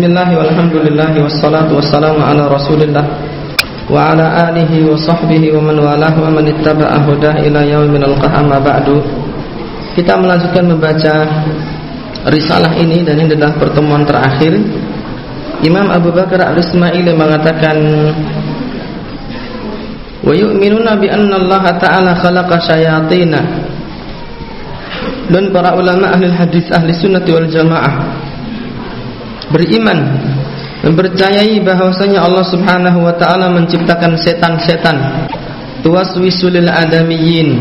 Bismillah walhamdulillah wassalatu wassalamu ala rasulillah Wa ala alihi wa sahbihi wa man walah wa man ittaba'a hudah ila yaumin alqahama ba'du. Kita melanjutkan membaca risalah ini dan ini adalah pertemuan terakhir. Imam Abu Bakar al-Ismaili mengatakan Wa yu'minuna bi anna Allah Ta'ala khalaqa syayatina. Dan para ulama ahli hadis ahli sunnati wal jamaah beriman mempercayai bahwasanya Allah Subhanahu wa taala menciptakan setan-setan tuwaswisulil adamiyin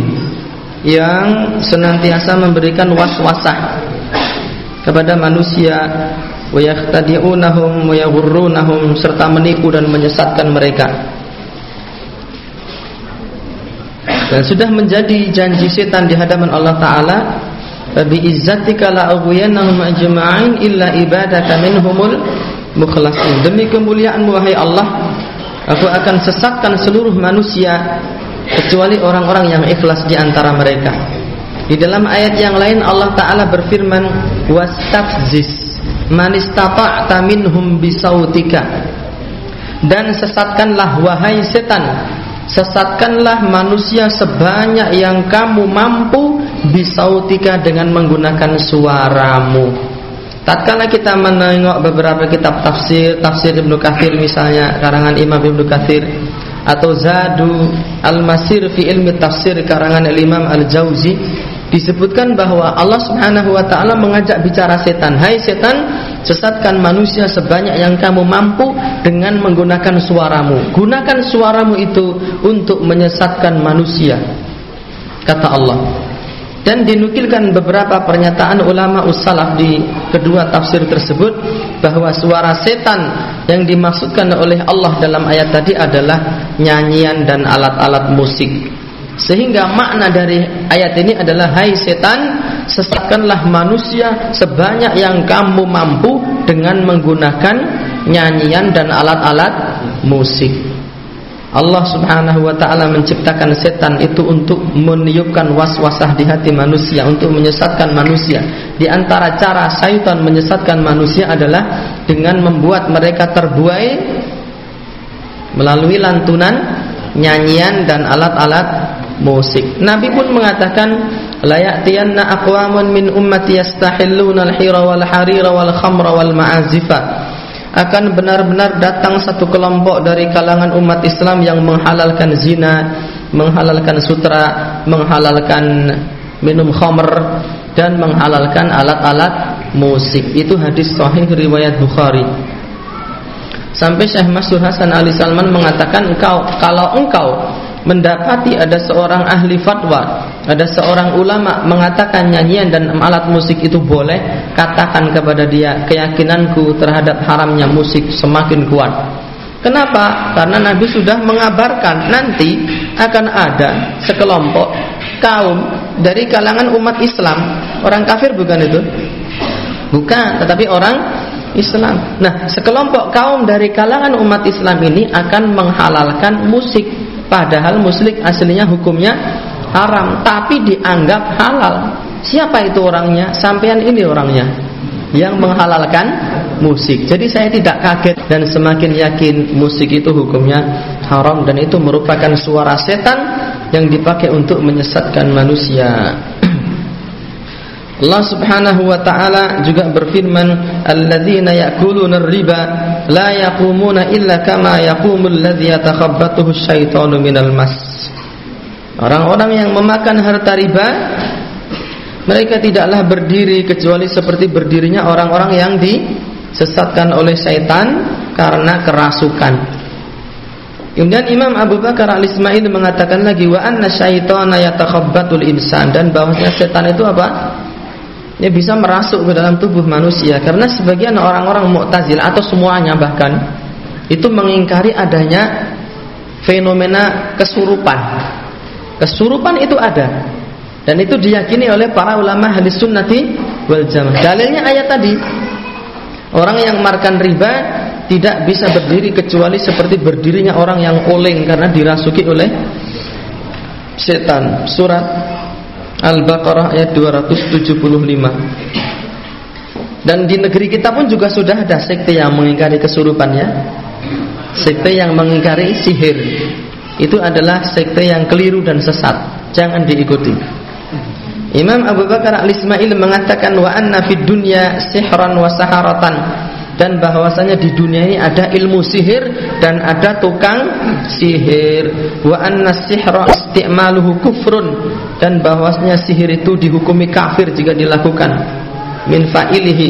yang senantiasa memberikan waswasah kepada manusia wa yahtadi'unahum wa yaghurrunahum serta menipu dan menyesatkan mereka. Dan sudah menjadi janji setan di hadapan Allah taala Fabi izzatika la aghwiyannahum ajma'in illa ibadaka minhumul mukhlasin. Demi kemuliaanmu wahai Allah, aku akan sesatkan seluruh manusia kecuali orang-orang yang ikhlas di antara mereka. Di dalam ayat yang lain Allah taala berfirman, "Wastafziz man istata'ta minhum bisautika." Dan sesatkanlah wahai setan Sesatkanlah manusia sebanyak yang kamu mampu bisautika dengan menggunakan suaramu. Tatkala kita menengok beberapa kitab tafsir, tafsir Ibnu Katsir misalnya karangan Imam Ibnu Katsir atau Zadu Al-Masir fi ilmi tafsir karangan Imam Al-Jauzi disebutkan bahwa Allah Subhanahu wa taala mengajak bicara setan, "Hai setan, sesatkan manusia sebanyak yang kamu mampu dengan menggunakan suaramu. Gunakan suaramu itu untuk menyesatkan manusia." Kata Allah. Dan dinukilkan beberapa pernyataan ulama ussalaf di kedua tafsir tersebut bahwa suara setan yang dimaksudkan oleh Allah dalam ayat tadi adalah nyanyian dan alat-alat musik. Sehingga makna dari ayat ini adalah Hai setan Sesatkanlah manusia sebanyak yang kamu mampu Dengan menggunakan nyanyian dan alat-alat musik Allah subhanahu wa ta'ala menciptakan setan itu untuk meniupkan was-wasah di hati manusia Untuk menyesatkan manusia Di antara cara syaitan menyesatkan manusia adalah Dengan membuat mereka terbuai Melalui lantunan, nyanyian dan alat-alat musik. Nabi pun mengatakan la ya'tiyanna aqwamun min ummati yastahilluna al-hira wal harira wal khamra wal ma'azifa. Akan benar-benar datang satu kelompok dari kalangan umat Islam yang menghalalkan zina, menghalalkan sutra, menghalalkan minum khamr dan menghalalkan alat-alat musik. Itu hadis sahih riwayat Bukhari. Sampai Syekh Masyur Hasan Ali Salman mengatakan engkau kalau engkau mendapati ada seorang ahli fatwa, ada seorang ulama mengatakan nyanyian dan alat musik itu boleh, katakan kepada dia keyakinanku terhadap haramnya musik semakin kuat. Kenapa? Karena Nabi sudah mengabarkan nanti akan ada sekelompok kaum dari kalangan umat Islam. Orang kafir bukan itu? Bukan, tetapi orang Islam. Nah, sekelompok kaum dari kalangan umat Islam ini akan menghalalkan musik Padahal muslik aslinya hukumnya haram, tapi dianggap halal. Siapa itu orangnya? Sampean ini orangnya yang menghalalkan musik. Jadi saya tidak kaget dan semakin yakin musik itu hukumnya haram dan itu merupakan suara setan yang dipakai untuk menyesatkan manusia. Allah Subhanahu wa taala juga berfirman, "Alladzina ya'kuluna riba la yaqumuna illa kama yaqumul ladzi yatakhabbathu syaitanu minal mas." Orang-orang yang memakan harta riba mereka tidaklah berdiri kecuali seperti berdirinya orang-orang yang disesatkan oleh syaitan karena kerasukan. Kemudian Imam Abu Bakar Al-Ismail mengatakan lagi wa anna syaitana yatakhabbatul insan dan bahwasanya setan itu apa? ya bisa merasuk ke dalam tubuh manusia karena sebagian orang-orang Mu'tazil atau semuanya bahkan itu mengingkari adanya fenomena kesurupan. Kesurupan itu ada dan itu diyakini oleh para ulama hadis sunnati wal jamaah. Dalilnya ayat tadi. Orang yang makan riba tidak bisa berdiri kecuali seperti berdirinya orang yang oleng karena dirasuki oleh setan. Surat Al-Baqarah ayat 275. Dan di negeri kita pun juga sudah ada sekte yang mengingkari kesurupan ya. Sekte yang mengingkari sihir. Itu adalah sekte yang keliru dan sesat. Jangan diikuti. Imam Abu Bakar Al-Ismail mengatakan wa anna fid dunya sihran wa saharatan. Dan bahwasanya di dunia ini ada ilmu sihir dan ada tukang sihir. Wa anna sihra isti'maluhu kufrun. Dan bahwasanya sihir itu dihukumi kafir jika dilakukan. Min fa'ilihi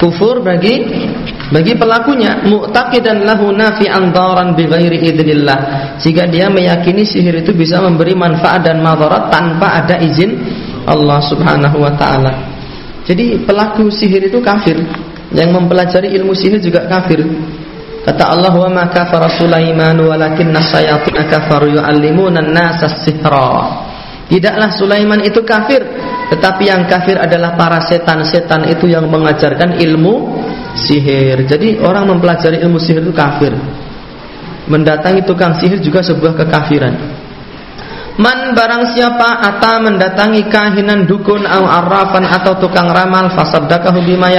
kufur bagi bagi pelakunya. Mu'taqidan lahu nafi'an daran bighairi idznillah jika dia meyakini sihir itu bisa memberi manfaat dan madarat tanpa ada izin Allah Subhanahu wa taala. Jadi pelaku sihir itu kafir. Yang mempelajari ilmu sihir juga kafir. Kata Allah wa ma kafara Sulaiman walakinna sayatin kafaru yu'allimuna an-nasa sihra Tidaklah Sulaiman itu kafir, tetapi yang kafir adalah para setan-setan itu yang mengajarkan ilmu sihir. Jadi orang mempelajari ilmu sihir itu kafir. Mendatangi tukang sihir juga sebuah kekafiran. Man barang siapa ata mendatangi kahinan dukun au arrafan atau tukang ramal fasabdakahu bima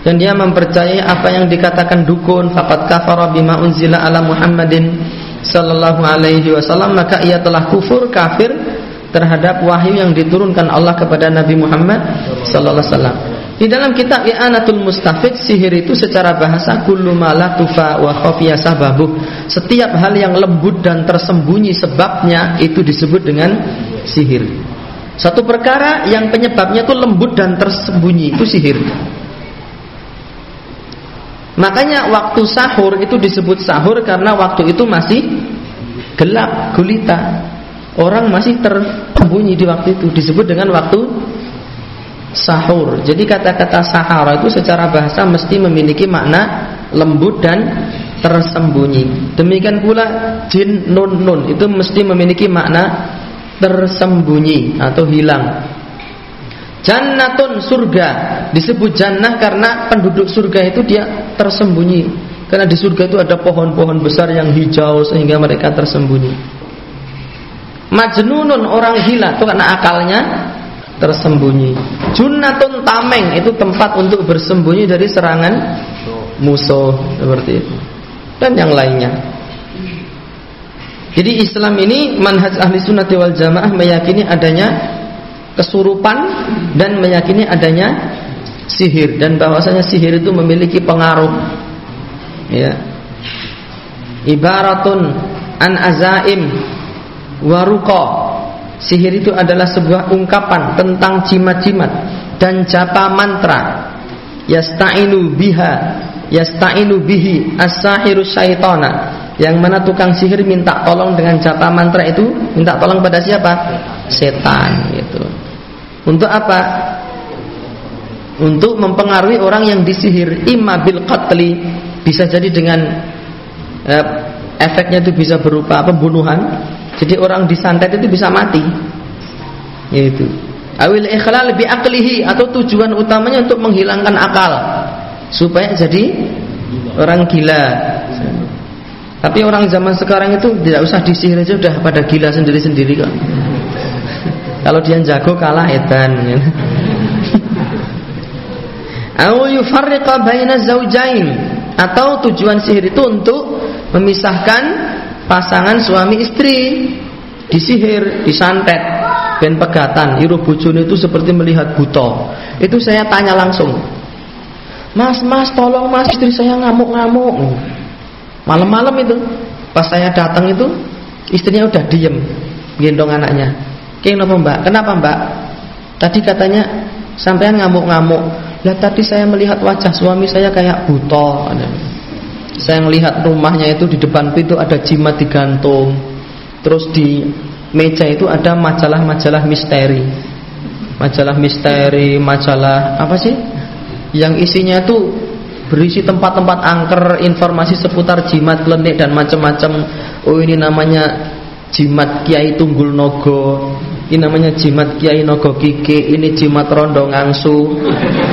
dan dia mempercayai apa yang dikatakan dukun faqad kafara bima unzila ala Muhammadin sallallahu alaihi wasallam maka ia telah kufur kafir terhadap wahyu yang diturunkan Allah kepada Nabi Muhammad sallallahu alaihi wasallam. Di dalam kitab I'anatul Mustafid sihir itu secara bahasa kullu tufa wa khafiya sababu. Setiap hal yang lembut dan tersembunyi sebabnya itu disebut dengan sihir. Satu perkara yang penyebabnya itu lembut dan tersembunyi itu sihir. Makanya waktu sahur itu disebut sahur karena waktu itu masih gelap, gulita. Orang masih tersembunyi di waktu itu disebut dengan waktu sahur. Jadi kata-kata sahara itu secara bahasa mesti memiliki makna lembut dan tersembunyi. Demikian pula jin nun nun itu mesti memiliki makna tersembunyi atau hilang. Jannatun surga disebut jannah karena penduduk surga itu dia tersembunyi. Karena di surga itu ada pohon-pohon besar yang hijau sehingga mereka tersembunyi. Majnunun orang gila itu karena akalnya tersembunyi. Junnatun tameng itu tempat untuk bersembunyi dari serangan musuh seperti itu. Dan yang lainnya. Jadi Islam ini manhaj ahli sunnati wal jamaah meyakini adanya kesurupan dan meyakini adanya sihir dan bahwasanya sihir itu memiliki pengaruh ya ibaratun an azaim waruqa. Sihir itu adalah sebuah ungkapan tentang jimat-jimat dan japa mantra. Yasta'inu biha yasta'inu bihi as-sahiru syaitana. Yang mana tukang sihir minta tolong dengan japa mantra itu minta tolong pada siapa? Setan gitu. Untuk apa? Untuk mempengaruhi orang yang disihir. Imma bil qatli bisa jadi dengan eh, efeknya itu bisa berupa pembunuhan. Jadi orang disantet itu bisa mati. Yaitu awil ikhlal bi aklihi atau tujuan utamanya untuk menghilangkan akal supaya jadi orang gila. Tapi orang zaman sekarang itu tidak usah disihir aja udah pada gila sendiri-sendiri kok. Kalau dia jago kalah edan. Au yufarriqa baina zaujain atau tujuan sihir itu untuk memisahkan pasangan suami istri disihir, disantet, ben pegatan. Iru bojone itu seperti melihat buta. Itu saya tanya langsung. Mas, mas, tolong mas, istri saya ngamuk-ngamuk. Malam-malam itu, pas saya datang itu, istrinya udah diem, gendong anaknya. Kenapa mbak? Kenapa mbak? Tadi katanya sampean ngamuk-ngamuk. Lah tadi saya melihat wajah suami saya kayak buta. Saya melihat rumahnya itu di depan pintu ada jimat digantung. Terus di meja itu ada majalah-majalah misteri. Majalah misteri, majalah apa sih? Yang isinya itu berisi tempat-tempat angker, informasi seputar jimat, klenik dan macam-macam. Oh ini namanya jimat Kiai Tunggul Nogo ini namanya jimat Kiai Nogo Kiki ini jimat Rondo Ngangsu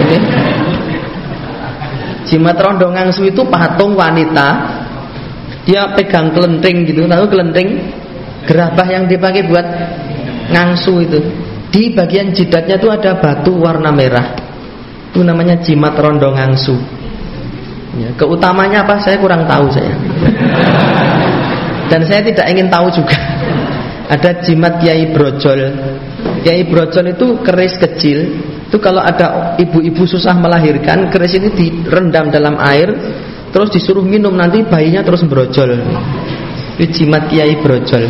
ini jimat Rondo Ngangsu itu patung wanita dia pegang kelenting gitu tahu kelenting gerabah yang dipakai buat ngangsu itu Di bagian jidatnya itu ada batu warna merah. Itu namanya jimat rondong angsu. Ya, keutamanya apa saya kurang tahu saya. Dan saya tidak ingin tahu juga. Ada jimat Kiai Brojol. Kiai Brojol itu keris kecil. Itu kalau ada ibu-ibu susah melahirkan, keris ini direndam dalam air, terus disuruh minum nanti bayinya terus brojol. Itu jimat Kiai Brojol.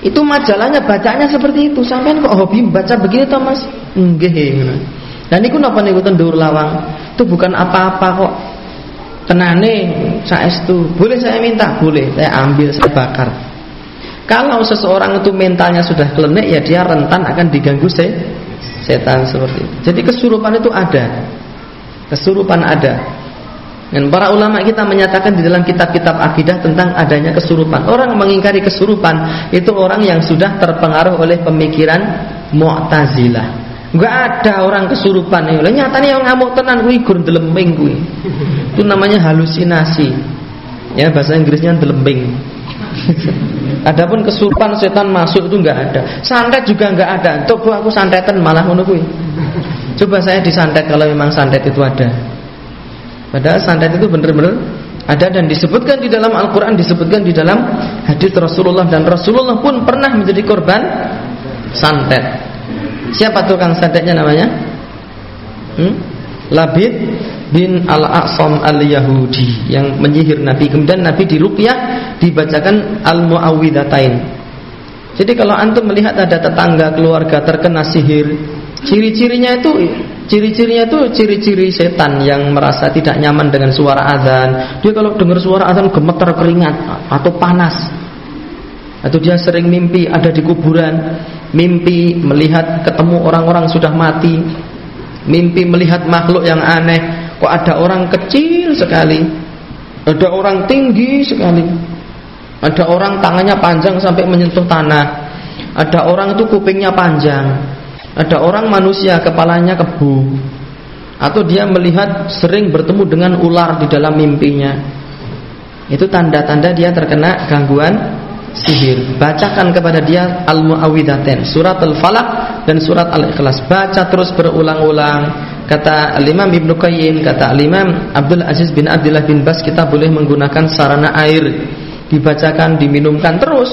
Itu majalahnya bacanya seperti itu. Sampai kok hobi baca begini Thomas? Nggih. Dan niku napa niku tendur lawang? Itu bukan apa-apa kok. Tenane saestu. Boleh saya minta? Boleh. Saya ambil, saya bakar. Kalau seseorang itu mentalnya sudah klenik ya dia rentan akan diganggu se setan seperti itu. Jadi kesurupan itu ada. Kesurupan ada. Dan para ulama kita menyatakan di dalam kitab-kitab akidah tentang adanya kesurupan. Orang mengingkari kesurupan itu orang yang sudah terpengaruh oleh pemikiran Mu'tazilah. Enggak ada orang kesurupan ya. Nyatanya yang ngamuk tenan kuwi gur delembing kuwi. Itu namanya halusinasi. Ya bahasa Inggrisnya delembing. Adapun kesurupan setan masuk itu enggak ada. Santet juga enggak ada. Coba aku santetan malah kuwi. Coba saya disantet kalau memang santet itu ada. Padahal santet itu benar-benar ada dan disebutkan di dalam Al-Quran, disebutkan di dalam hadis Rasulullah dan Rasulullah pun pernah menjadi korban santet. Siapa tukang santetnya namanya? Hmm? Labid bin Al-Aqsam Al-Yahudi yang menyihir Nabi. Kemudian Nabi diruqyah dibacakan Al-Muawwidatain. Jadi kalau antum melihat ada tetangga keluarga terkena sihir, ciri-cirinya itu Ciri-cirinya itu ciri-ciri setan yang merasa tidak nyaman dengan suara azan. Dia kalau dengar suara azan gemetar keringat atau panas. Atau dia sering mimpi ada di kuburan, mimpi melihat ketemu orang-orang sudah mati, mimpi melihat makhluk yang aneh. Kok ada orang kecil sekali, ada orang tinggi sekali, ada orang tangannya panjang sampai menyentuh tanah, ada orang itu kupingnya panjang, ada orang manusia kepalanya kebu. Atau dia melihat sering bertemu dengan ular di dalam mimpinya. Itu tanda-tanda dia terkena gangguan sihir. Bacakan kepada dia Al-Muawwidatain, surat Al-Falaq dan surat Al-Ikhlas. Baca terus berulang-ulang. Kata Imam Ibnu Qayyim, kata Imam Abdul Aziz bin Abdullah bin Bas kita boleh menggunakan sarana air. Dibacakan, diminumkan terus.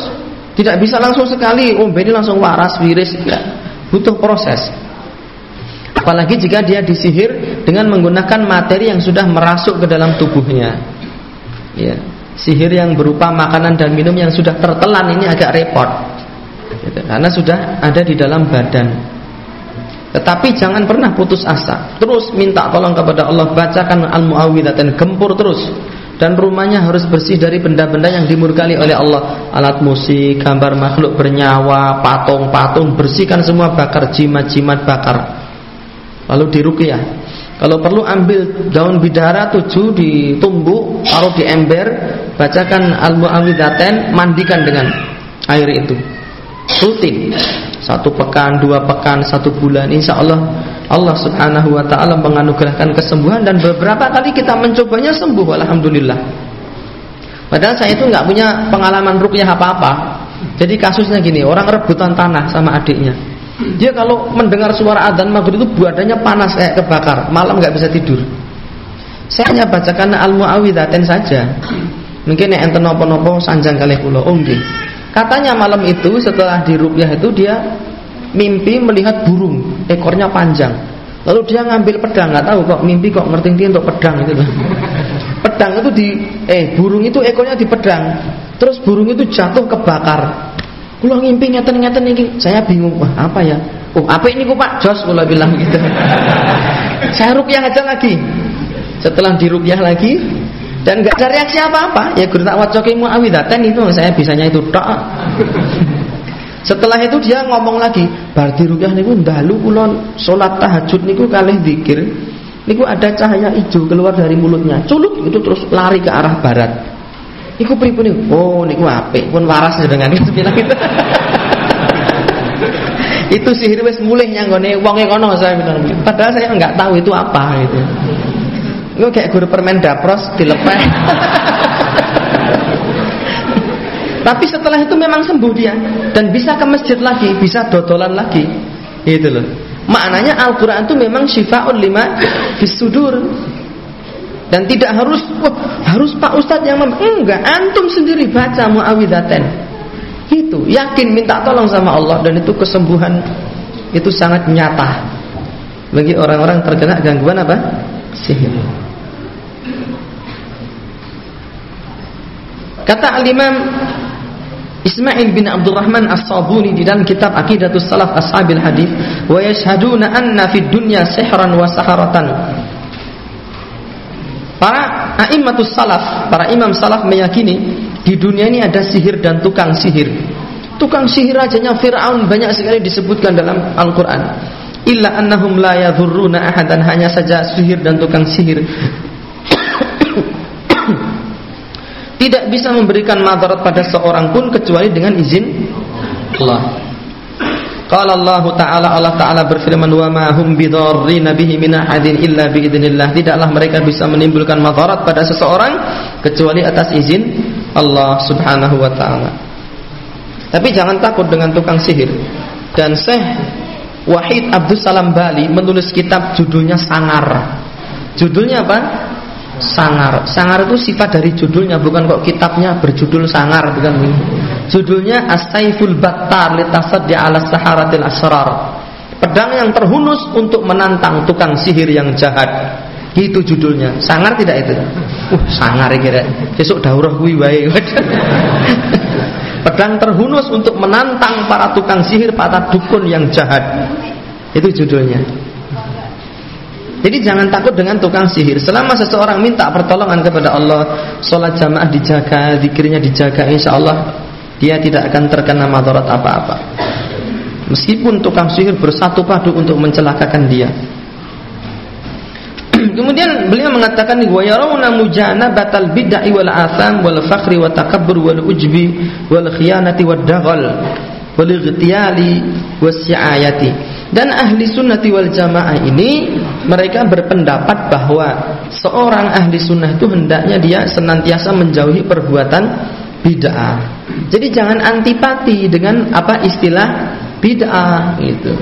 Tidak bisa langsung sekali, oh ini langsung waras, wiris. Ya butuh proses. Apalagi jika dia disihir dengan menggunakan materi yang sudah merasuk ke dalam tubuhnya. Ya, sihir yang berupa makanan dan minum yang sudah tertelan ini agak repot. Gitu, karena sudah ada di dalam badan. Tetapi jangan pernah putus asa. Terus minta tolong kepada Allah, bacakan Al-Muawwidatan, gempur terus dan rumahnya harus bersih dari benda-benda yang dimurkai oleh Allah alat musik, gambar makhluk bernyawa, patung-patung bersihkan semua bakar jimat-jimat bakar lalu diruqyah kalau perlu ambil daun bidara tujuh ditumbuk taruh di ember bacakan al-muawwidatain mandikan dengan air itu. Rutin satu pekan, dua pekan, satu bulan insya Allah Allah subhanahu wa ta'ala menganugerahkan kesembuhan dan beberapa kali kita mencobanya sembuh alhamdulillah. Padahal saya itu nggak punya pengalaman rukyah apa-apa. Jadi kasusnya gini orang rebutan tanah sama adiknya. Dia kalau mendengar suara adzan maghrib itu badannya panas kayak kebakar malam nggak bisa tidur. Saya hanya bacakan al-muawwidzatain saja mungkin yang enten nopo-nopo sanjang kali pulau oh katanya malam itu setelah dirukyah itu dia mimpi melihat burung ekornya panjang. Lalu dia ngambil pedang nggak tahu kok mimpi kok ngerti untuk pedang itu pedang itu di eh burung itu ekornya di pedang terus burung itu jatuh kebakar. Kalau ngimpi ngeten ngeten ini saya bingung wah apa ya? Oh apa ini kok pak? Jos kalau bilang gitu. Saya rukyah aja lagi. Setelah dirukyah lagi dan nggak ada reaksi apa-apa ya guru tak wacoki muawidatan itu saya bisanya itu tak setelah itu dia ngomong lagi, berarti rukyah niku ndalu kula salat tahajud niku kalih zikir. Niku ada cahaya hijau keluar dari mulutnya. Culuk itu terus lari ke arah barat. Niku pripun niku? Oh, niku apik, pun waras dengan itu bilang itu. sihir wis mulih nyanggone wonge kono saya bilang. Padahal saya enggak tahu itu apa gitu. Niku kayak guru permen dapros dilepeh. Tapi setelah itu memang sembuh dia dan bisa ke masjid lagi, bisa dodolan lagi. Gitu loh. Maknanya Al-Qur'an itu memang syifaun lima fisudur. Dan tidak harus oh, harus Pak Ustadz yang enggak, antum sendiri baca muawidzaten. Itu yakin minta tolong sama Allah dan itu kesembuhan itu sangat nyata bagi orang-orang terkena gangguan apa? sihir. Kata al-Imam Ismail bin Abdurrahman As-Sabuni di dalam kitab Aqidatus Salaf Ashabil Hadis, "Wa yashhaduna anna fid dunya sihran wa saharatan." Para a'immatus salaf, para imam salaf meyakini di dunia ini ada sihir dan tukang sihir. Tukang sihir ajanya Fir'aun banyak sekali disebutkan dalam Al-Quran. Illa annahum la yadhurruna ahadan hanya saja sihir dan tukang sihir tidak bisa memberikan madarat pada seorang pun kecuali dengan izin Allah. Qala Allah Ta'ala Allah Ta'ala berfirman wa ma hum bidarrina bihi min ahadin illa bi idznillah. Tidaklah mereka bisa menimbulkan madarat pada seseorang kecuali atas izin Allah Subhanahu wa taala. Tapi jangan takut dengan tukang sihir. Dan Syekh Wahid Abdul Salam Bali menulis kitab judulnya Sangar. Judulnya apa? Sangar. Sangar itu sifat dari judulnya, bukan kok kitabnya berjudul sangar, bukan begini. Judulnya As-Saiful Battar di 'ala Saharatil Asrar. Pedang yang terhunus untuk menantang tukang sihir yang jahat. Itu judulnya. Sangar tidak itu? Uh, sangar kira. Besok daurah kuwi wae. Pedang terhunus untuk menantang para tukang sihir, para dukun yang jahat. Itu judulnya. Jadi jangan takut dengan tukang sihir. Selama seseorang minta pertolongan kepada Allah, sholat jamaah dijaga, zikirnya dijaga, insya Allah dia tidak akan terkena madarat apa-apa. Meskipun tukang sihir bersatu padu untuk mencelakakan dia. Kemudian beliau mengatakan wa yarawna batal bid'ah wal atham wal fakhri wa takabbur wal ujbi wal khiyanati wad daghal wal ightiyali was si'ayati. Dan ahli sunnati wal jamaah ini mereka berpendapat bahwa seorang ahli sunnah itu hendaknya dia senantiasa menjauhi perbuatan bid'ah. Jadi jangan antipati dengan apa istilah bid'ah itu.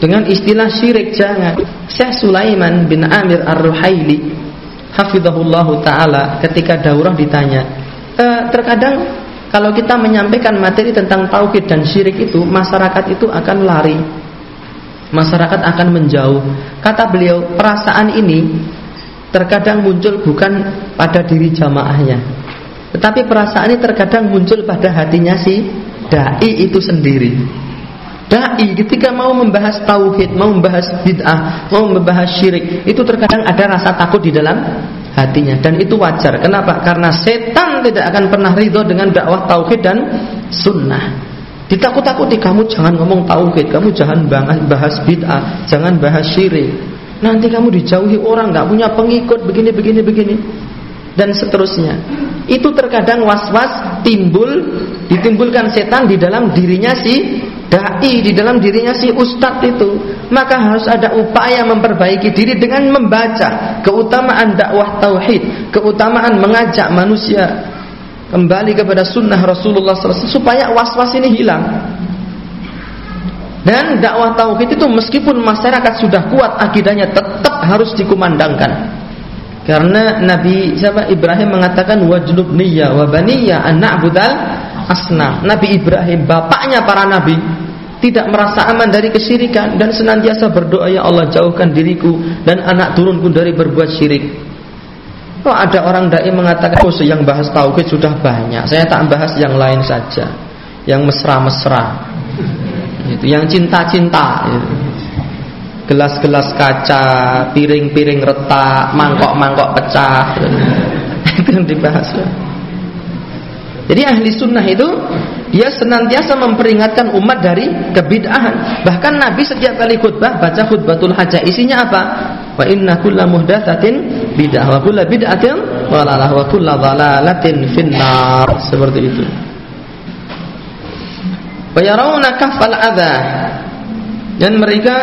Dengan istilah syirik jangan. Syekh Sulaiman bin Amir Ar-Ruhaili hafizahullah taala ketika daurah ditanya, e, terkadang kalau kita menyampaikan materi tentang tauhid dan syirik itu, masyarakat itu akan lari. Masyarakat akan menjauh. Kata beliau, perasaan ini terkadang muncul bukan pada diri jamaahnya. Tetapi perasaan ini terkadang muncul pada hatinya si dai itu sendiri. Dai ketika mau membahas tauhid, mau membahas bid'ah, mau membahas syirik, itu terkadang ada rasa takut di dalam hatinya dan itu wajar. Kenapa? Karena setan tidak akan pernah ridho dengan dakwah tauhid dan sunnah. Ditakut-takuti kamu jangan ngomong tauhid, kamu jangan bahas bid'ah, jangan bahas syirik. Nanti kamu dijauhi orang nggak punya pengikut begini begini begini dan seterusnya. Itu terkadang was-was timbul ditimbulkan setan di dalam dirinya si dai di dalam dirinya si ustadz itu. Maka harus ada upaya memperbaiki diri dengan membaca keutamaan dakwah tauhid keutamaan mengajak manusia kembali kepada sunnah Rasulullah SAW supaya was-was ini hilang. Dan dakwah tauhid itu meskipun masyarakat sudah kuat akidahnya tetap harus dikumandangkan. Karena Nabi siapa? Ibrahim mengatakan wajlub niyya wa baniya an na'budal asnam. Nabi Ibrahim bapaknya para nabi tidak merasa aman dari kesyirikan dan senantiasa berdoa ya Allah jauhkan diriku dan anak turunku dari berbuat syirik. Oh ada orang dai mengatakan oh yang bahas tauhid sudah banyak, saya tak bahas yang lain saja, yang mesra-mesra, itu, yang cinta-cinta. Gitu. Gelas-gelas kaca, piring-piring retak, mangkok-mangkok pecah, itu yang dibahas. Jadi ahli sunnah itu dia senantiasa memperingatkan umat dari kebid'ahan. Bahkan Nabi setiap kali khutbah baca khutbatul hajah isinya apa? Wa inna kulla muhdatsatin bid'ah wa kulla bid'atin dhalalah wa kulla dhalalatin finnar. Seperti itu. Wa yarawna kafal adha. Dan mereka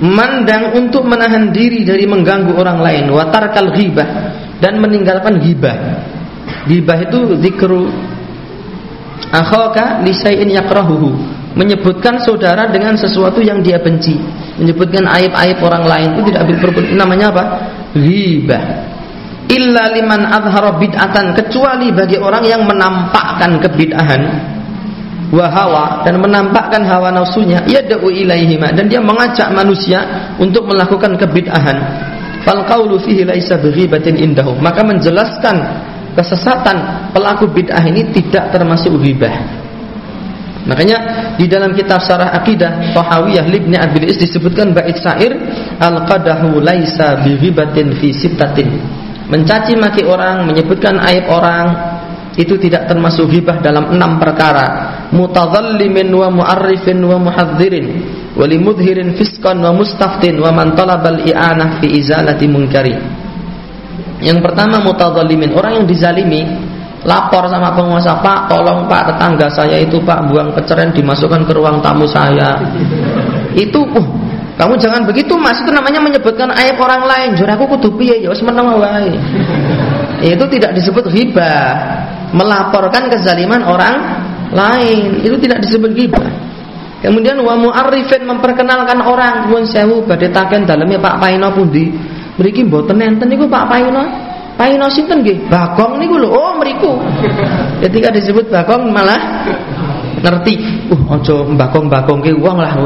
mandang untuk menahan diri dari mengganggu orang lain wa tarkal ghibah dan meninggalkan ghibah Gibah itu zikru akhaka li syai'in yakrahuhu. Menyebutkan saudara dengan sesuatu yang dia benci, menyebutkan aib-aib orang lain itu tidak berbuat namanya apa? Ghibah. Illa liman adhara bid'atan kecuali bagi orang yang menampakkan kebid'ahan wahawa dan menampakkan hawa nafsunya yad'u ilaihima dan dia mengajak manusia untuk melakukan kebid'ahan fal qawlu fihi laisa maka menjelaskan kesesatan pelaku bid'ah ini tidak termasuk ghibah. Makanya di dalam kitab Syarah Aqidah Tahawiyah Ibnu Abil Is disebutkan bait syair al-qadahu laisa bi ghibatin fi sittatin. Mencaci maki orang, menyebutkan aib orang itu tidak termasuk ghibah dalam enam perkara. Mutadhallimin wa mu'arrifin wa muhadzirin wa limudhirin fisqan wa mustaftin wa man talabal i'anah fi izalati munkari. Yang pertama mutadzalimin, orang yang dizalimi lapor sama penguasa, "Pak, tolong Pak, tetangga saya itu Pak buang peceren dimasukkan ke ruang tamu saya." Itu uh, kamu jangan begitu Mas, itu namanya menyebutkan aib orang lain. Jur aku kudu ya wis meneng wae. Itu tidak disebut ghibah. Melaporkan kezaliman orang lain itu tidak disebut ghibah. Kemudian wa mu'arrifin memperkenalkan orang nuwun sewu badhe taken Pak Paino pundi Mriki mboten enten niku Pak Paino. Paino sinten nggih? Bagong niku lho. Oh, mriku. Ketika disebut Bagong malah ngerti. Uh, aja mbakong-mbakongke wong lah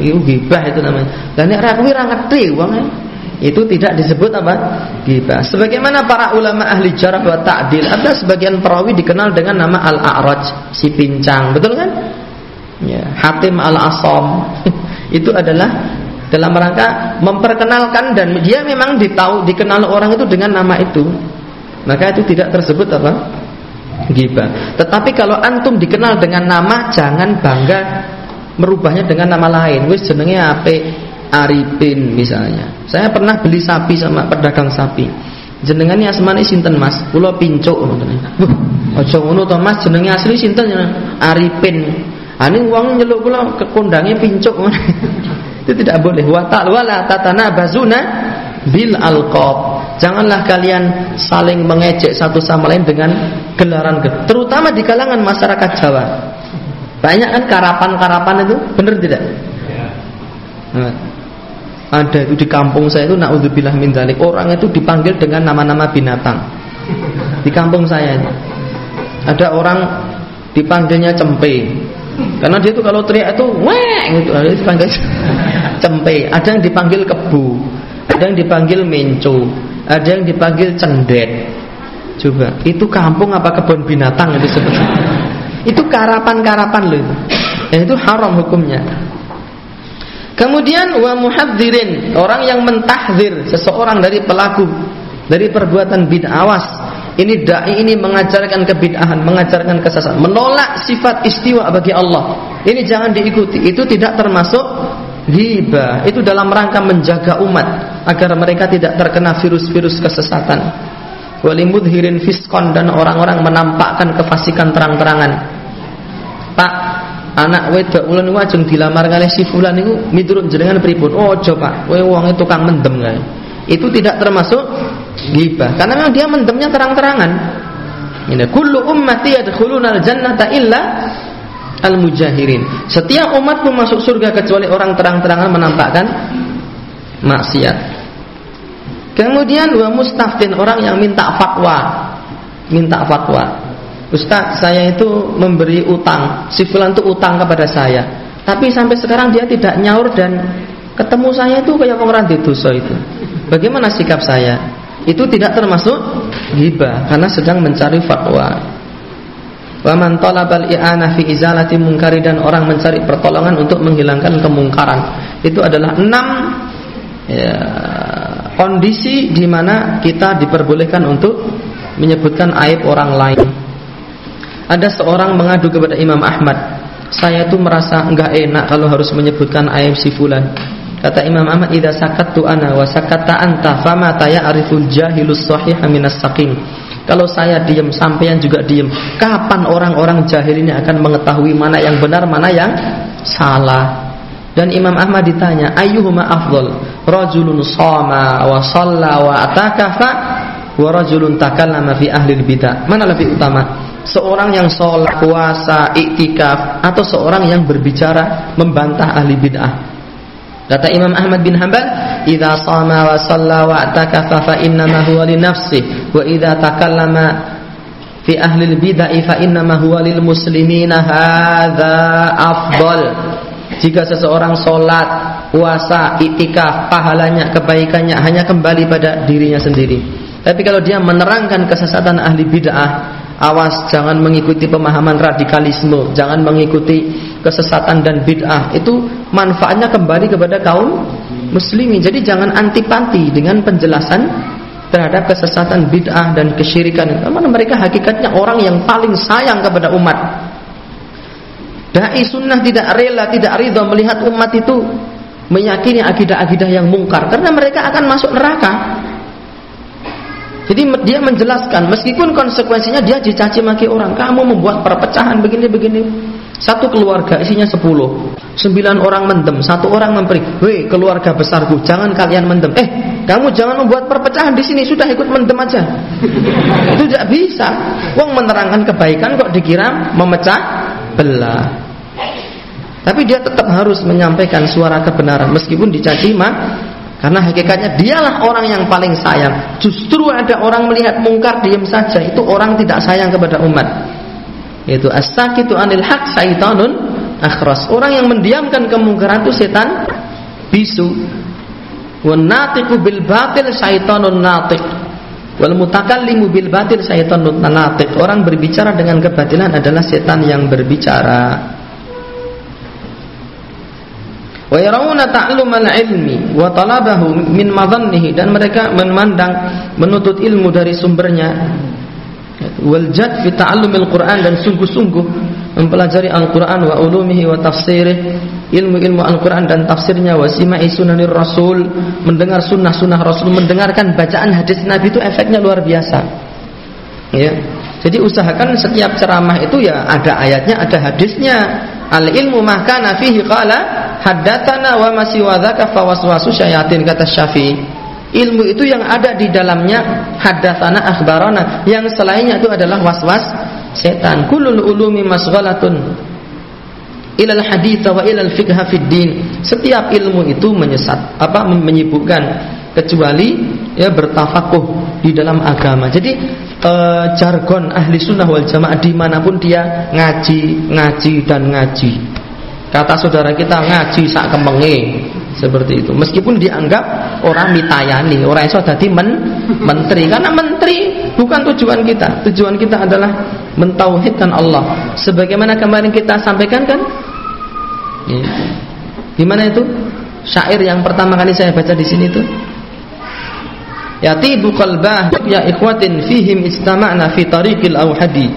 iku gibah itu namanya. Lah nek ra kuwi ra ngerti wong e. itu tidak disebut apa? Gibah. Sebagaimana para ulama ahli jarah wa ta'dil, ada sebagian perawi dikenal dengan nama Al-A'raj, si pincang. Betul kan? Ya, Hatim Al-Asam. itu adalah dalam rangka memperkenalkan dan dia memang ditahu dikenal orang itu dengan nama itu. Maka itu tidak tersebut apa? Giba. tetapi kalau antum dikenal dengan nama jangan bangga merubahnya dengan nama lain. Wis jenenge ape Arifin misalnya. Saya pernah beli sapi sama pedagang sapi. Jenengannya asmane sinten Mas? Kula pincuk ngoten. Aja ngono to Mas? Jenenge asli sinten? Arifin. Ane wong nyeluk kula kekondangnya pincuk Itu tidak boleh. Wa ta'wala tatanabazuna bil alqab. Janganlah kalian saling mengejek satu sama lain dengan gelaran terutama di kalangan masyarakat Jawa. Banyak kan karapan-karapan itu, benar tidak? Nah, ada itu di kampung saya itu naudzubillah min dzalik. Orang itu dipanggil dengan nama-nama binatang. Di kampung saya itu. Ada orang dipanggilnya cempe. Karena dia itu kalau teriak itu weh gitu, dipanggil cempe, ada yang dipanggil kebu, ada yang dipanggil menco, ada yang dipanggil cendet. Coba, itu kampung apa kebun binatang yang disebut? Itu karapan-karapan loh itu. Dan itu haram hukumnya. Kemudian wa muhadzirin, orang yang mentahdir seseorang dari pelaku dari perbuatan bid'ah awas ini dai ini mengajarkan kebid'ahan, mengajarkan kesesatan, menolak sifat istiwa bagi Allah. Ini jangan diikuti. Itu tidak termasuk ghibah. Itu dalam rangka menjaga umat agar mereka tidak terkena virus-virus kesesatan. Walimudhirin fiskon dan orang-orang menampakkan kefasikan terang-terangan. Pak, anak wedok ulun wajeng dilamar kali si fulan niku miturut jenengan pripun? Oh, coba, kowe wonge tukang mendem kae. Itu tidak termasuk Gibah. Karena memang dia mendemnya terang-terangan. Ini kullu ummati yadkhuluna al-jannata illa al-mujahirin. Setiap umatku masuk surga kecuali orang terang-terangan menampakkan maksiat. Kemudian wa mustaftin orang yang minta fatwa. Minta fatwa. Ustaz, saya itu memberi utang. Si fulan itu utang kepada saya. Tapi sampai sekarang dia tidak nyaur dan ketemu saya itu kayak orang dosa itu. Bagaimana sikap saya? itu tidak termasuk ghibah karena sedang mencari fatwa. Wa man talabal i'anah fi izalati munkari dan orang mencari pertolongan untuk menghilangkan kemungkaran. Itu adalah enam ya, kondisi di mana kita diperbolehkan untuk menyebutkan aib orang lain. Ada seorang mengadu kepada Imam Ahmad, saya tuh merasa enggak enak kalau harus menyebutkan aib si fulan. Kata Imam Ahmad, "Idza sakattu ana wa sakatta anta, fama ta'riful jahilus sahih minas saqim." Kalau saya diam, sampean juga diam. Kapan orang-orang jahil ini akan mengetahui mana yang benar, mana yang salah? Dan Imam Ahmad ditanya, "Ayyuhuma afdal? Rajulun shama wa shalla wa atakafa wa rajulun takallama fi ahli bidah. Mana lebih utama? Seorang yang sholat, puasa, iktikaf atau seorang yang berbicara membantah ahli bid'ah. Kata Imam Ahmad bin Hanbal, "Idza shama wa shalla wa i'takafa fa innama huwa li nafsi wa idza takallama fi ahli bid'ah fa innama huwa lil muslimina hadza afdal." Jika seseorang sholat, puasa, itikaf, pahalanya, kebaikannya hanya kembali pada dirinya sendiri. Tapi kalau dia menerangkan kesesatan ahli bid'ah, awas jangan mengikuti pemahaman radikalisme, jangan mengikuti kesesatan dan bid'ah. Itu manfaatnya kembali kepada kaum muslimin. Jadi jangan antipati dengan penjelasan terhadap kesesatan bid'ah dan kesyirikan. Karena mereka hakikatnya orang yang paling sayang kepada umat. Dai sunnah tidak rela, tidak ridho melihat umat itu meyakini akidah-akidah yang mungkar karena mereka akan masuk neraka. Jadi dia menjelaskan meskipun konsekuensinya dia dicaci maki orang, kamu membuat perpecahan begini-begini. Satu keluarga isinya sepuluh, sembilan orang mendem, satu orang memberi. Weh keluarga besarku, jangan kalian mendem. Eh, kamu jangan membuat perpecahan di sini, sudah ikut mendem aja. Itu tidak bisa. Wong menerangkan kebaikan kok dikira memecah belah. Tapi dia tetap harus menyampaikan suara kebenaran meskipun dicaci mah karena hakikatnya dialah orang yang paling sayang. Justru ada orang melihat mungkar diam saja itu orang tidak sayang kepada umat. Yaitu as-sakitu anil haq syaitanun akhras. Orang yang mendiamkan kemungkaran itu setan bisu. Wa natiqu bil batil syaitanun natiq. Wal mutakallimu bil batil syaitanun natiq. Orang berbicara dengan kebatilan adalah setan yang berbicara. wa yarawna ta'lumal ilmi wa talabahu min madhannihi dan mereka memandang menuntut ilmu dari sumbernya wal jad fi ta'allumil Quran dan sungguh-sungguh mempelajari Al-Quran wa ulumihi wa tafsirih ilmu-ilmu Al-Quran dan tafsirnya wa sima'i sunanir Rasul mendengar sunnah-sunnah Rasul mendengarkan bacaan hadis Nabi itu efeknya luar biasa. Ya. Jadi usahakan setiap ceramah itu ya ada ayatnya ada hadisnya. Al ilmu mahkana fihi qala haddatsana wa masih wadzaka fawaswasu syayatin kata Syafi'i. Ilmu itu yang ada di dalamnya haddatsana akhbarana, yang selainnya itu adalah waswas setan. Kulul ulumi masghalatun ilal hadits wa ilal fiqh fid din. Setiap ilmu itu menyesat, apa menyibukkan kecuali ya bertafakuh di dalam agama. Jadi e, jargon ahli sunnah wal jamaah di mana pun dia ngaji, ngaji dan ngaji. Kata saudara kita ngaji sak kemenge seperti itu. Meskipun dianggap orang mitayani, orang itu tadi men menteri karena menteri bukan tujuan kita. Tujuan kita adalah mentauhidkan Allah. Sebagaimana kemarin kita sampaikan kan? Ya. Gimana itu? Syair yang pertama kali saya baca di sini itu. Yatibu qalbah ya ikhwatin fihim istama'na fi tariqil auhadi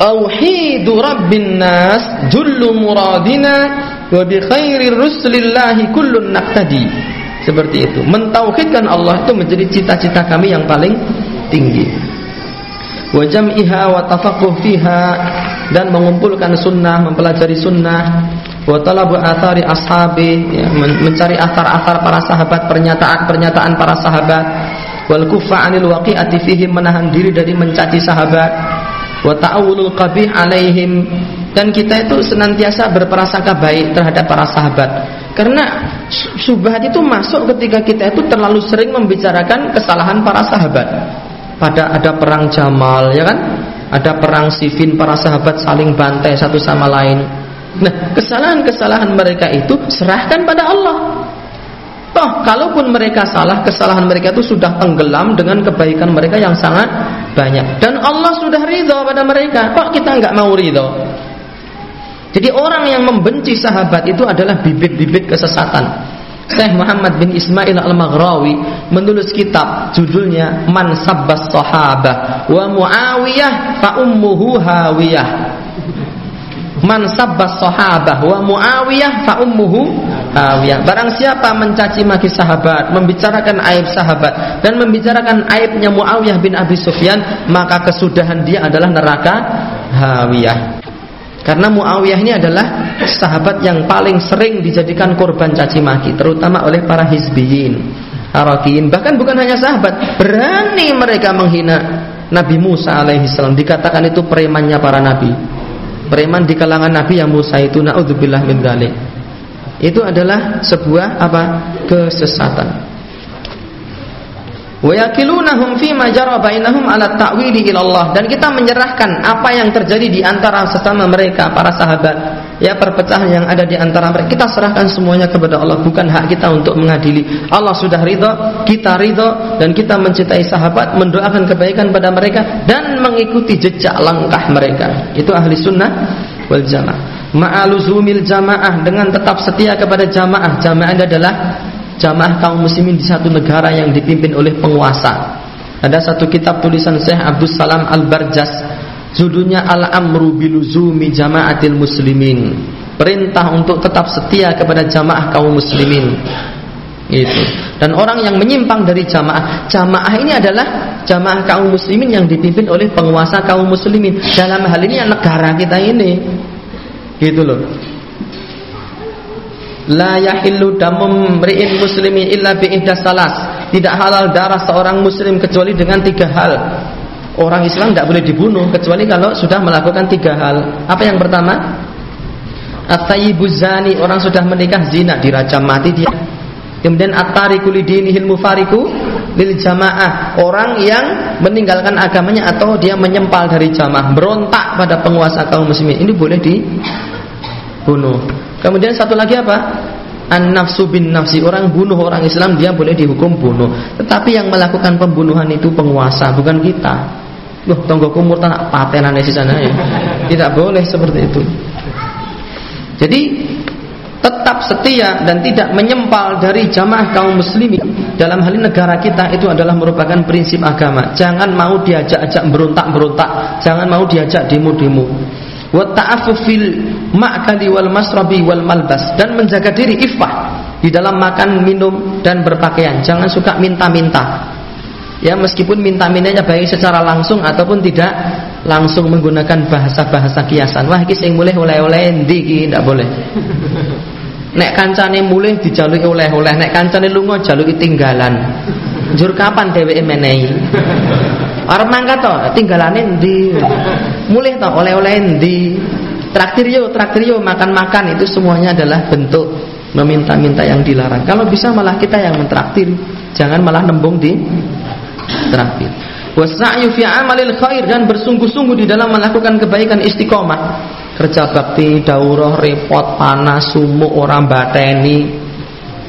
Auhidu rabbin nas jullu muradina wa bi khairir rusulillahi kullun naqtadi. Seperti itu. Mentauhidkan Allah itu menjadi cita-cita kami yang paling tinggi. Wa jam'iha wa tafaqquh fiha dan mengumpulkan sunnah, mempelajari sunnah, wa talabu athari ashabi, ya, mencari athar-athar para sahabat, pernyataan-pernyataan para sahabat, wal kufa 'anil waqi'ati fihi menahan diri dari mencaci sahabat wa ta'awulul qabih alaihim. Dan kita itu senantiasa berprasangka baik terhadap para sahabat. Karena subhat itu masuk ketika kita itu terlalu sering membicarakan kesalahan para sahabat. Pada ada perang Jamal ya kan? Ada perang Sifin para sahabat saling bantai satu sama lain. Nah kesalahan-kesalahan mereka itu serahkan pada Allah Toh, kalaupun mereka salah, kesalahan mereka itu sudah tenggelam dengan kebaikan mereka yang sangat banyak. Dan Allah sudah ridho pada mereka. Kok kita nggak mau ridho? Jadi orang yang membenci sahabat itu adalah bibit-bibit kesesatan. Syekh Muhammad bin Ismail Al-Maghrawi menulis kitab judulnya Man Sabbas Sahabah wa Muawiyah fa ummuhu hawiyah. Man sabbas sahabah wa Muawiyah fa ummuhu Awiyah. Barang siapa mencaci maki sahabat, membicarakan aib sahabat dan membicarakan aibnya Muawiyah bin Abi Sufyan, maka kesudahan dia adalah neraka Hawiyah. Karena Muawiyah ini adalah sahabat yang paling sering dijadikan korban caci maki, terutama oleh para hizbiyin. harakin. Bahkan bukan hanya sahabat, berani mereka menghina Nabi Musa alaihissalam. Dikatakan itu premannya para nabi. Preman di kalangan nabi yang Musa itu naudzubillah min dzalik. Itu adalah sebuah apa? kesesatan wa yakilunahum fi ma jara bainahum ala ta'wili ila Allah dan kita menyerahkan apa yang terjadi di antara sesama mereka para sahabat ya perpecahan yang ada di antara mereka. Kita serahkan semuanya kepada Allah. Bukan hak kita untuk mengadili. Allah sudah ridho kita ridho dan kita mencintai sahabat mendoakan kebaikan pada mereka dan mengikuti jejak langkah mereka. Itu ahli sunnah wal jamaah. Ma'aluzumil jamaah dengan tetap setia kepada jamaah. Jamaah adalah jamaah kaum muslimin di satu negara yang dipimpin oleh penguasa. Ada satu kitab tulisan Syekh Abdul Salam Al-Barjas judulnya Al-Amru Biluzumi Jamaatil Muslimin. Perintah untuk tetap setia kepada jamaah kaum muslimin. Itu. Dan orang yang menyimpang dari jamaah, jamaah ini adalah jamaah kaum muslimin yang dipimpin oleh penguasa kaum muslimin. Dalam hal ini negara kita ini. Gitu loh la yahillu damum mri'in muslimin illa bi salas. Tidak halal darah seorang muslim kecuali dengan tiga hal. Orang Islam tidak boleh dibunuh kecuali kalau sudah melakukan tiga hal. Apa yang pertama? At-tayyibuzani, orang sudah menikah zina dirajam mati dia. Kemudian at-tariku mufariku lil jamaah, orang yang meninggalkan agamanya atau dia menyempal dari jamaah, berontak pada penguasa kaum muslimin. Ini boleh dibunuh. Kemudian satu lagi apa? An nafsu bin nafsi orang bunuh orang Islam dia boleh dihukum bunuh. Tetapi yang melakukan pembunuhan itu penguasa bukan kita. Loh, tonggoku murtad patenan di sana ya. Tidak boleh seperti itu. Jadi tetap setia dan tidak menyempal dari jamaah kaum muslimin dalam hal ini negara kita itu adalah merupakan prinsip agama. Jangan mau diajak-ajak berontak-berontak, jangan mau diajak demo-demo wa ta'affufil ma'kali wal masrabi wal malbas dan menjaga diri iffah di dalam makan, minum dan berpakaian. Jangan suka minta-minta. Ya meskipun minta-mintanya baik secara langsung ataupun tidak langsung menggunakan bahasa-bahasa kiasan. Wah iki sing mulih oleh-oleh ndi iki ndak boleh. Nek kancane mulih dijaluki oleh-oleh, nek kancane lunga jaluki tinggalan. Jur kapan dheweke menehi? Arep mangkat to, tinggalane ndi? Mulih to oleh-oleh ndi? Traktir yo, traktir yo, makan-makan itu semuanya adalah bentuk meminta-minta yang dilarang. Kalau bisa malah kita yang mentraktir, jangan malah nembung di traktir. Wasa'yu fi amalil khair dan bersungguh-sungguh di dalam melakukan kebaikan istiqomah. Kerja bakti, daurah, repot, panas, sumuk, orang bateni,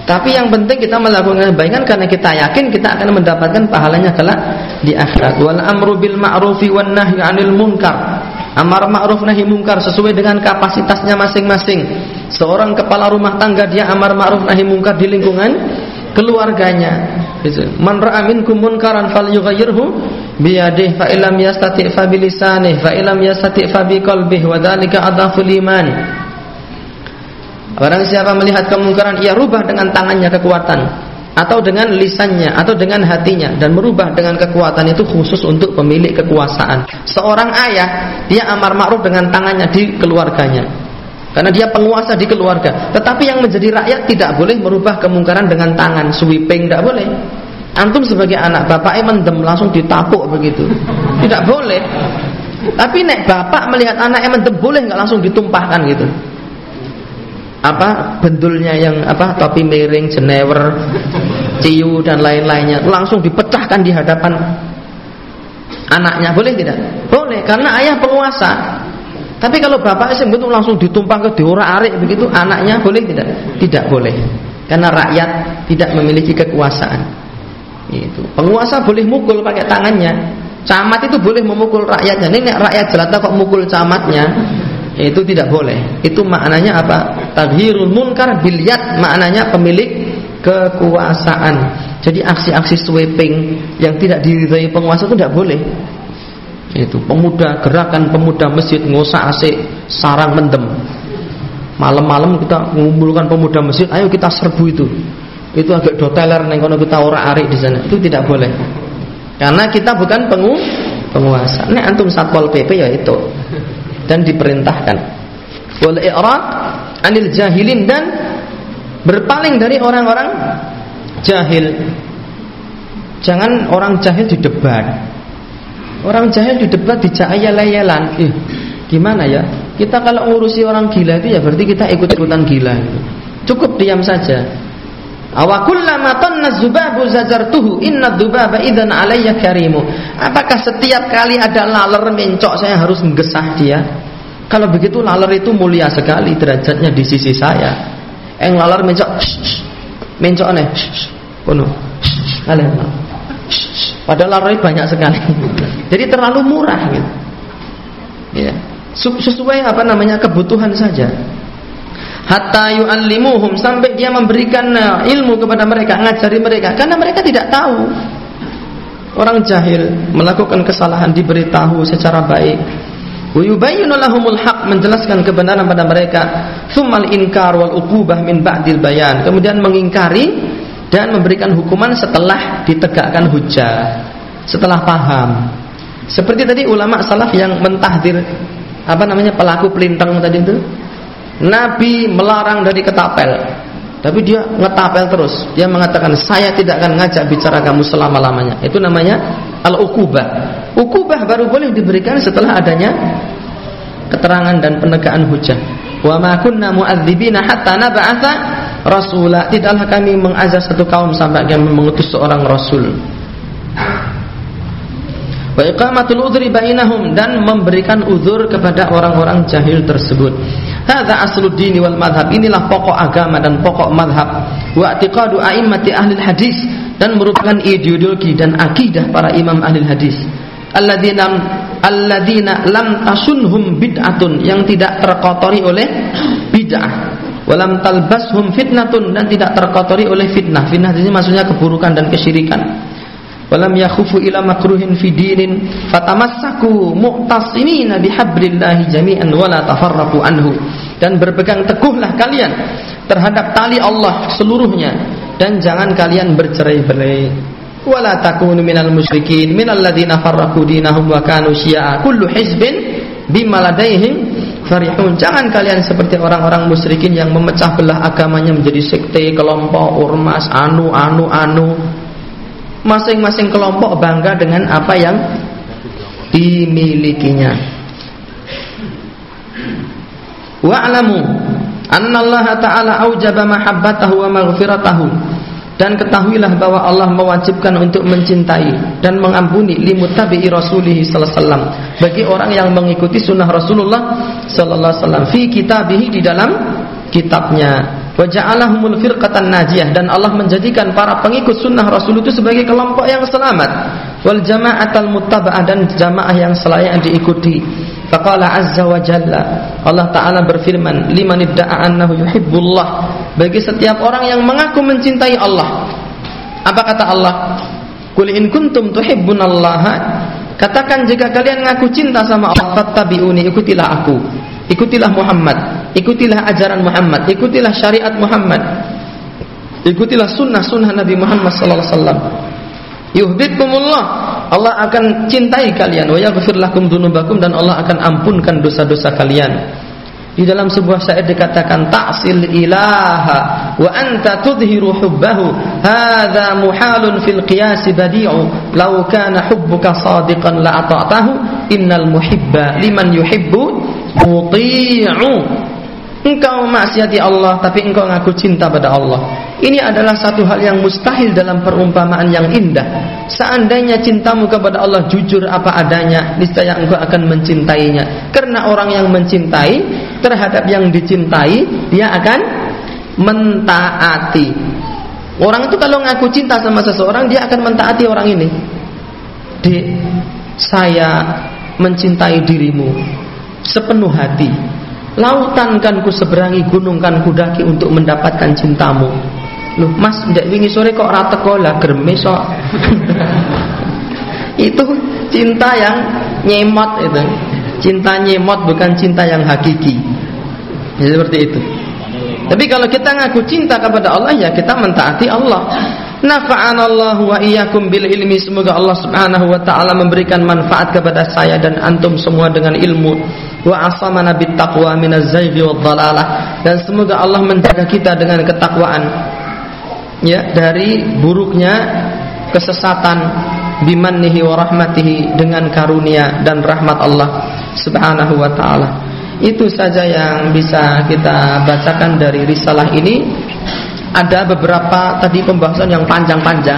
tapi yang penting kita melakukan kebaikan karena kita yakin kita akan mendapatkan pahalanya kelak di akhirat. Wal amru bil ma'rufi wan nahyi 'anil munkar. Amar ma'ruf nahi munkar sesuai dengan kapasitasnya masing-masing. Seorang kepala rumah tangga dia amar ma'ruf nahi munkar di lingkungan keluarganya. Gitu. Man ra'a minkum munkaran falyughayyirhu biyadihi fa illam yastati' fa bilisanihi fa illam yastati' fa biqalbihi wa dzalika adhaful iman. Barang siapa melihat kemungkaran ia rubah dengan tangannya kekuatan atau dengan lisannya atau dengan hatinya dan merubah dengan kekuatan itu khusus untuk pemilik kekuasaan. Seorang ayah dia amar ma'ruf dengan tangannya di keluarganya. Karena dia penguasa di keluarga. Tetapi yang menjadi rakyat tidak boleh merubah kemungkaran dengan tangan, sweeping tidak boleh. Antum sebagai anak bapak mendem langsung ditapuk begitu. Tidak boleh. Tapi nek bapak melihat anaknya mendem boleh nggak langsung ditumpahkan gitu apa bendulnya yang apa topi miring, jenewer, ciu dan lain-lainnya langsung dipecahkan di hadapan anaknya boleh tidak? Boleh karena ayah penguasa. Tapi kalau bapak sebut langsung ditumpang ke diora arik begitu anaknya boleh tidak? Tidak boleh. Karena rakyat tidak memiliki kekuasaan. Itu. Penguasa boleh mukul pakai tangannya. Camat itu boleh memukul rakyatnya. Ini rakyat jelata kok mukul camatnya itu tidak boleh. Itu maknanya apa? Tadhirul munkar bilyat maknanya pemilik kekuasaan. Jadi aksi-aksi sweeping yang tidak diridhai penguasa itu tidak boleh. Itu pemuda gerakan pemuda masjid ngosak asik sarang mendem. Malam-malam kita mengumpulkan pemuda masjid, ayo kita serbu itu. Itu agak doteler neng kono kita ora arik di sana. Itu tidak boleh. Karena kita bukan pengu penguasa. Nek antum satpol PP ya itu dan diperintahkan. Wal i'rad anil jahilin dan berpaling dari orang-orang jahil. Jangan orang jahil di debat. Orang jahil di debat dijak ayel-ayelan. Eh, gimana ya? Kita kalau ngurusi orang gila itu ya berarti kita ikut-ikutan gila. Cukup diam saja. Awakullama tanna zubabu zajartuhu inna dzubaba idzan alayya karimu. Apakah setiap kali ada laler mencok saya harus menggesah dia? Kalau begitu laler itu mulia sekali derajatnya di sisi saya. Eng laler mencok mencok. Penuh. Kalian. Padahal laler banyak sekali. Jadi terlalu murah gitu. Ya. Sesuai apa namanya kebutuhan saja hatta yu'allimuhum sampai dia memberikan uh, ilmu kepada mereka, ngajari mereka karena mereka tidak tahu. Orang jahil melakukan kesalahan diberitahu secara baik. Wayubayyinu lahumul haq menjelaskan kebenaran pada mereka. Tsummal inkar wal uqubah min ba'dil bayan. Kemudian mengingkari dan memberikan hukuman setelah ditegakkan hujah, setelah paham. Seperti tadi ulama salaf yang mentahdir apa namanya pelaku pelintang tadi itu Nabi melarang dari ketapel. Tapi dia ngetapel terus. Dia mengatakan, saya tidak akan ngajak bicara kamu selama-lamanya. Itu namanya al-ukubah. Ukubah baru boleh diberikan setelah adanya keterangan dan penegakan hujah. Wa ma kunna mu'adzibina hatta nab'atha rasula. Tidaklah kami mengazab satu kaum sampai kami mengutus seorang rasul. Wa iqamatul udhri bainahum dan memberikan uzur kepada orang-orang jahil tersebut. Hadza aslud dini wal madhab. Inilah pokok agama dan pokok madhab. Wa i'tiqadu a'immati ahli hadis dan merupakan ideologi dan akidah para imam ahli hadis. Alladzina alladzina lam tasunhum bid'atun yang tidak terkotori oleh bid'ah. Walam talbashum fitnatun dan tidak terkotori oleh fitnah. Fitnah ini maksudnya keburukan dan kesyirikan walam yakhufu ila makruhin fi dinin. Fatamassaku mu'tasimina bihablillahi jami'an wala tafarraqu anhu. Dan berpegang teguhlah kalian terhadap tali Allah seluruhnya. Dan jangan kalian bercerai-berai. Wala takunu minal musyrikin minal ladzina farraqu dinahum wa kanu syi'a kullu hizbin bima ladaihim farihun. Jangan kalian seperti orang-orang musyrikin yang memecah belah agamanya menjadi sekte kelompok ormas anu anu anu masing-masing kelompok bangga dengan apa yang dimilikinya. Wa'lamu anna Allah Ta'ala aujaba mahabbatahu wa maghfiratahu. Dan ketahuilah bahwa Allah mewajibkan untuk mencintai dan mengampuni limuttabi'i rasulih sallallahu alaihi wasallam. Bagi orang yang mengikuti sunnah Rasulullah sallallahu alaihi wasallam. Fi kitabihi di dalam kitabnya wa ja'alahumul firqatan najiyah. Dan Allah menjadikan para pengikut sunnah Rasul itu sebagai kelompok yang selamat. Wal jama'atal muttaba'ah. Dan jamaah yang selayak diikuti. Faqala azza wa jalla. Allah taala berfirman liman idda'a annahu yuhibbullah. Bagi setiap orang yang mengaku mencintai Allah. Apa kata Allah? Qul in kuntum tuhibbunallaha. Katakan jika kalian mengaku cinta sama Allah fattabi'uni ikutilah aku. Ikutilah Muhammad, ikutilah ajaran Muhammad, ikutilah syariat Muhammad. Ikutilah sunnah-sunnah Nabi Muhammad sallallahu alaihi wasallam. Yuhibbukumullah. Allah akan cintai kalian wa yaghfir lakum dzunubakum dan Allah akan ampunkan dosa-dosa kalian. Di dalam sebuah syair dikatakan ta'sil ilaha wa anta tudhiru hubbahu hadza muhalun fil qiyas badi'u law kana hubbuka sadiqan la ata'tahu innal muhibba liman yuhibbu muti'u engkau maksiati Allah tapi engkau ngaku cinta pada Allah. Ini adalah satu hal yang mustahil dalam perumpamaan yang indah. Seandainya cintamu kepada Allah jujur apa adanya niscaya engkau akan mencintainya. Karena orang yang mencintai terhadap yang dicintai dia akan mentaati. Orang itu kalau ngaku cinta sama seseorang dia akan mentaati orang ini. Dek saya mencintai dirimu sepenuh hati. Lautan kan ku seberangi, gunung kan ku daki untuk mendapatkan cintamu. Loh, Mas, ndak wingi sore kok rata kola germes kok. itu cinta yang nyemot itu. Cinta nyemot bukan cinta yang hakiki. Ya, seperti itu. Tapi kalau kita ngaku cinta kepada Allah ya kita mentaati Allah. Nafa'anallahu wa iyyakum bil ilmi. Semoga Allah Subhanahu wa taala memberikan manfaat kepada saya dan antum semua dengan ilmu. Wa asamana bit taqwa minaz zaighi wad. Dan semoga Allah menjaga kita dengan ketakwaan. Ya, dari buruknya kesesatan bimannihi wa rahmatihi dengan karunia dan rahmat Allah Subhanahu wa taala. Itu saja yang bisa kita bacakan dari risalah ini. Ada beberapa tadi pembahasan yang panjang-panjang,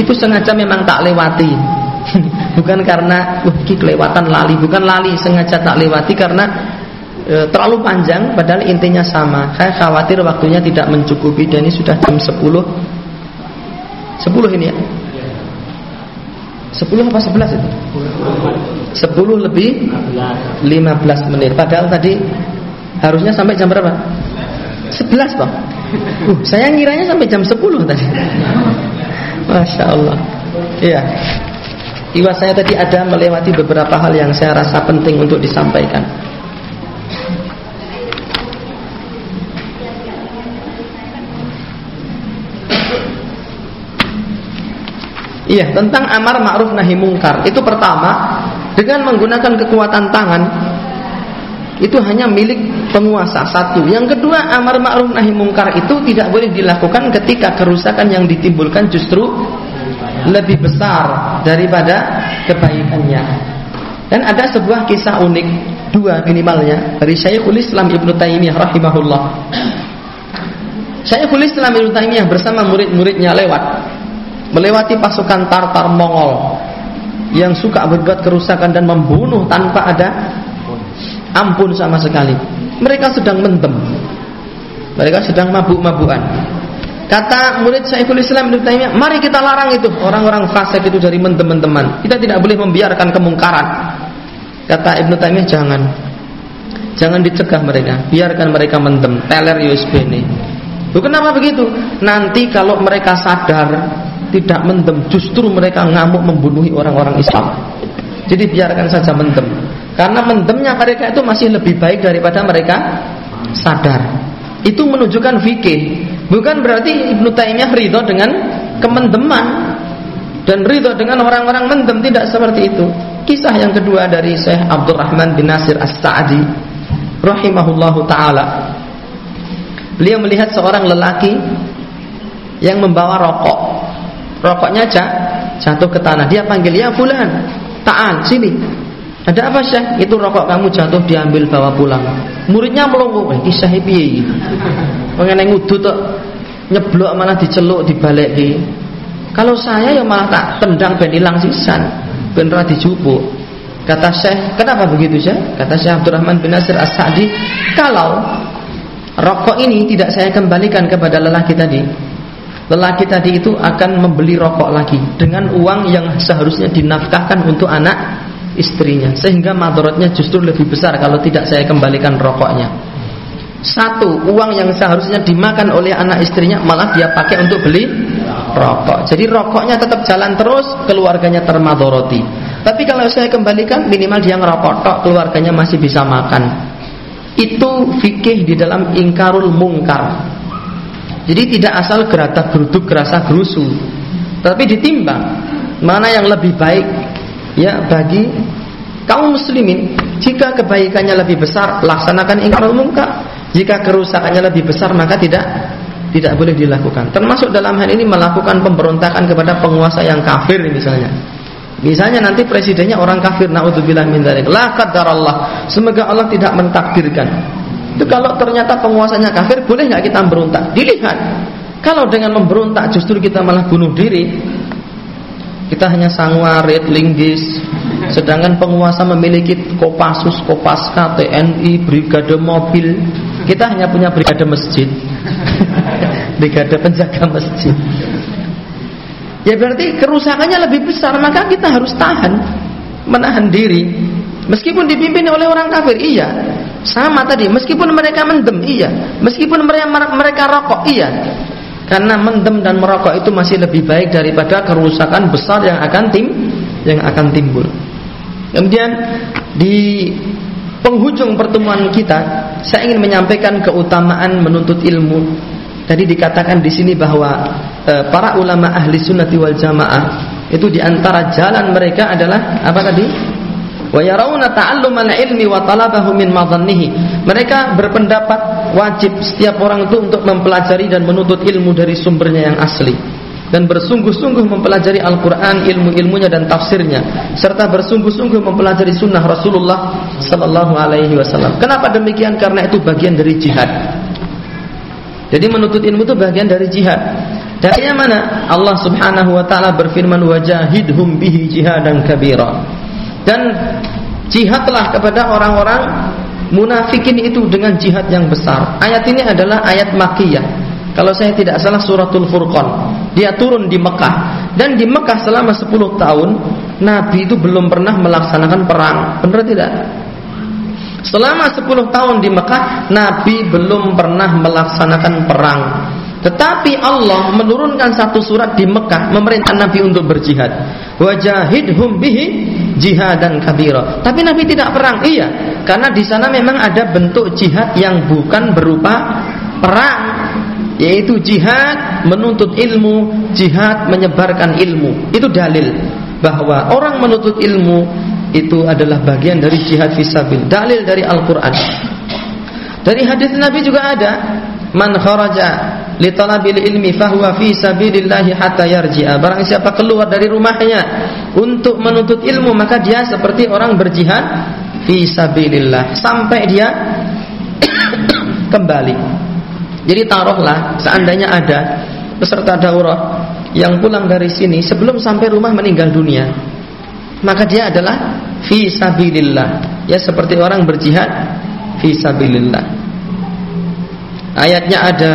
itu sengaja memang tak lewati. bukan karena uh, kelewatan lali, bukan lali sengaja tak lewati karena e, terlalu panjang padahal intinya sama. Saya khawatir waktunya tidak mencukupi dan ini sudah jam 10 10 ini ya. 10 apa 11 itu? 10 lebih 15 menit. Padahal tadi harusnya sampai jam berapa? 11 toh. Uh, saya ngiranya sampai jam 10 tadi. Masya Allah. Iya. Iwa saya tadi ada melewati beberapa hal yang saya rasa penting untuk disampaikan. Iya, tentang amar ma'ruf nahi mungkar. Itu pertama, dengan menggunakan kekuatan tangan itu hanya milik penguasa satu. Yang kedua, amar ma'ruf nahi mungkar itu tidak boleh dilakukan ketika kerusakan yang ditimbulkan justru lebih besar daripada kebaikannya. Dan ada sebuah kisah unik dua minimalnya dari Syekhul Islam Ibnu Taimiyah rahimahullah. Syekhul Islam Ibnu Taimiyah bersama murid-muridnya lewat melewati pasukan Tartar Mongol yang suka berbuat kerusakan dan membunuh tanpa ada ampun sama sekali. Mereka sedang mendem. Mereka sedang mabuk-mabukan. Kata murid Syekhul Islam Ibnu Taimiyah, "Mari kita larang itu orang-orang fasik itu dari mendem-mendeman. Kita tidak boleh membiarkan kemungkaran." Kata Ibnu Taimiyah, "Jangan. Jangan dicegah mereka. Biarkan mereka mendem. Teler USB ini." Bu, kenapa begitu? Nanti kalau mereka sadar tidak mendem, justru mereka ngamuk membunuhi orang-orang Islam. Jadi biarkan saja mendem. Karena mendemnya mereka itu masih lebih baik daripada mereka sadar. Itu menunjukkan fikih. Bukan berarti Ibnu Taimiyah ridho dengan kemendeman dan ridho dengan orang-orang mendem tidak seperti itu. Kisah yang kedua dari Syekh Abdurrahman bin Nasir As-Sa'di rahimahullahu taala. Beliau melihat seorang lelaki yang membawa rokok Rokoknya jatuh ke tanah. Dia panggil, "Ya fulan, ta'al, sini." Ada apa Syekh? Itu rokok kamu jatuh diambil bawa pulang. Muridnya melongo, eh kisah piye iki? Mengenai ngudu tuh nyeblok malah diceluk dibalik di. Kalau saya ya malah tak tendang ben ilang sisan, ben ra dijupuk. Kata Syekh, kenapa begitu Syekh? Kata Syekh Abdurrahman bin Nasir As-Sa'di, kalau rokok ini tidak saya kembalikan kepada lelaki tadi, lelaki tadi itu akan membeli rokok lagi dengan uang yang seharusnya dinafkahkan untuk anak istrinya. Sehingga madorotnya justru lebih besar kalau tidak saya kembalikan rokoknya. Satu uang yang seharusnya dimakan oleh anak istrinya malah dia pakai untuk beli rokok. Jadi rokoknya tetap jalan terus keluarganya termadoroti. Tapi kalau saya kembalikan minimal dia ngerokok tok keluarganya masih bisa makan. Itu fikih di dalam ingkarul mungkar jadi tidak asal gerata geruduk gerasa gerusu, tapi ditimbang mana yang lebih baik ya bagi kaum muslimin. Jika kebaikannya lebih besar, laksanakan ingkarul munkar. Jika kerusakannya lebih besar, maka tidak tidak boleh dilakukan. Termasuk dalam hal ini melakukan pemberontakan kepada penguasa yang kafir misalnya. Misalnya nanti presidennya orang kafir, naudzubillah min dzalik. Semoga Allah tidak mentakdirkan itu kalau ternyata penguasanya kafir, boleh nggak kita memberontak? Dilihat. Kalau dengan memberontak justru kita malah bunuh diri, kita hanya sangwarit, linggis, sedangkan penguasa memiliki Kopassus, Kopaska, TNI, brigade mobil, kita hanya punya brigade masjid, brigade penjaga masjid. Ya berarti kerusakannya lebih besar, maka kita harus tahan, menahan diri. Meskipun dipimpin oleh orang kafir, iya. Sama tadi, meskipun mereka mendem, iya. Meskipun mereka mereka rokok, iya. Karena mendem dan merokok itu masih lebih baik daripada kerusakan besar yang akan tim yang akan timbul. Kemudian di penghujung pertemuan kita, saya ingin menyampaikan keutamaan menuntut ilmu. Tadi dikatakan di sini bahwa e, para ulama ahli sunnati wal jamaah itu di antara jalan mereka adalah apa tadi? Mereka berpendapat wajib setiap orang itu untuk mempelajari dan menuntut ilmu dari sumbernya yang asli. dan bersungguh-sungguh mempelajari Al-Quran, ilmu-ilmunya dan tafsirnya, serta bersungguh-sungguh mempelajari sunnah Rasulullah Sallallahu Alaihi Wasallam. Kenapa demikian? Karena itu bagian dari jihad. Jadi menuntut ilmu itu bagian dari jihad. Dari mana? Allah Subhanahu wa taala berfirman wajahidhum bihi jihadan kabira. Dan jihadlah kepada orang-orang munafikin itu dengan jihad yang besar. Ayat ini adalah ayat makiyah kalau saya tidak salah suratul Furqan. Dia turun di Mekah dan di Mekah selama 10 tahun Nabi itu belum pernah melaksanakan perang. Benar tidak? Selama 10 tahun di Mekah Nabi belum pernah melaksanakan perang. Tetapi Allah menurunkan satu surat di Mekah memerintah Nabi untuk berjihad. Wajahidhum bihi jihadan kabira. Tapi Nabi tidak perang. Iya, karena di sana memang ada bentuk jihad yang bukan berupa perang yaitu jihad menuntut ilmu, jihad menyebarkan ilmu. Itu dalil bahwa orang menuntut ilmu itu adalah bagian dari jihad fisabil. Dalil dari Al-Qur'an. Dari hadis Nabi juga ada, man kharaja li talabil ilmi fahuwa fi sabilillah hatta yarji'a. Barang siapa keluar dari rumahnya untuk menuntut ilmu maka dia seperti orang berjihad fi sabilillah sampai dia kembali. Jadi taruhlah seandainya ada peserta daurah yang pulang dari sini sebelum sampai rumah meninggal dunia, maka dia adalah fi sabilillah. Ya seperti orang berjihad fi sabilillah. Ayatnya ada,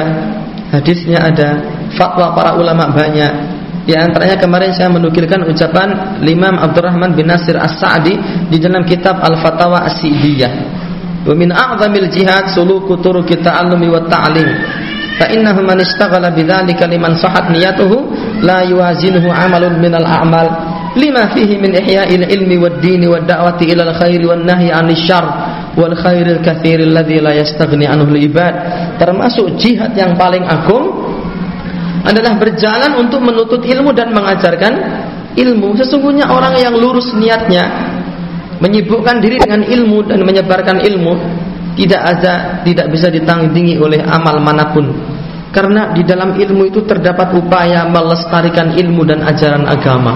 hadisnya ada, fatwa para ulama banyak. Di antaranya kemarin saya menukilkan ucapan Imam Abdurrahman bin Nasir As-Sa'di di dalam kitab Al-Fatawa As-Sidiyah Wa min a'zamil jihad suluku turuki ta'allumi wa ta'lim. Fa innahu man ishtaghala bidzalika liman sahat niyatuhu la yuwazinuhu 'amalun minal a'mal lima fihi min ihya'il ilmi wad dini wad da'wati ilal khairi wan nahyi 'anil syarr wal khairil katsir alladzi la yastaghni anhu ibad. Termasuk jihad yang paling agung adalah berjalan untuk menuntut ilmu dan mengajarkan ilmu. Sesungguhnya orang yang lurus niatnya menyibukkan diri dengan ilmu dan menyebarkan ilmu tidak ada tidak bisa ditandingi oleh amal mana pun karena di dalam ilmu itu terdapat upaya melestarikan ilmu dan ajaran agama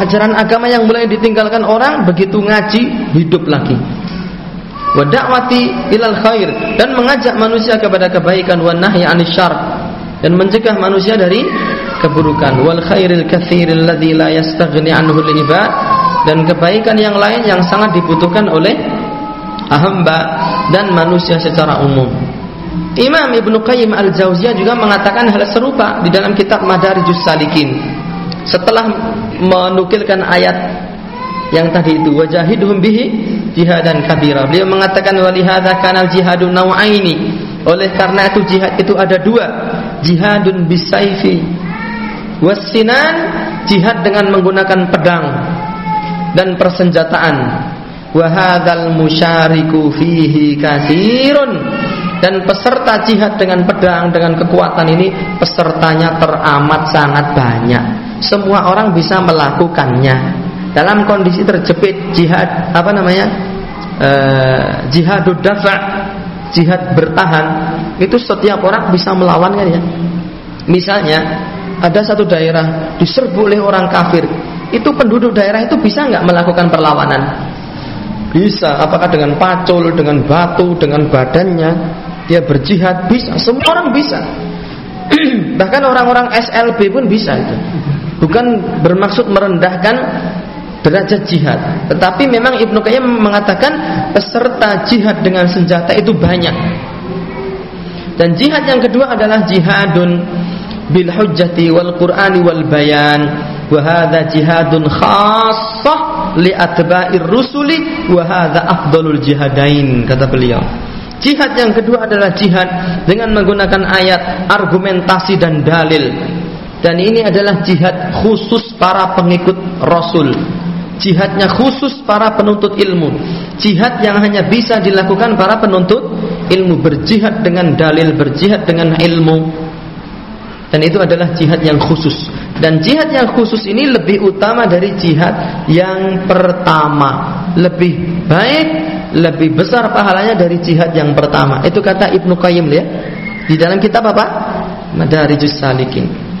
ajaran agama yang mulai ditinggalkan orang begitu ngaji hidup lagi wadakwati ilal khair dan mengajak manusia kepada kebaikan wa nahyi anisyar dan mencegah manusia dari keburukan wal khairil katsiril ladzi la yastaghni anhu al ibad dan kebaikan yang lain yang sangat dibutuhkan oleh hamba dan manusia secara umum. Imam Ibnu Qayyim Al-Jauziyah juga mengatakan hal serupa di dalam kitab Madarijus Salikin. Setelah menukilkan ayat yang tadi itu wajahidhum bihi jihadan kabira. Beliau mengatakan walihada kanal jihadun nau'aini. Oleh karena itu jihad itu ada dua. Jihadun bisaifi wasinan jihad dengan menggunakan pedang dan persenjataan wahadal musyariku fihi dan peserta jihad dengan pedang dengan kekuatan ini pesertanya teramat sangat banyak semua orang bisa melakukannya dalam kondisi terjepit jihad apa namanya e, jihadud dafa jihad bertahan itu setiap orang bisa melawan kan ya misalnya ada satu daerah diserbu oleh orang kafir itu penduduk daerah itu bisa nggak melakukan perlawanan? Bisa. Apakah dengan pacul, dengan batu, dengan badannya dia berjihad? Bisa. Semua orang bisa. Bahkan orang-orang SLB pun bisa itu. Bukan bermaksud merendahkan derajat jihad. Tetapi memang Ibnu Qayyim mengatakan peserta jihad dengan senjata itu banyak. Dan jihad yang kedua adalah jihadun bil hujjati wal qur'ani wal bayan wa hadza jihadun khassah li atba'ir rusuli wa hadza afdalul jihadain kata beliau Jihad yang kedua adalah jihad dengan menggunakan ayat, argumentasi dan dalil. Dan ini adalah jihad khusus para pengikut Rasul. Jihadnya khusus para penuntut ilmu. Jihad yang hanya bisa dilakukan para penuntut ilmu. Berjihad dengan dalil, berjihad dengan ilmu. Dan itu adalah jihad yang khusus. Dan jihad yang khusus ini lebih utama dari jihad yang pertama. Lebih baik, lebih besar pahalanya dari jihad yang pertama. Itu kata Ibnu Qayyim ya. Di dalam kitab apa? Madarijus Salikin.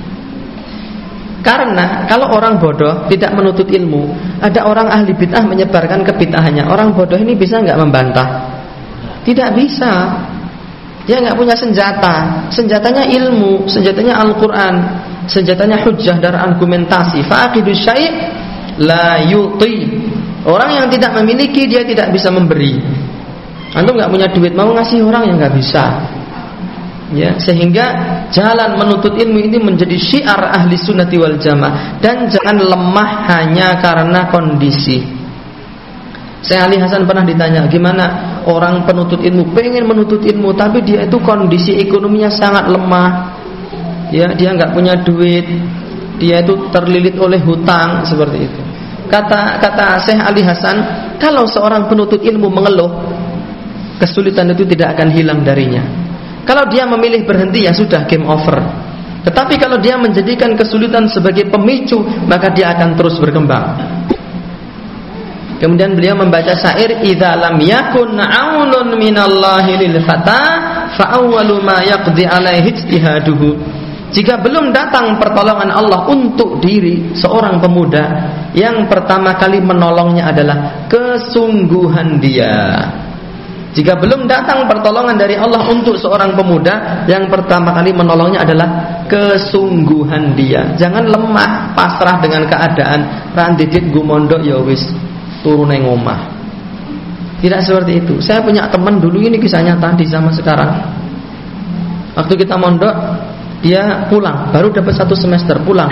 Karena kalau orang bodoh tidak menuntut ilmu, ada orang ahli bid'ah menyebarkan kebid'ahannya. Orang bodoh ini bisa nggak membantah? Tidak bisa. Dia nggak punya senjata. Senjatanya ilmu, senjatanya Al-Qur'an, senjatanya hujjah dan argumentasi. Faqidu syai' la yuti. Orang yang tidak memiliki dia tidak bisa memberi. Antum nggak punya duit mau ngasih orang yang nggak bisa ya sehingga jalan menuntut ilmu ini menjadi syiar ahli sunnati wal jamaah. Dan jangan lemah hanya karena kondisi. Saya Ali Hasan pernah ditanya gimana orang penuntut ilmu? Pengen menuntut ilmu tapi dia itu kondisi ekonominya sangat lemah. Ya dia nggak punya duit. Dia itu terlilit oleh hutang seperti itu. Kata kata Syekh Ali Hasan kalau seorang penuntut ilmu mengeluh kesulitan itu tidak akan hilang darinya kalau dia memilih berhenti ya sudah game over. Tetapi kalau dia menjadikan kesulitan sebagai pemicu, maka dia akan terus berkembang. Kemudian beliau membaca syair idza lam yakun aunun minallahi lil fata fa awwalu ma yaqdi alaihi ijtihaduhu. Jika belum datang pertolongan Allah untuk diri seorang pemuda, yang pertama kali menolongnya adalah kesungguhan dia. Jika belum datang pertolongan dari Allah untuk seorang pemuda, yang pertama kali menolongnya adalah kesungguhan dia. Jangan lemah, pasrah dengan keadaan. Randidit gumondok ya wis omah. Tidak seperti itu. Saya punya teman dulu ini kisahnya tadi sama sekarang. Waktu kita mondok, dia pulang, baru dapat satu semester pulang.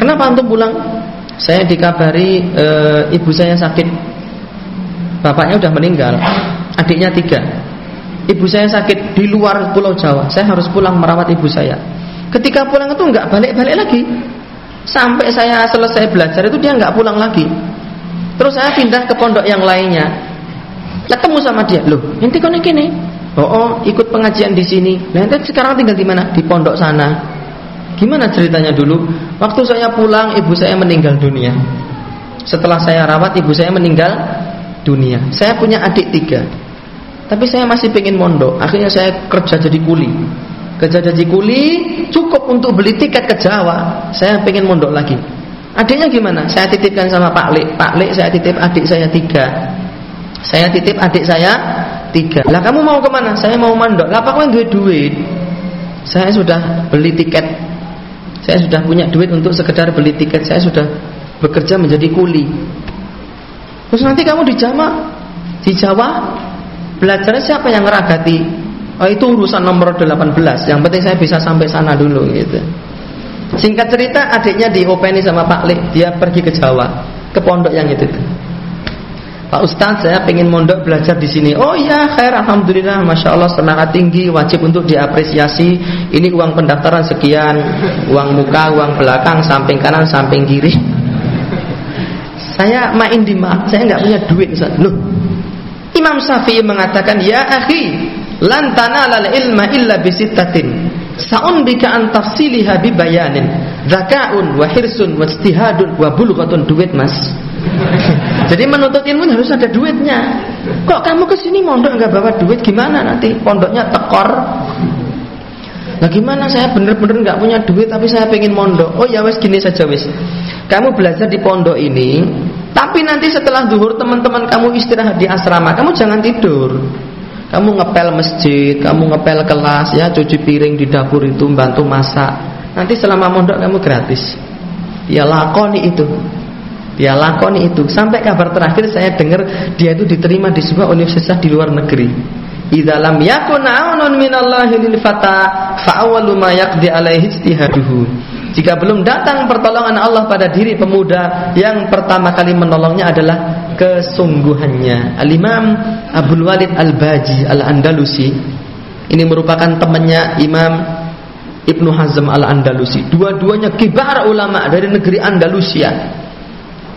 Kenapa antum pulang? Saya dikabari e, ibu saya sakit, bapaknya udah meninggal adiknya tiga. Ibu saya sakit di luar Pulau Jawa. Saya harus pulang merawat ibu saya. Ketika pulang itu nggak balik-balik lagi. Sampai saya selesai belajar itu dia nggak pulang lagi. Terus saya pindah ke pondok yang lainnya. Ketemu sama dia, loh, nanti kau nih Oh, oh, ikut pengajian di sini. Nanti sekarang tinggal di mana? Di pondok sana. Gimana ceritanya dulu? Waktu saya pulang, ibu saya meninggal dunia. Setelah saya rawat, ibu saya meninggal dunia. Saya punya adik tiga. Tapi saya masih pengen mondok. Akhirnya saya kerja jadi kuli. Kerja jadi kuli cukup untuk beli tiket ke Jawa. Saya pengen mondok lagi. Adiknya gimana? Saya titipkan sama Pak Lek. Pak Lek saya titip adik saya tiga. Saya titip adik saya tiga. Lah kamu mau ke mana? Saya mau mondok. Lah apa kau duit duit? Saya sudah beli tiket. Saya sudah punya duit untuk sekedar beli tiket. Saya sudah bekerja menjadi kuli. Terus nanti kamu di Jawa, di Jawa Belajarnya siapa yang ngeragati? Oh, itu urusan nomor 18. Yang penting saya bisa sampai sana dulu gitu. Singkat cerita adiknya diopeni sama Pak Lek, dia pergi ke Jawa, ke pondok yang itu. Pak Ustadz saya pengen mondok belajar di sini. Oh iya, khair, alhamdulillah, masya Allah semangat tinggi, wajib untuk diapresiasi. Ini uang pendaftaran sekian, uang muka, uang belakang, samping kanan, samping kiri. Saya main di mak, saya nggak punya duit. Loh, Imam Syafi'i mengatakan, "Ya akhi, lan tanalal ilma illa bisittatin." Sa'un bika an tafsiliha bi bayanin. Zaka'un wa hirsun wa ijtihadun wa bulghatun duit, Mas. Jadi menuntut ilmu harus ada duitnya. Kok kamu ke sini mondok nggak bawa duit gimana nanti? Pondoknya tekor. Nah gimana saya bener-bener nggak punya duit tapi saya pengen mondok. Oh ya wes gini saja wes. Kamu belajar di pondok ini tapi nanti setelah duhur teman-teman kamu istirahat di asrama, kamu jangan tidur. Kamu ngepel masjid, kamu ngepel kelas, ya cuci piring di dapur itu, bantu masak. Nanti selama mondok kamu gratis. Ya lakoni itu. Dia lakoni itu. Sampai kabar terakhir saya dengar dia itu diterima di sebuah universitas di luar negeri. Idza lam yakun aunun minallahi lil fata fa awwalu ma yaqdi alaihi ijtihaduhu. Jika belum datang pertolongan Allah pada diri pemuda, yang pertama kali menolongnya adalah kesungguhannya. Al-Imam Abdul Walid Al-Baji Al-Andalusi ini merupakan temannya Imam Ibnu Hazm Al-Andalusi. Dua-duanya kibar ulama dari negeri Andalusia.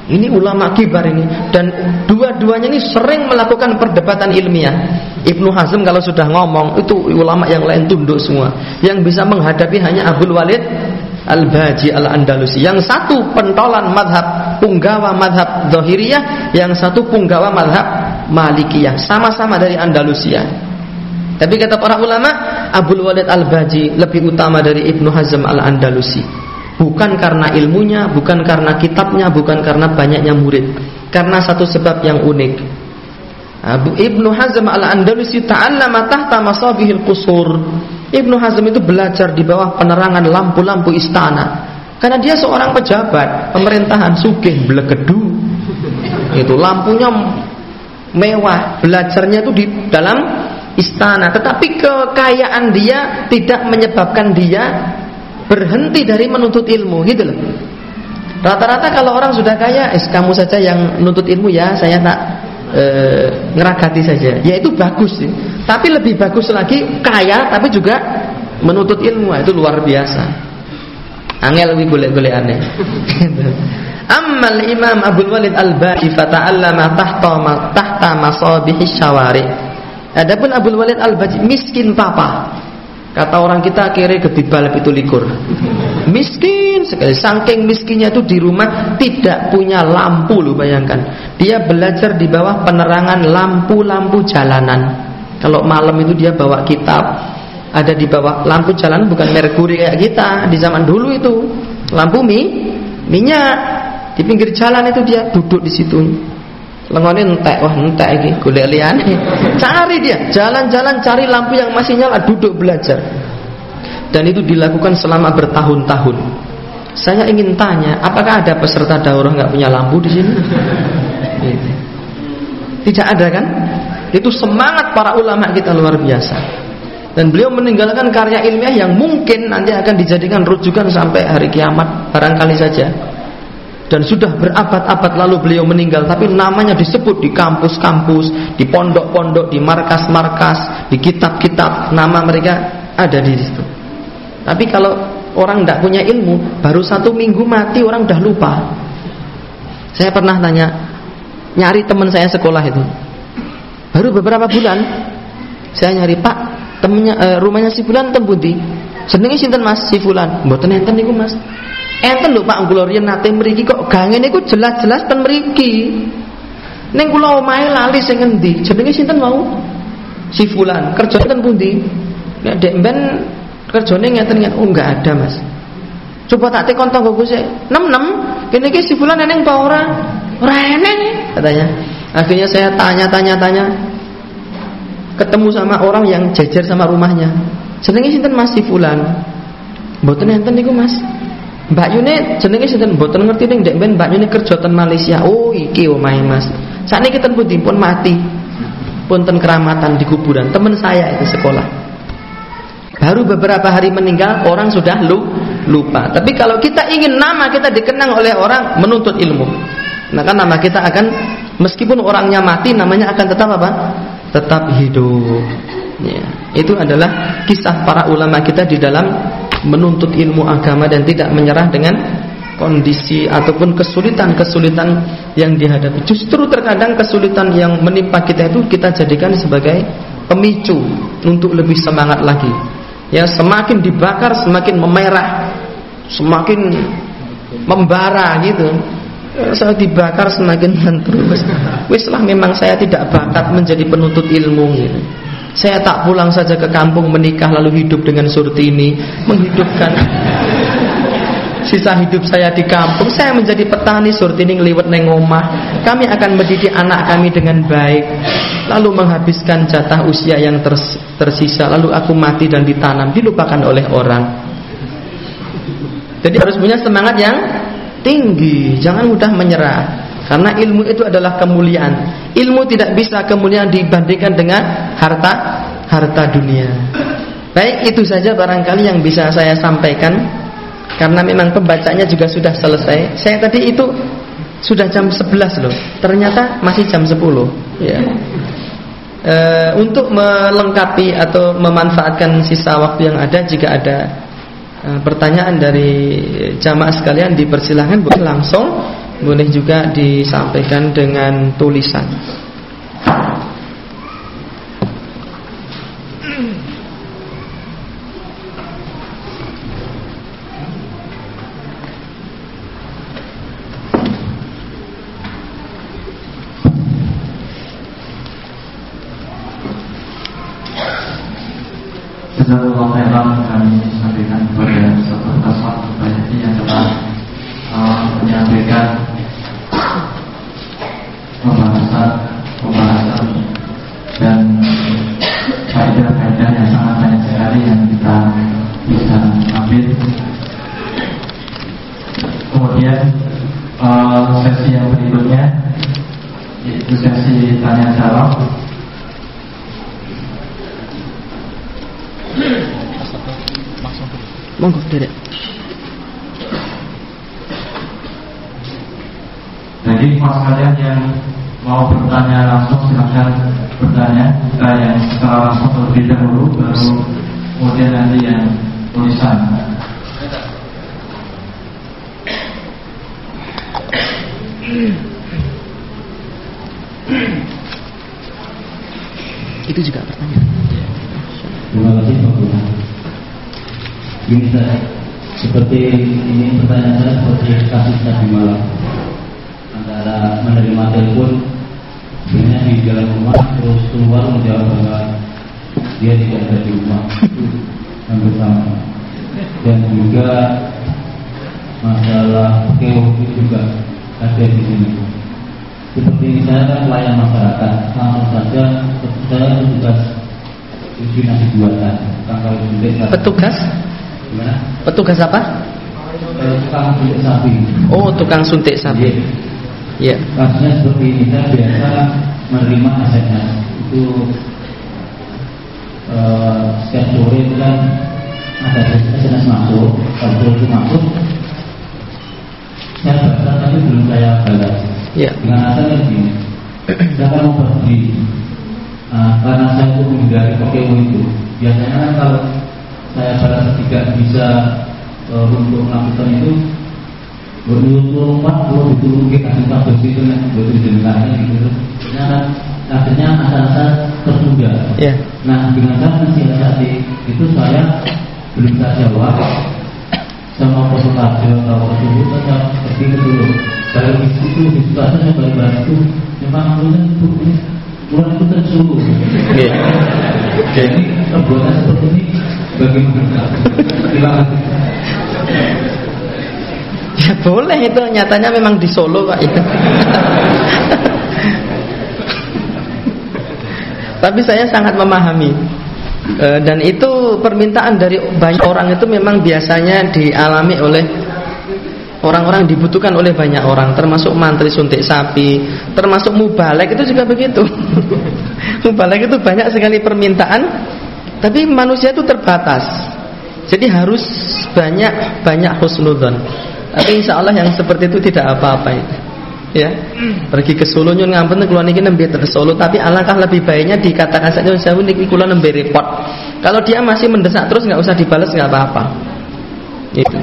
Ini ulama kibar ini dan dua-duanya ini sering melakukan perdebatan ilmiah. Ibnu Hazm kalau sudah ngomong itu ulama yang lain tunduk semua. Yang bisa menghadapi hanya Abdul Walid Al-Baji Al-Andalusi. Yang satu pentolan madhab punggawa madhab Zohiriyah, yang satu punggawa madhab Malikiyah. Sama-sama dari Andalusia. Tapi kata para ulama, Abdul Walid Al-Baji lebih utama dari Ibnu Hazm Al-Andalusi. Bukan karena ilmunya, bukan karena kitabnya, bukan karena banyaknya murid. Karena satu sebab yang unik. Abu Ibnu Hazm al-Andalusi ta'allama tahta masabihil qusur. Ibnu Hazm itu belajar di bawah penerangan lampu-lampu istana. Karena dia seorang pejabat pemerintahan sugih blegedu. Itu lampunya mewah, belajarnya itu di dalam istana. Tetapi kekayaan dia tidak menyebabkan dia berhenti dari menuntut ilmu gitu loh. Rata-rata kalau orang sudah kaya, eh, kamu saja yang menuntut ilmu ya, saya tak e, ngeragati saja. Ya itu bagus sih. Tapi lebih bagus lagi kaya tapi juga menuntut ilmu itu luar biasa. Angel lebih boleh-boleh aneh. Ammal Imam Abu Walid Al-Baqi fata'allama tahta tahta masabihi syawari. Adapun Abu Walid Al-Baqi miskin papa. Kata orang kita kira ketibal itu likur. Miskin sekali. Saking miskinnya itu di rumah tidak punya lampu loh bayangkan. Dia belajar di bawah penerangan lampu-lampu jalanan. Kalau malam itu dia bawa kitab. Ada di bawah lampu jalan bukan merkuri kayak kita di zaman dulu itu. Lampu mi, minyak di pinggir jalan itu dia duduk di situ Lengone entek, wah entek iki golek liyane. Cari dia, jalan-jalan cari lampu yang masih nyala, duduk belajar. Dan itu dilakukan selama bertahun-tahun. Saya ingin tanya, apakah ada peserta daurah nggak punya lampu di sini? Tidak ada kan? Itu semangat para ulama kita luar biasa. Dan beliau meninggalkan karya ilmiah yang mungkin nanti akan dijadikan rujukan sampai hari kiamat barangkali saja dan sudah berabad-abad lalu beliau meninggal tapi namanya disebut di kampus-kampus, di pondok-pondok, di markas-markas, di kitab-kitab nama mereka ada di situ. Tapi kalau orang tidak punya ilmu, baru satu minggu mati orang dah lupa. Saya pernah tanya, nyari teman saya sekolah itu, baru beberapa bulan saya nyari Pak, temennya eh, rumahnya si Fulan tembuti, senengnya sinten Mas si Fulan, mboten enten niku Mas. Enten lho Pak riyen nate mriki kok gange niku jelas-jelas ten mriki. Ning kula omahe lali sing endi? Jenenge sinten mau? Si fulan. Kerja ten pundi? Nek dek ben kerjane ngeten ngeten. Oh enggak ada, Mas. Coba tak tekon tanggoku sik. Nem-nem, kene iki si fulan eneng ta ora? Ora eneng katanya. Akhirnya saya tanya-tanya-tanya. Ketemu sama orang yang jajar sama rumahnya. Jenenge sinten Mas fulan? Mboten enten niku Mas. Mbak Yune jenenge sinten mboten ngerti ning ndek Mbak Yune kerja ten Malaysia. Oh, iki omahe Mas. Sakniki ten pundi pun mati. Punten keramatan di kuburan. Teman saya itu sekolah. Baru beberapa hari meninggal orang sudah lu, lupa. Tapi kalau kita ingin nama kita dikenang oleh orang menuntut ilmu. Maka nama kita akan meskipun orangnya mati namanya akan tetap apa? Tetap hidup. Ya, itu adalah kisah para ulama kita di dalam menuntut ilmu agama dan tidak menyerah dengan kondisi ataupun kesulitan-kesulitan yang dihadapi. Justru terkadang kesulitan yang menimpa kita itu kita jadikan sebagai pemicu untuk lebih semangat lagi. Ya, semakin dibakar semakin memerah, semakin membara gitu. Saya dibakar semakin terus. Wislah memang saya tidak bakat menjadi penuntut ilmu gitu. Saya tak pulang saja ke kampung menikah lalu hidup dengan surti ini menghidupkan sisa hidup saya di kampung. Saya menjadi petani surti ini ngeliwet neng omah. Kami akan mendidik anak kami dengan baik. Lalu menghabiskan jatah usia yang ters tersisa. Lalu aku mati dan ditanam dilupakan oleh orang. Jadi harus punya semangat yang tinggi. Jangan mudah menyerah. Karena ilmu itu adalah kemuliaan. Ilmu tidak bisa kemuliaan dibandingkan dengan harta harta dunia. Baik, itu saja barangkali yang bisa saya sampaikan. Karena memang pembacanya juga sudah selesai. Saya tadi itu sudah jam 11 loh. Ternyata masih jam 10. Ya. E, untuk melengkapi atau memanfaatkan sisa waktu yang ada jika ada pertanyaan dari jamaah sekalian dipersilahkan boleh langsung boleh juga disampaikan dengan tulisan. Terlebih dahulu baru kemudian nanti yang tulisan. Itu juga pertanyaan. Terima kasih Pak. Ini saya seperti ini pertanyaan saya seperti kasus tadi malam antara menerima telepon sebenarnya di dalam rumah terus keluar menjawab bahwa dia tidak ada di rumah yang bersama dan juga masalah keoki juga ada di sini seperti saya kan pelayan masyarakat langsung saja saya tugas cuci nasi buatan tanggal. Petugas? gimana Petugas apa? Eh, tukang suntik sapi Oh, tukang suntik sapi. Iya. Ya. kasusnya seperti ini saya biasa menerima SMS itu eh, setiap sore itu kan ada SMS masuk kalau itu masuk. Saya baca tapi belum saya balas. Ya. dengan alasan yang begini saya kan mau pergi. Nah, karena saya itu menghindari Pokemon itu biasanya kan kalau saya balas tidak bisa eh, untuk melakukan itu Berlutut rumah, kalau diturun ke kasih tabus itu kan Betul jenengahnya gitu. Ternyata akhirnya asal-asal tertunda. Ya. Nah dengan cara mensiasati itu saya belum bisa jawab. Sama radio atau tersebut saya pergi ke dulu. Dari di situ di situ aja saya baru itu memang punya itu pulang itu tersungguh Oke. jadi perbuatan seperti ini bagaimana? Terima kasih Ya boleh itu. Nyatanya memang di Solo Pak itu. Tapi saya sangat memahami. E, dan itu permintaan dari banyak orang itu memang biasanya dialami oleh orang-orang dibutuhkan oleh banyak orang termasuk mantri suntik sapi termasuk mubalek itu juga begitu. Mubalek itu banyak sekali permintaan tapi manusia itu terbatas. Jadi harus banyak banyak husnudon tapi insya Allah yang seperti itu tidak apa-apa itu ya. Pergi ke Solo nyun ngampun keluar niki nembe ke Solo tapi alangkah lebih baiknya dikatakan saja saya niki kula nembe repot. Kalau dia masih mendesak terus nggak usah dibalas nggak apa-apa. Itu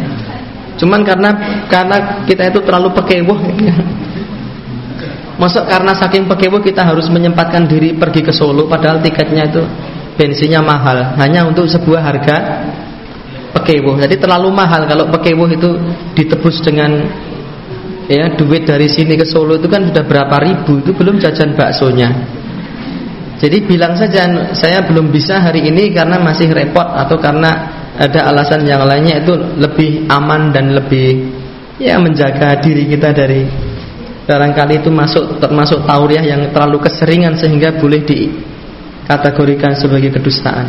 cuman karena karena kita itu terlalu pekewoh Masuk karena saking pekewoh kita harus menyempatkan diri pergi ke Solo padahal tiketnya itu bensinnya mahal hanya untuk sebuah harga pekewoh. Jadi terlalu mahal kalau pekewoh itu ditebus dengan ya duit dari sini ke Solo itu kan sudah berapa ribu itu belum jajan baksonya. Jadi bilang saja saya belum bisa hari ini karena masih repot atau karena ada alasan yang lainnya itu lebih aman dan lebih ya menjaga diri kita dari barangkali itu masuk termasuk tauriah yang terlalu keseringan sehingga boleh dikategorikan sebagai kedustaan.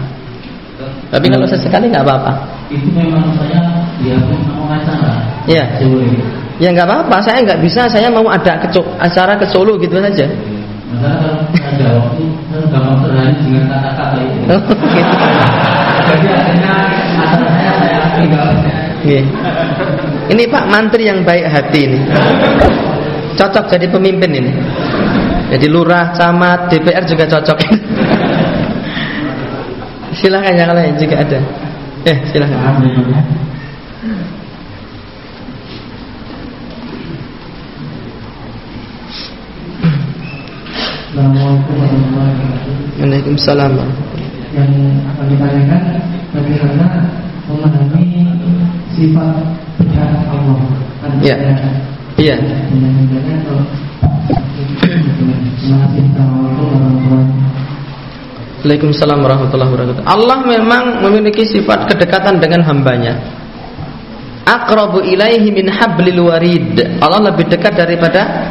Tapi kalau sesekali nggak apa-apa. itu memang saya ya mau acara Ya. sore Ya nggak apa-apa. Saya nggak bisa. Saya mau ada ke, acara ke Solo gitu saja. Masalah kalau ada waktu saya gampang terhari dengan kata-kata itu. Jadi akhirnya acara saya saya tinggal. Ini Pak Mantri yang baik hati ini. Cocok jadi pemimpin ini. Jadi lurah, camat, DPR juga cocok. silahkan yang lain jika ada. Eh, silahkan. Assalamualaikum warahmatullahi wabarakatuh. Waalaikumsalam. Yang akan ditanyakan bagaimana memahami sifat benar Allah. Iya. Kasih Assalamualaikum warahmatullahi wabarakatuh. Waalaikumsalam warahmatullahi wabarakatuh. Allah memang memiliki sifat kedekatan dengan hambanya. Aqrabu ilaihi min hablil warid. Allah lebih dekat daripada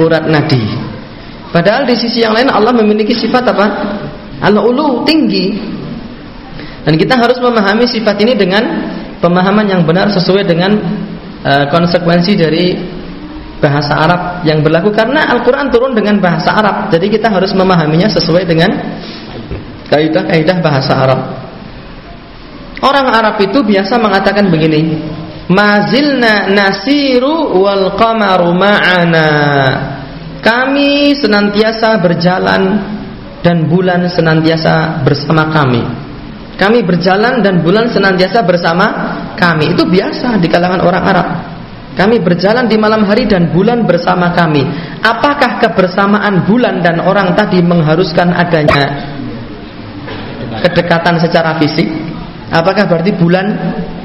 urat nadi. Padahal di sisi yang lain Allah memiliki sifat apa? Al-ulu tinggi. Dan kita harus memahami sifat ini dengan pemahaman yang benar sesuai dengan uh, konsekuensi dari bahasa Arab yang berlaku karena Al-Quran turun dengan bahasa Arab jadi kita harus memahaminya sesuai dengan kaidah-kaidah bahasa Arab orang Arab itu biasa mengatakan begini mazilna nasiru wal qamaru ma'ana kami senantiasa berjalan dan bulan senantiasa bersama kami kami berjalan dan bulan senantiasa bersama kami itu biasa di kalangan orang Arab kami berjalan di malam hari dan bulan bersama kami. Apakah kebersamaan bulan dan orang tadi mengharuskan adanya kedekatan secara fisik? Apakah berarti bulan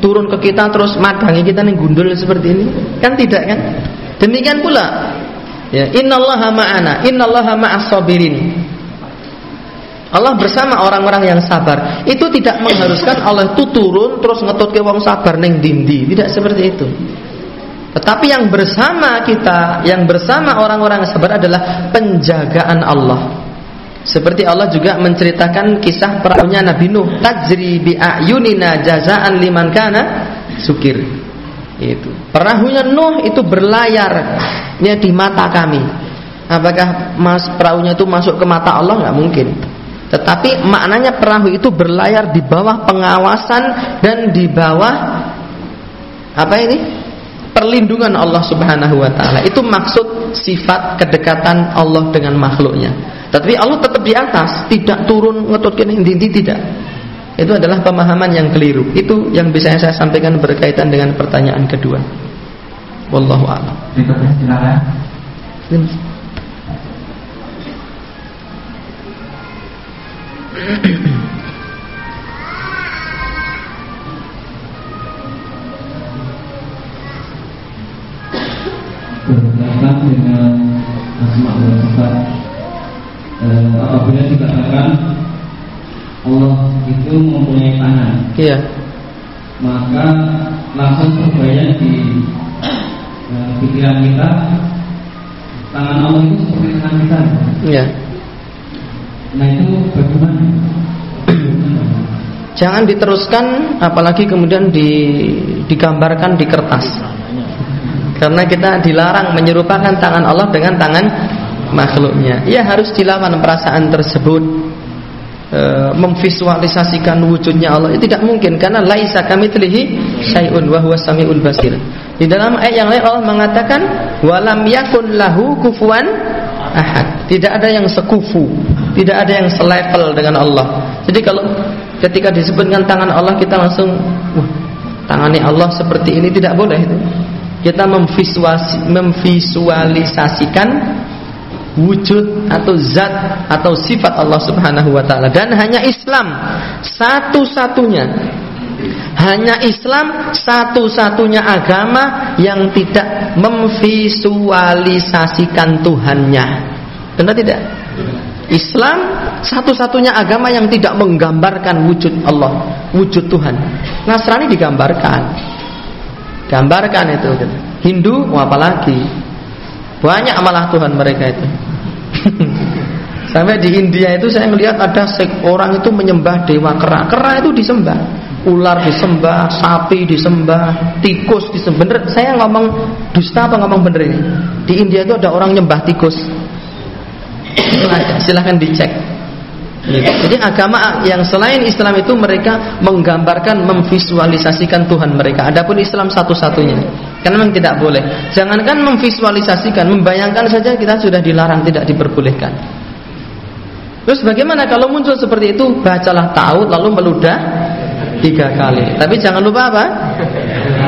turun ke kita terus madangi kita nih gundul seperti ini? Kan tidak kan? Demikian pula ya innallaha ma'ana innallaha ma'as sabirin Allah bersama orang-orang yang sabar itu tidak mengharuskan Allah itu turun terus ngetut ke wong sabar neng dindi tidak seperti itu tetapi yang bersama kita, yang bersama orang-orang yang sabar adalah penjagaan Allah. Seperti Allah juga menceritakan kisah perahunya Nabi Nuh, tajri bi ayunina jazaan liman kana sukir. Itu. Perahunya Nuh itu berlayar ya di mata kami. Apakah mas perahunya itu masuk ke mata Allah nggak mungkin. Tetapi maknanya perahu itu berlayar di bawah pengawasan dan di bawah apa ini? perlindungan Allah Subhanahu wa taala. Itu maksud sifat kedekatan Allah dengan makhluknya. Tapi Allah tetap di atas, tidak turun ngetut kene inti tidak. Itu adalah pemahaman yang keliru. Itu yang bisa saya sampaikan berkaitan dengan pertanyaan kedua. Wallahu a'lam. Silakan. berkaitan dengan asma dan sifat eh, apabila dikatakan Allah itu mempunyai tangan iya maka langsung terbayang di pikiran kita tangan Allah itu seperti tangan kita iya nah itu bagaimana Jangan diteruskan apalagi kemudian di, digambarkan di kertas. Karena kita dilarang menyerupakan tangan Allah dengan tangan makhluknya. Ya harus dilawan perasaan tersebut e, memvisualisasikan wujudnya Allah itu tidak mungkin karena laisa kamitslihi syai'un wa huwas samiul basir. Di dalam ayat yang lain Allah mengatakan walam yakun lahu kufuwan ahad. Tidak ada yang sekufu, tidak ada yang selevel dengan Allah. Jadi kalau ketika disebutkan tangan Allah kita langsung wah, tangannya Allah seperti ini tidak boleh itu kita memvisualisasikan wujud atau zat atau sifat Allah Subhanahu wa taala dan hanya Islam satu-satunya hanya Islam satu-satunya agama yang tidak memvisualisasikan Tuhannya. Benar tidak? Islam satu-satunya agama yang tidak menggambarkan wujud Allah, wujud Tuhan. Nasrani digambarkan. Gambarkan itu. Hindu mau apa lagi? Banyak malah Tuhan mereka itu. Sampai di India itu saya melihat ada orang itu menyembah dewa kera. Kera itu disembah. Ular disembah, sapi disembah, tikus disembah. Bener, saya ngomong dusta apa ngomong bener ini? Di India itu ada orang nyembah tikus. Silahkan dicek. Gitu. Jadi agama yang selain Islam itu mereka menggambarkan, memvisualisasikan Tuhan mereka. Adapun Islam satu-satunya. Karena memang tidak boleh. Jangankan memvisualisasikan, membayangkan saja kita sudah dilarang, tidak diperbolehkan. Terus bagaimana kalau muncul seperti itu? Bacalah tahu lalu meludah tiga kali. Tapi jangan lupa apa?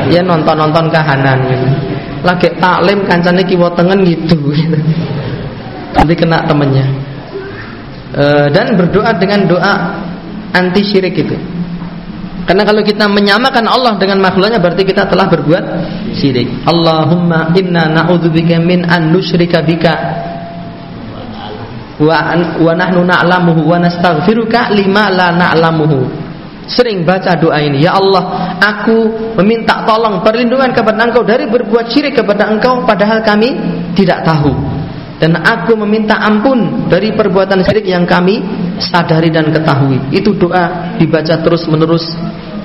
Ya nonton-nonton kahanan gitu. Lagi taklim kancane kiwa tengen gitu. Nanti kena temennya. Eh, dan berdoa dengan doa anti syirik itu. Karena kalau kita menyamakan Allah dengan makhluknya berarti kita telah berbuat syirik. Allahumma inna na'udzubika min an nusyrika bika wa wa nahnu lima la na'lamuhu. Sering baca doa ini, ya Allah, aku meminta tolong perlindungan kepada Engkau dari berbuat syirik kepada Engkau padahal kami tidak tahu dan aku meminta ampun dari perbuatan syirik yang kami sadari dan ketahui. Itu doa dibaca terus menerus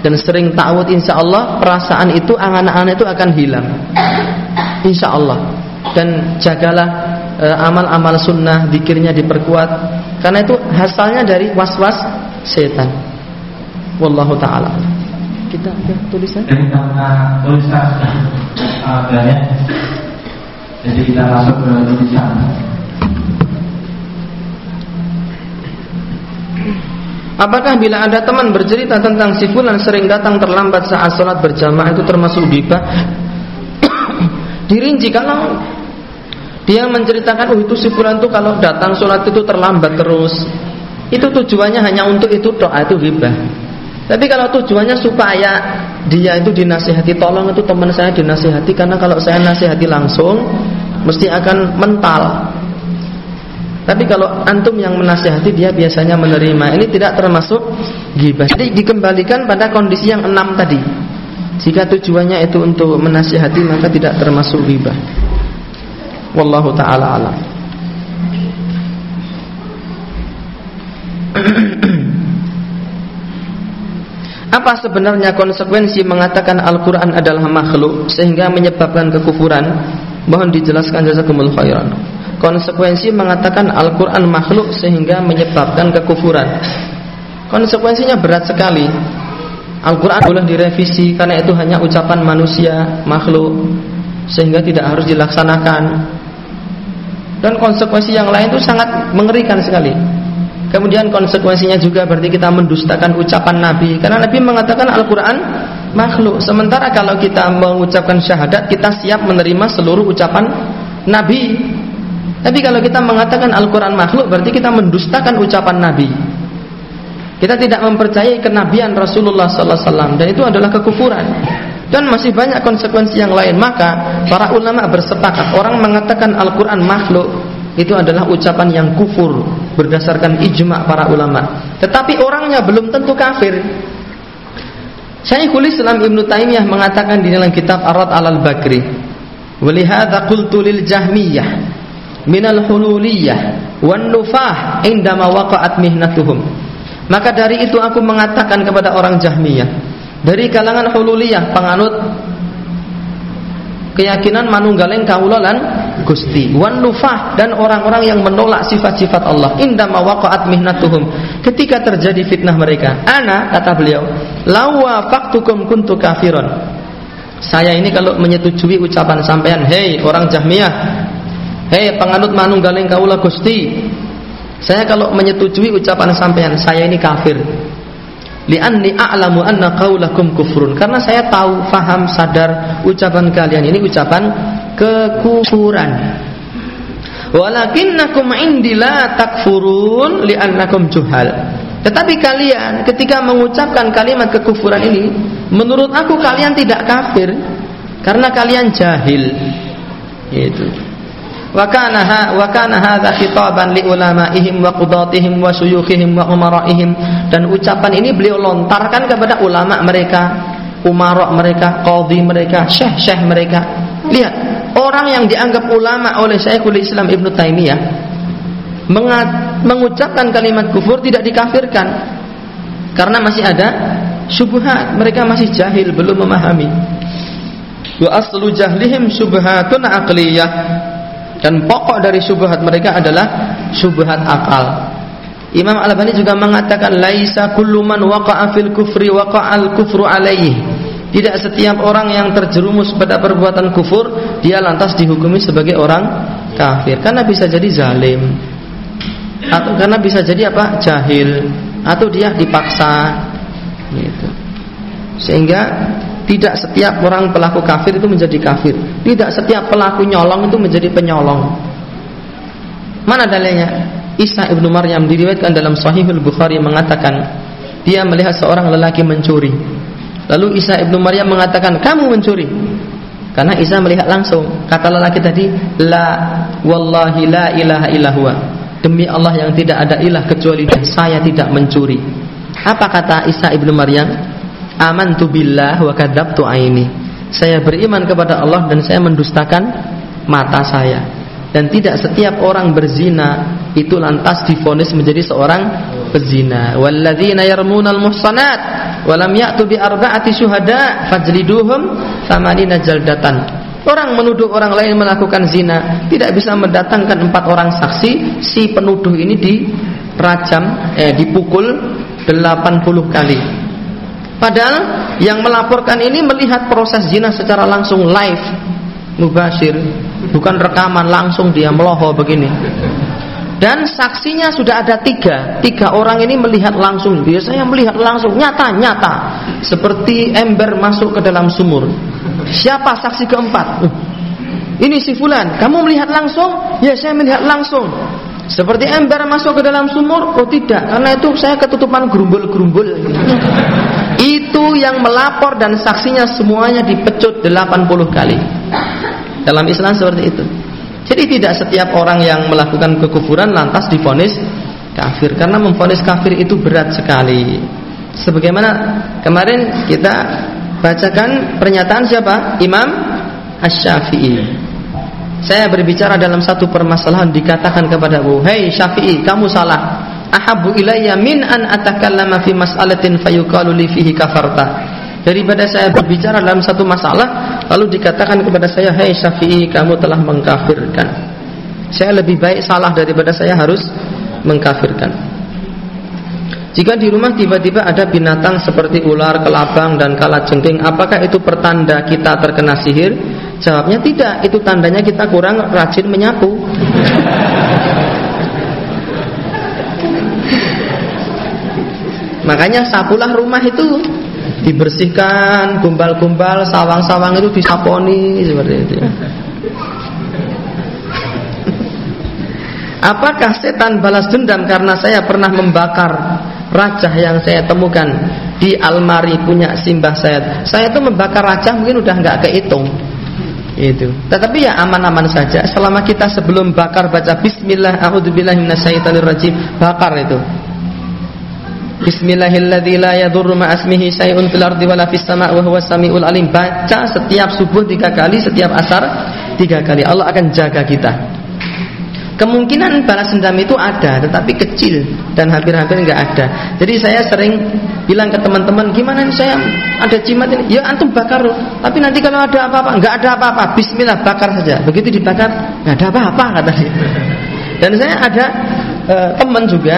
dan sering ta'awud insya Allah perasaan itu angan-angan itu akan hilang insya Allah dan jagalah e, amal-amal sunnah dikirnya diperkuat. Karena itu hasilnya dari was-was setan. Wallahu taala. Kita ada tulisan? Jadi karena tulisan uh, banyak jadi kita masuk ke tulisan. Apakah bila ada teman bercerita tentang si fulan sering datang terlambat saat sholat berjamaah itu termasuk ghibah? Dirinci kalau dia menceritakan oh itu si fulan itu kalau datang sholat itu terlambat terus. Itu tujuannya hanya untuk itu doa itu ghibah. Tapi kalau tujuannya supaya dia itu dinasihati, tolong itu teman saya dinasihati karena kalau saya nasihati langsung mesti akan mental. Tapi kalau antum yang menasihati dia biasanya menerima. Ini tidak termasuk gibah. Jadi dikembalikan pada kondisi yang enam tadi. Jika tujuannya itu untuk menasihati maka tidak termasuk gibah. Wallahu taala alam. Apa sebenarnya konsekuensi mengatakan Al-Quran adalah makhluk sehingga menyebabkan kekufuran? Mohon dijelaskan jazakumul khairan konsekuensi mengatakan Al-Quran makhluk sehingga menyebabkan kekufuran konsekuensinya berat sekali Al-Quran boleh direvisi karena itu hanya ucapan manusia makhluk sehingga tidak harus dilaksanakan dan konsekuensi yang lain itu sangat mengerikan sekali kemudian konsekuensinya juga berarti kita mendustakan ucapan Nabi karena Nabi mengatakan Al-Quran makhluk sementara kalau kita mengucapkan syahadat kita siap menerima seluruh ucapan Nabi tapi kalau kita mengatakan Al-Quran makhluk berarti kita mendustakan ucapan Nabi. Kita tidak mempercayai kenabian Rasulullah SAW dan itu adalah kekufuran. Dan masih banyak konsekuensi yang lain. Maka para ulama bersepakat orang mengatakan Al-Quran makhluk itu adalah ucapan yang kufur berdasarkan ijma para ulama. Tetapi orangnya belum tentu kafir. Syekhul Islam Ibn Taimiyah mengatakan di dalam kitab Arad Al-Bakri, "Walihada qultu lil Jahmiyah minal hululiyah wan nufah indama waqa'at mihnatuhum maka dari itu aku mengatakan kepada orang Jahmiyah dari kalangan hululiyah penganut keyakinan manunggaling kaulolan Gusti wan nufah dan orang-orang yang menolak sifat-sifat Allah indama waqa'at mihnatuhum ketika terjadi fitnah mereka ana kata beliau lawa faktukum kuntu kafiron saya ini kalau menyetujui ucapan sampean hei orang Jahmiyah Hei penganut manunggaling kaulah Gusti. Saya kalau menyetujui ucapan sampean, saya ini kafir. Li'anni a'lamu anna qaulakum kufrun. Karena saya tahu, faham, sadar ucapan kalian ini ucapan kekufuran. Walakinnakum indi la takfurun li'annakum juhal. Tetapi kalian ketika mengucapkan kalimat kekufuran ini, menurut aku kalian tidak kafir karena kalian jahil. Itu li dan ucapan ini beliau lontarkan kepada ulama mereka umara mereka qadhi mereka syekh-syekh mereka. Lihat orang yang dianggap ulama oleh Syekhul Islam Ibnu Taimiyah mengucapkan kalimat kufur tidak dikafirkan karena masih ada syubhat. Mereka masih jahil belum memahami. Wa aslu jahlihim syubhatun aqliyah dan pokok dari syubhat mereka adalah syubhat akal. Imam Al-Albani juga mengatakan laisa kullu man waqa'a fil kufri waqa'al kufru alaihi. Tidak setiap orang yang terjerumus pada perbuatan kufur dia lantas dihukumi sebagai orang kafir karena bisa jadi zalim atau karena bisa jadi apa jahil atau dia dipaksa gitu. Sehingga tidak setiap orang pelaku kafir itu menjadi kafir. Tidak setiap pelaku nyolong itu menjadi penyolong. Mana dalilnya? Isa ibnu Maryam diriwayatkan dalam Sahihul Bukhari mengatakan dia melihat seorang lelaki mencuri. Lalu Isa ibnu Maryam mengatakan kamu mencuri. Karena Isa melihat langsung. Kata lelaki tadi, la wallahi la ilaha illahua. Demi Allah yang tidak ada ilah kecuali dia, saya tidak mencuri. Apa kata Isa ibnu Maryam? Amantu billah wa kadzabtu aini. Saya beriman kepada Allah dan saya mendustakan mata saya. Dan tidak setiap orang berzina itu lantas difonis menjadi seorang bezina. Walladzina yarmunal muhsanat wa lam ya'tu bi arba'ati syuhada fajliduhum thamanina jaldatan. Orang menuduh orang lain melakukan zina tidak bisa mendatangkan empat orang saksi, si penuduh ini dirajam, eh, dipukul 80 kali. Padahal yang melaporkan ini melihat proses zina secara langsung live, mubasir, bukan rekaman langsung dia meloho begini. Dan saksinya sudah ada tiga Tiga orang ini melihat langsung Biasanya melihat langsung, nyata-nyata Seperti ember masuk ke dalam sumur Siapa saksi keempat? Uh, ini si fulan, kamu melihat langsung? Ya, saya melihat langsung. Seperti ember masuk ke dalam sumur? Oh tidak, karena itu saya ketutupan gerumbul-gerumbul. Itu yang melapor dan saksinya semuanya dipecut 80 kali. Dalam Islam seperti itu. Jadi tidak setiap orang yang melakukan kekufuran lantas difonis kafir karena memfonis kafir itu berat sekali. Sebagaimana kemarin kita bacakan pernyataan siapa? Imam Asy-Syafi'i. Saya berbicara dalam satu permasalahan dikatakan kepada Abu, "Hei Syafi'i, kamu salah. Ahabbu ilayya min an atakallama fi mas'alatin fayuqalu li fihi kafarta." Daripada saya berbicara dalam satu masalah lalu dikatakan kepada saya, "Hei Syafi'i, kamu telah mengkafirkan." Saya lebih baik salah daripada saya harus mengkafirkan. Jika di rumah tiba-tiba ada binatang seperti ular, kelabang, dan kalajengking, apakah itu pertanda kita terkena sihir? Jawabnya tidak, itu tandanya kita kurang rajin menyapu. Makanya sapulah rumah itu dibersihkan, gumbal-gumbal, sawang-sawang itu disaponi seperti itu. Apakah setan balas dendam karena saya pernah membakar rajah yang saya temukan di almari punya simbah saya? Saya itu membakar rajah mungkin udah nggak kehitung. Itu. Tetapi ya aman-aman saja selama kita sebelum bakar baca bismillah a'udzubillahi minasyaitonirrajim bakar itu. Huwas samiul alim. Baca setiap subuh tiga kali, setiap asar tiga kali. Allah akan jaga kita. Kemungkinan balas dendam itu ada, tetapi kecil dan hampir-hampir nggak ada. Jadi saya sering bilang ke teman-teman, gimana nih saya ada jimat ini? Ya antum bakar, tapi nanti kalau ada apa-apa, nggak ada apa-apa, Bismillah bakar saja. Begitu dibakar, nggak ada apa-apa kata dia. Dan saya ada e, teman juga,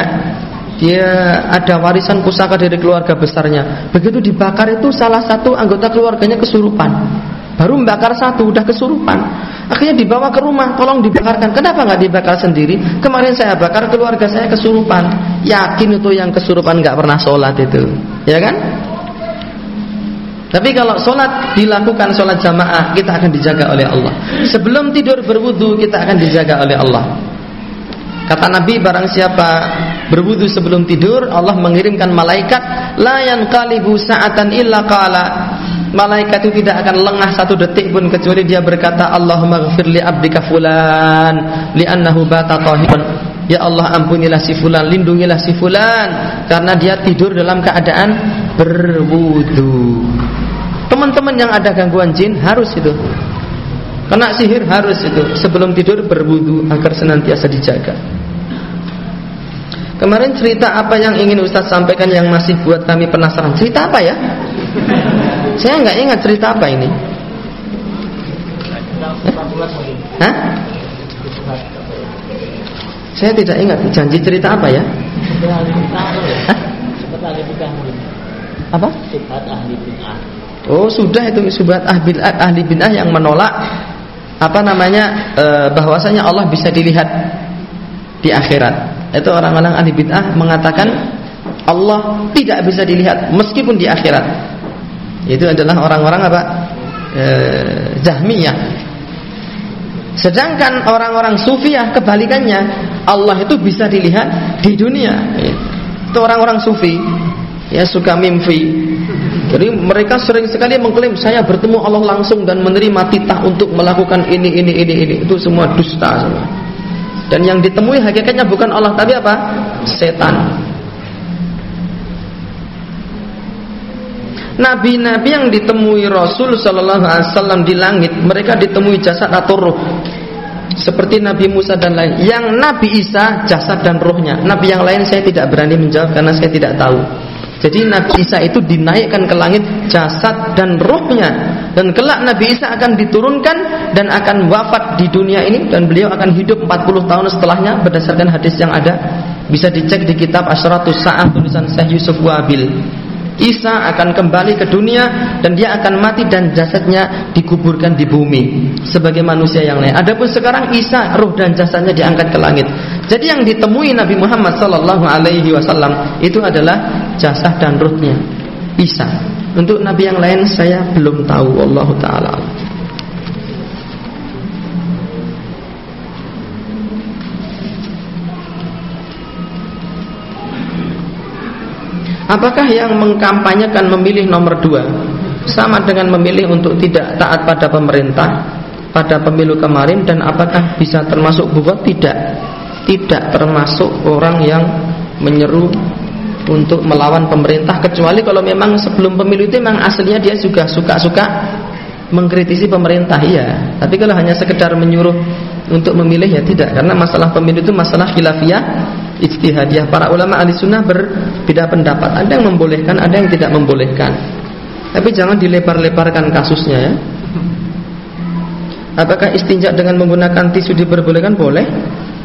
dia ada warisan pusaka dari keluarga besarnya. Begitu dibakar itu salah satu anggota keluarganya kesurupan. Baru membakar satu, udah kesurupan. Akhirnya dibawa ke rumah, tolong dibakarkan. Kenapa nggak dibakar sendiri? Kemarin saya bakar keluarga saya kesurupan. Yakin itu yang kesurupan nggak pernah sholat itu, ya kan? Tapi kalau sholat dilakukan sholat jamaah, kita akan dijaga oleh Allah. Sebelum tidur berwudu, kita akan dijaga oleh Allah. Kata Nabi barang siapa berwudu sebelum tidur Allah mengirimkan malaikat la yanqalibu sa'atan illa qala malaikat itu tidak akan lengah satu detik pun kecuali dia berkata Allahumma ghafir li abdika fulan li'annahu bata tahiban Ya Allah ampunilah si fulan, lindungilah si fulan karena dia tidur dalam keadaan berwudu. Teman-teman yang ada gangguan jin harus itu. Kena sihir harus itu sebelum tidur berwudu agar senantiasa dijaga. Kemarin cerita apa yang ingin Ustaz sampaikan yang masih buat kami penasaran? Cerita apa ya? Saya nggak ingat cerita apa ini. Hah? Saya tidak ingat janji cerita apa ya? Hah? Apa? Oh sudah itu subhat ahli ahli bid'ah yang menolak apa namanya e, bahwasanya Allah bisa dilihat di akhirat. Itu orang-orang ahli bid'ah mengatakan Allah tidak bisa dilihat meskipun di akhirat. Itu adalah orang-orang apa? E, Zahmiyah. Sedangkan orang-orang Sufiyah kebalikannya, Allah itu bisa dilihat di dunia. Itu orang-orang Sufi ya suka mimpi. Jadi mereka sering sekali mengklaim saya bertemu Allah langsung dan menerima titah untuk melakukan ini ini ini ini. Itu semua dusta semua. Dan yang ditemui hakikatnya bukan Allah tapi apa? Setan. Nabi-nabi yang ditemui Rasul Sallallahu Alaihi Wasallam di langit, mereka ditemui jasad atau roh. seperti Nabi Musa dan lain. Yang Nabi Isa jasad dan rohnya. Nabi yang lain saya tidak berani menjawab karena saya tidak tahu. Jadi Nabi Isa itu dinaikkan ke langit jasad dan rohnya dan kelak Nabi Isa akan diturunkan dan akan wafat di dunia ini dan beliau akan hidup 40 tahun setelahnya berdasarkan hadis yang ada. Bisa dicek di kitab Asyratus Sa'ah tulisan Syekh Yusuf Wabil Isa akan kembali ke dunia dan dia akan mati dan jasadnya dikuburkan di bumi sebagai manusia yang lain. Adapun sekarang Isa roh dan jasadnya diangkat ke langit. Jadi yang ditemui Nabi Muhammad sallallahu alaihi wasallam itu adalah jasad dan rohnya Isa. Untuk nabi yang lain saya belum tahu Allah taala. Apakah yang mengkampanyekan memilih nomor dua? Sama dengan memilih untuk tidak taat pada pemerintah pada pemilu kemarin dan apakah bisa termasuk buat tidak. Tidak termasuk orang yang menyeru untuk melawan pemerintah kecuali kalau memang sebelum pemilu itu memang aslinya dia juga suka-suka mengkritisi pemerintah iya. Tapi kalau hanya sekedar menyuruh untuk memilih ya tidak. Karena masalah pemilu itu masalah khilafiyah ijtihadiyah. Para ulama ahli sunnah berbeda pendapat. Ada yang membolehkan ada yang tidak membolehkan. Tapi jangan dilebar-lebarkan kasusnya ya. Apakah istinja dengan menggunakan tisu diperbolehkan? Boleh.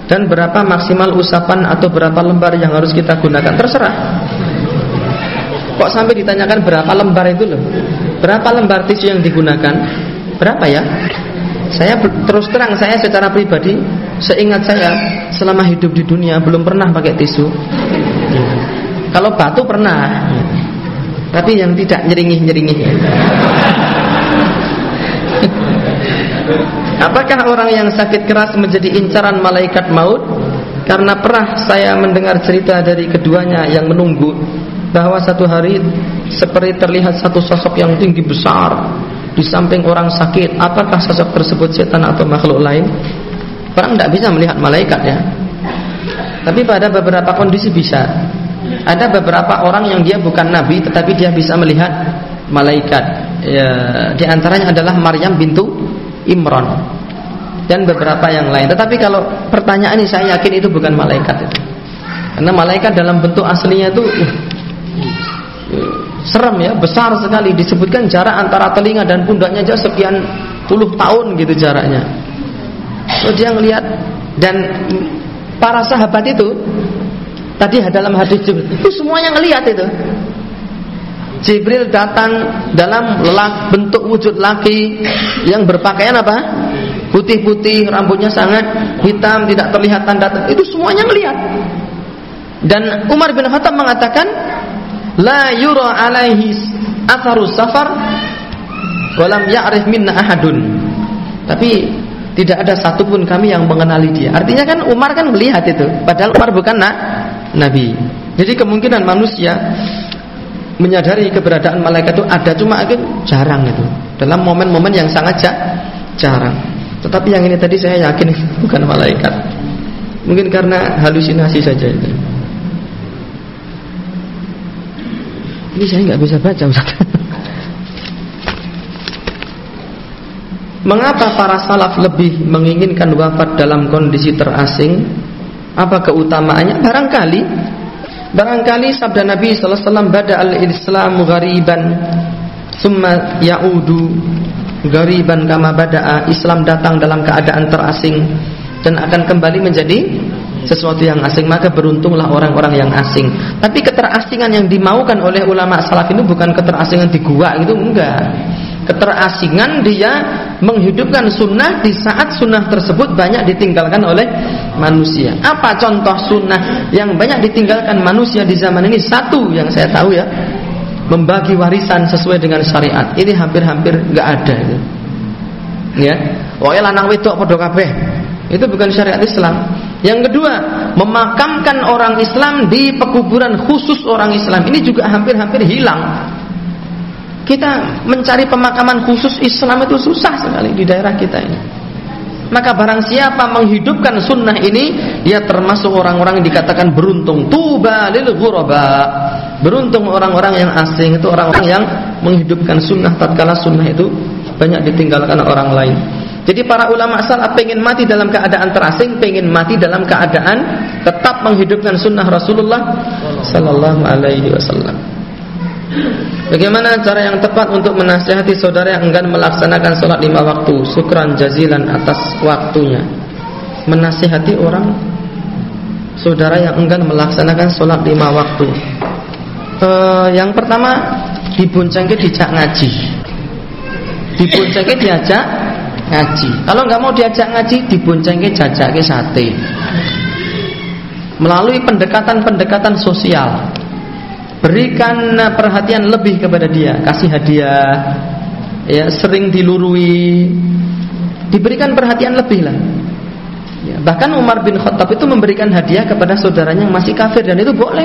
Dan berapa maksimal usapan atau berapa lembar yang harus kita gunakan? Terserah. Kok sampai ditanyakan berapa lembar itu loh? Berapa lembar tisu yang digunakan? Berapa ya saya terus terang saya secara pribadi seingat saya selama hidup di dunia belum pernah pakai tisu. Kalau batu pernah. Tapi yang tidak nyeringih-nyeringih. Apakah orang yang sakit keras menjadi incaran malaikat maut? Karena pernah saya mendengar cerita dari keduanya yang menunggu bahwa satu hari seperti terlihat satu sosok yang tinggi besar di samping orang sakit, apakah sosok tersebut setan atau makhluk lain? Orang tidak bisa melihat malaikat ya. Tapi pada beberapa kondisi bisa. Ada beberapa orang yang dia bukan nabi tetapi dia bisa melihat malaikat. Ya, di antaranya adalah Maryam bintu Imran dan beberapa yang lain. Tetapi kalau pertanyaan ini saya yakin itu bukan malaikat itu. Karena malaikat dalam bentuk aslinya itu uh, serem ya, besar sekali disebutkan jarak antara telinga dan pundaknya jauh sekian puluh tahun gitu jaraknya. So dia ngelihat dan para sahabat itu tadi dalam hadis Jibril itu semuanya ngelihat itu. Jibril datang dalam lelak bentuk wujud laki yang berpakaian apa? Putih-putih, rambutnya sangat hitam, tidak terlihat tanda. Itu semuanya ngelihat. Dan Umar bin Khattab mengatakan, la yura alaihi atharu safar walam ya'rif minna ahadun. Tapi tidak ada satupun kami yang mengenali dia. Artinya kan Umar kan melihat itu padahal Umar bukan nak nabi. Jadi kemungkinan manusia menyadari keberadaan malaikat itu ada cuma mungkin jarang itu. Dalam momen-momen yang sangat jarang. Tetapi yang ini tadi saya yakin bukan malaikat. Mungkin karena halusinasi saja itu Ini saya nggak bisa baca Ustaz. Mengapa para salaf lebih menginginkan wafat dalam kondisi terasing? Apa keutamaannya? Barangkali barangkali sabda Nabi sallallahu alaihi wasallam bada al-islam ghariban summa yaudu ghariban kama bada'a Islam datang dalam keadaan terasing dan akan kembali menjadi sesuatu yang asing maka beruntunglah orang-orang yang asing. Tapi keterasingan yang dimaukan oleh ulama salaf ini bukan keterasingan di gua itu enggak. Keterasingan dia menghidupkan sunnah di saat sunnah tersebut banyak ditinggalkan oleh manusia. Apa contoh sunnah yang banyak ditinggalkan manusia di zaman ini? Satu yang saya tahu ya membagi warisan sesuai dengan syariat. Ini hampir-hampir enggak ada itu ya. Oh lanang wedok kabeh. Itu bukan syariat Islam. Yang kedua, memakamkan orang Islam di pekuburan khusus orang Islam. Ini juga hampir-hampir hilang. Kita mencari pemakaman khusus Islam itu susah sekali di daerah kita ini. Maka barang siapa menghidupkan sunnah ini, dia termasuk orang-orang yang dikatakan beruntung. Tuba lil ghuraba. Beruntung orang-orang yang asing itu orang-orang yang menghidupkan sunnah tatkala sunnah itu banyak ditinggalkan orang lain. Jadi para ulama salaf pengen mati dalam keadaan terasing, pengen mati dalam keadaan tetap menghidupkan sunnah Rasulullah Sallallahu Alaihi Wasallam. Bagaimana cara yang tepat untuk menasihati saudara yang enggan melaksanakan sholat lima waktu? Syukran jazilan atas waktunya. Menasihati orang saudara yang enggan melaksanakan sholat lima waktu. Uh, yang pertama diboncengke dijak ngaji. Diboncengke diajak ngaji. Kalau nggak mau diajak ngaji, diboncengke jajake sate. Melalui pendekatan-pendekatan sosial. Berikan perhatian lebih kepada dia, kasih hadiah, ya sering dilurui, diberikan perhatian lebih lah. Ya, bahkan Umar bin Khattab itu memberikan hadiah kepada saudaranya yang masih kafir dan itu boleh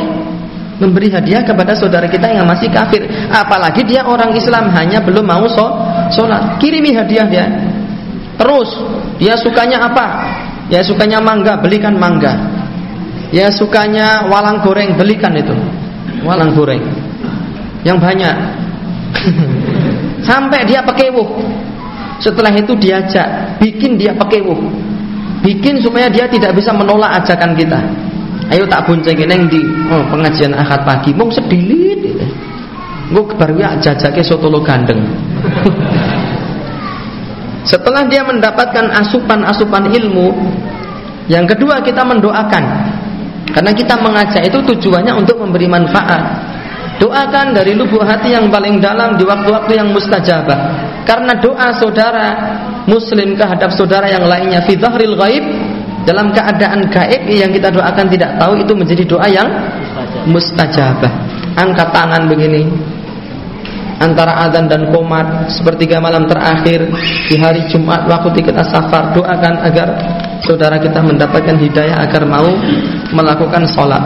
memberi hadiah kepada saudara kita yang masih kafir. Apalagi dia orang Islam hanya belum mau sholat, kirimi hadiah dia. Terus dia sukanya apa? Ya sukanya mangga, belikan mangga. Ya sukanya walang goreng, belikan itu. Walang goreng. Yang banyak. Sampai dia pekewuh. Setelah itu diajak, bikin dia pekewuh. Bikin supaya dia tidak bisa menolak ajakan kita. Ayo tak bonceng neng di oh, pengajian akad pagi, mau sedilit. Gue baru ya jajake soto lo gandeng. Setelah dia mendapatkan asupan-asupan ilmu, yang kedua kita mendoakan. Karena kita mengajak itu tujuannya untuk memberi manfaat. Doakan dari lubuk hati yang paling dalam di waktu-waktu yang mustajabah. Karena doa saudara muslim terhadap saudara yang lainnya fi dhahril ghaib dalam keadaan gaib yang kita doakan tidak tahu itu menjadi doa yang mustajabah. Angkat tangan begini, antara adzan dan komat sepertiga malam terakhir di hari Jumat waktu kita safar. Doakan agar saudara kita mendapatkan hidayah agar mau melakukan sholat.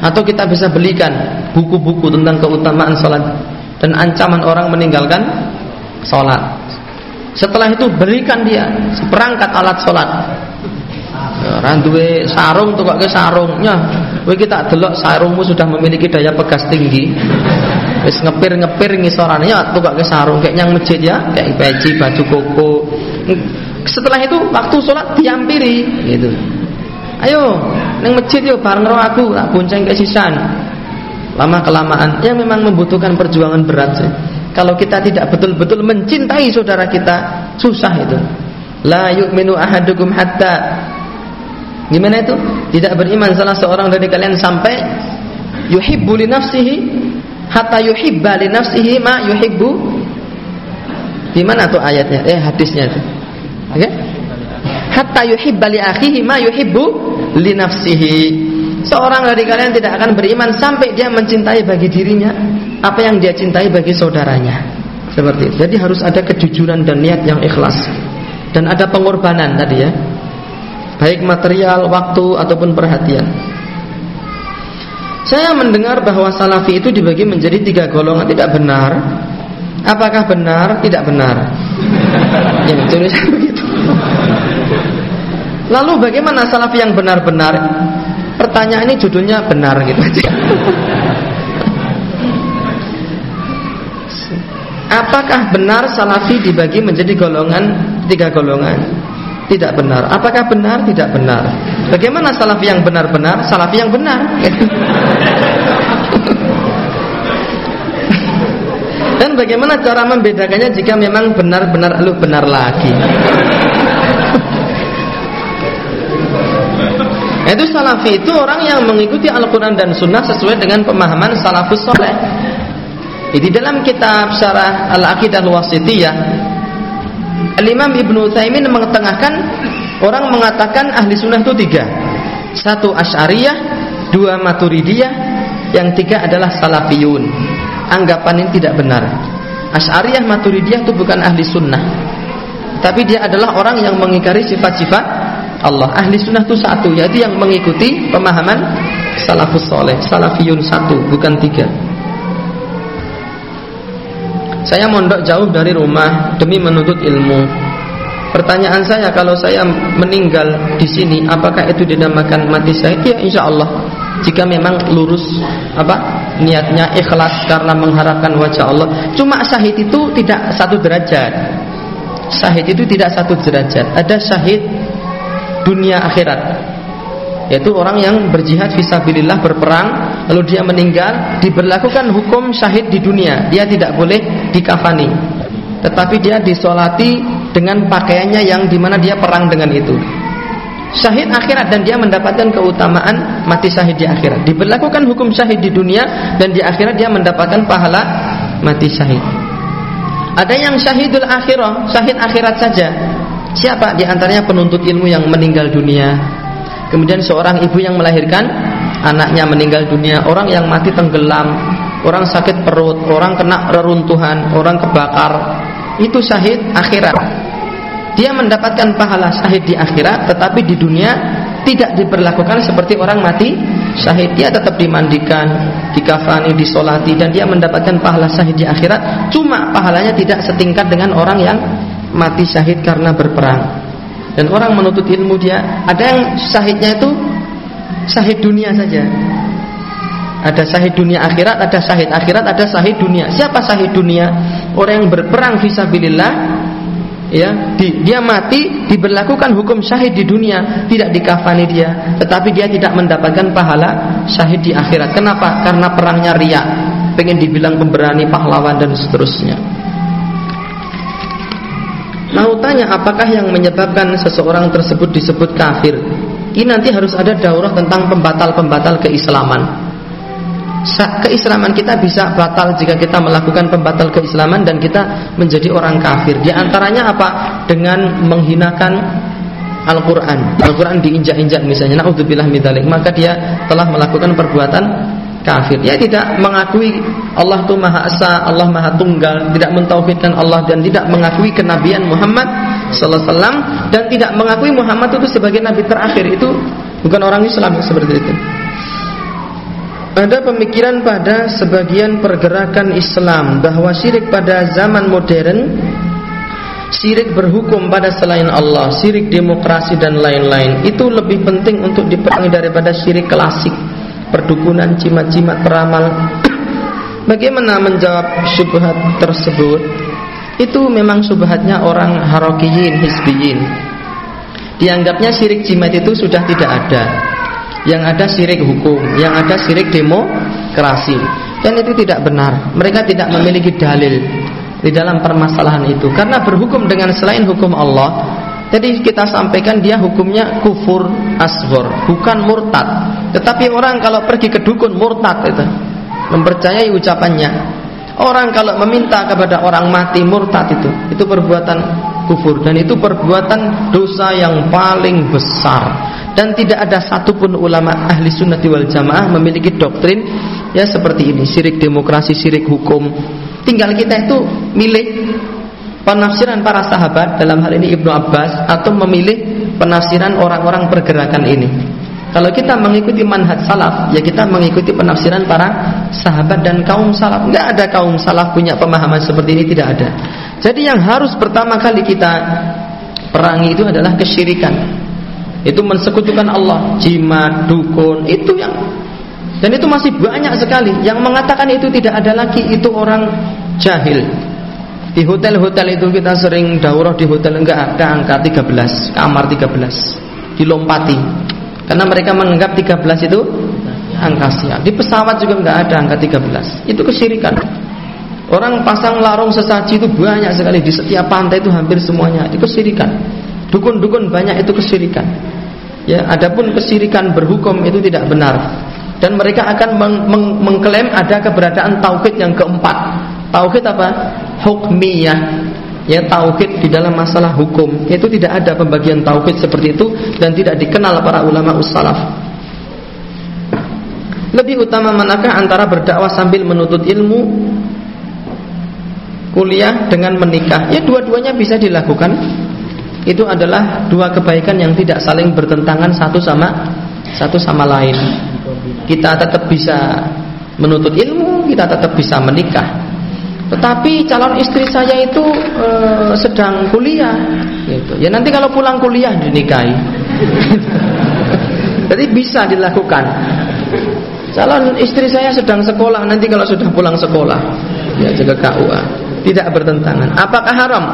Atau kita bisa belikan buku-buku tentang keutamaan sholat dan ancaman orang meninggalkan sholat. Setelah itu berikan dia seperangkat alat sholat. Randuwe sarung tuh kok sarungnya. We kita delok sarungmu sudah memiliki daya pegas tinggi wis ngepir-ngepir ngisorane ya tuh ke sarung kayak yang masjid ya. Kayak peci baju koko. Setelah itu waktu sholat diampiri gitu. Ayo neng masjid yuk bareng roh aku tak bonceng ke sisan. Lama kelamaan yang memang membutuhkan perjuangan berat sih. Kalau kita tidak betul-betul mencintai saudara kita susah itu. La yu'minu ahadukum hatta. Gimana itu? Tidak beriman salah seorang dari kalian sampai yuhibbu li nafsihi hatta yuhibba li nafsihi ma yuhibbu. Gimana tuh ayatnya? Eh hadisnya itu. Oke? Okay? Hatta yuhibba li akhihi ma yuhibbu li nafsihi. Seorang dari kalian tidak akan beriman sampai dia mencintai bagi dirinya apa yang dia cintai bagi saudaranya. Seperti itu. Jadi harus ada kejujuran dan niat yang ikhlas. Dan ada pengorbanan tadi ya baik material, waktu ataupun perhatian. Saya mendengar bahwa salafi itu dibagi menjadi tiga golongan tidak benar. Apakah benar? Tidak benar. Yang tulisan begitu. Lalu bagaimana salafi yang benar-benar? Pertanyaan ini judulnya benar gitu aja. Apakah benar salafi dibagi menjadi golongan tiga golongan? Tidak benar. Apakah benar? Tidak benar. Bagaimana salafi yang benar-benar? Salafi yang benar. Dan bagaimana cara membedakannya jika memang benar-benar lu benar lagi? itu salafi itu orang yang mengikuti Al-Quran dan Sunnah sesuai dengan pemahaman salafus soleh. Di dalam kitab syarah Al-Aqidah Al-Wasitiyah Al-Imam Ibnu Utsaimin mengetengahkan orang mengatakan ahli sunnah itu tiga. Satu Asy'ariyah, dua Maturidiyah, yang tiga adalah Salafiyun. Anggapan ini tidak benar. Asy'ariyah Maturidiyah itu bukan ahli sunnah. Tapi dia adalah orang yang mengingkari sifat-sifat Allah. Ahli sunnah itu satu, yaitu yang mengikuti pemahaman salafus soleh. Salafiyun satu, bukan tiga. Saya mondok jauh dari rumah demi menuntut ilmu. Pertanyaan saya kalau saya meninggal di sini apakah itu dinamakan mati syahid? Ya insya Allah jika memang lurus apa niatnya ikhlas karena mengharapkan wajah Allah. Cuma syahid itu tidak satu derajat. syahid itu tidak satu derajat. Ada syahid dunia akhirat. Yaitu orang yang berjihad visabilillah berperang lalu dia meninggal diberlakukan hukum syahid di dunia. Dia tidak boleh dikafani. Tetapi dia disolati dengan pakaiannya yang di mana dia perang dengan itu. Syahid akhirat dan dia mendapatkan keutamaan mati syahid di akhirat. Diberlakukan hukum syahid di dunia dan di akhirat dia mendapatkan pahala mati syahid. Ada yang syahidul akhirah, syahid akhirat saja. Siapa di antaranya penuntut ilmu yang meninggal dunia? Kemudian seorang ibu yang melahirkan anaknya meninggal dunia, orang yang mati tenggelam, orang sakit perut, orang kena reruntuhan, orang kebakar. Itu syahid akhirat. Dia mendapatkan pahala syahid di akhirat, tetapi di dunia tidak diperlakukan seperti orang mati syahid. Dia tetap dimandikan, dikafani, disolati, dan dia mendapatkan pahala syahid di akhirat. Cuma pahalanya tidak setingkat dengan orang yang mati syahid karena berperang. Dan orang menuntut ilmu dia ada yang syahidnya itu syahid dunia saja. Ada syahid dunia akhirat, ada syahid akhirat, ada syahid dunia. Siapa syahid dunia? Orang yang berperang fisabilillah ya, di, dia mati diberlakukan hukum syahid di dunia, tidak dikafani dia, tetapi dia tidak mendapatkan pahala syahid di akhirat. Kenapa? Karena perangnya riak, pengen dibilang pemberani, pahlawan dan seterusnya. Mau tanya apakah yang menyebabkan seseorang tersebut disebut kafir? Ini nanti harus ada daurah tentang pembatal-pembatal keislaman. Keislaman kita bisa batal jika kita melakukan pembatal keislaman dan kita menjadi orang kafir. Di antaranya apa? Dengan menghinakan Al-Quran Al-Quran diinjak-injak misalnya Na'udzubillah Maka dia telah melakukan perbuatan kafir. Dia tidak mengakui Allah itu Maha Esa, Allah Maha Tunggal, tidak mentauhidkan Allah dan tidak mengakui kenabian Muhammad sallallahu alaihi dan tidak mengakui Muhammad itu sebagai nabi terakhir. Itu bukan orang Islam seperti itu. Ada pemikiran pada sebagian pergerakan Islam bahwa syirik pada zaman modern Syirik berhukum pada selain Allah Syirik demokrasi dan lain-lain Itu lebih penting untuk diperangi daripada syirik klasik perdukunan cimat-cimat peramal. Bagaimana menjawab syubhat tersebut? Itu memang syubhatnya orang harokiyin, hisbiyin. Dianggapnya sirik cimat itu sudah tidak ada. Yang ada sirik hukum, yang ada sirik demokrasi. Dan itu tidak benar. Mereka tidak memiliki dalil di dalam permasalahan itu. Karena berhukum dengan selain hukum Allah jadi kita sampaikan dia hukumnya kufur asghar, bukan murtad. Tetapi orang kalau pergi ke dukun murtad itu, mempercayai ucapannya. Orang kalau meminta kepada orang mati murtad itu, itu perbuatan kufur dan itu perbuatan dosa yang paling besar. Dan tidak ada satupun ulama ahli sunnati wal jamaah memiliki doktrin ya seperti ini, sirik demokrasi, sirik hukum. Tinggal kita itu milih penafsiran para sahabat dalam hal ini Ibnu Abbas atau memilih penafsiran orang-orang pergerakan ini. Kalau kita mengikuti manhaj salaf, ya kita mengikuti penafsiran para sahabat dan kaum salaf. Enggak ada kaum salaf punya pemahaman seperti ini, tidak ada. Jadi yang harus pertama kali kita perangi itu adalah kesyirikan. Itu mensekutukan Allah, jimat, dukun, itu yang dan itu masih banyak sekali yang mengatakan itu tidak ada lagi itu orang jahil di hotel-hotel itu kita sering daurah di hotel enggak ada angka 13, kamar 13. Dilompati. Karena mereka menganggap 13 itu angka sial. Di pesawat juga enggak ada angka 13. Itu kesyirikan. Orang pasang larung sesaji itu banyak sekali di setiap pantai itu hampir semuanya itu kesyirikan. Dukun-dukun banyak itu kesyirikan. Ya, adapun kesyirikan berhukum itu tidak benar. Dan mereka akan meng meng mengklaim ada keberadaan tauhid yang keempat. Tauhid apa? Hukmiyah ya tauhid di dalam masalah hukum. Itu tidak ada pembagian tauhid seperti itu dan tidak dikenal para ulama ussalaf. Lebih utama manakah antara berdakwah sambil menuntut ilmu kuliah dengan menikah? Ya dua-duanya bisa dilakukan. Itu adalah dua kebaikan yang tidak saling bertentangan satu sama satu sama lain. Kita tetap bisa menuntut ilmu kita tetap bisa menikah tetapi calon istri saya itu e, sedang kuliah, gitu. Ya nanti kalau pulang kuliah dinikahi. Jadi bisa dilakukan. Calon istri saya sedang sekolah, nanti kalau sudah pulang sekolah, ya jaga KUA. Tidak bertentangan. Apakah haram?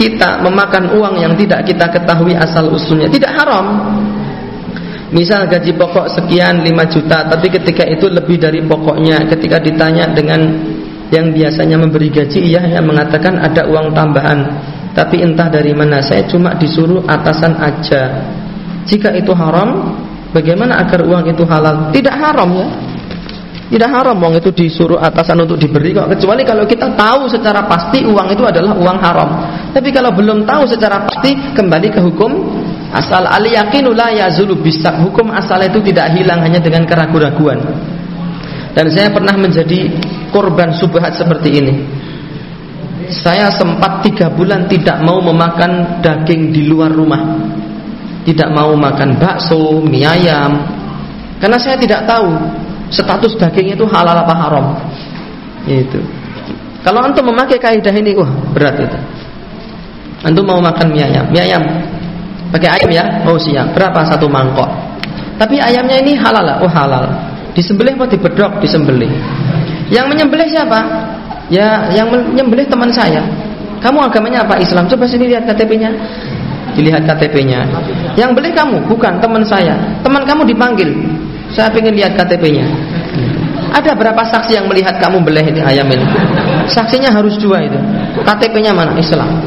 kita memakan uang yang tidak kita ketahui asal usulnya tidak haram. Misal gaji pokok sekian 5 juta Tapi ketika itu lebih dari pokoknya Ketika ditanya dengan yang biasanya memberi gaji Ia hanya mengatakan ada uang tambahan Tapi entah dari mana Saya cuma disuruh atasan aja Jika itu haram Bagaimana agar uang itu halal? Tidak haram ya tidak haram uang itu disuruh atasan untuk diberi kok kecuali kalau kita tahu secara pasti uang itu adalah uang haram. Tapi kalau belum tahu secara pasti kembali ke hukum asal al yaqinu la yazulu bisak. Hukum asal itu tidak hilang hanya dengan keraguan-raguan. Dan saya pernah menjadi korban subhat seperti ini. Saya sempat tiga bulan tidak mau memakan daging di luar rumah. Tidak mau makan bakso, mie ayam. Karena saya tidak tahu status daging itu halal apa haram. Itu. Kalau antum memakai kaidah ini, wah berat itu. Antum mau makan mie ayam, mie ayam pakai ayam ya, oh siap. Berapa satu mangkok? Tapi ayamnya ini halal oh halal. Disembelih apa dibedok? Disembelih. Yang menyembelih siapa? Ya, yang menyembelih teman saya. Kamu agamanya apa? Islam. Coba sini lihat KTP-nya. Dilihat KTP-nya. Yang beli kamu, bukan teman saya. Teman kamu dipanggil. Saya ingin lihat KTP-nya. Ada berapa saksi yang melihat kamu beleh ini ayam ini? Saksinya harus dua itu. KTP-nya mana? Islam.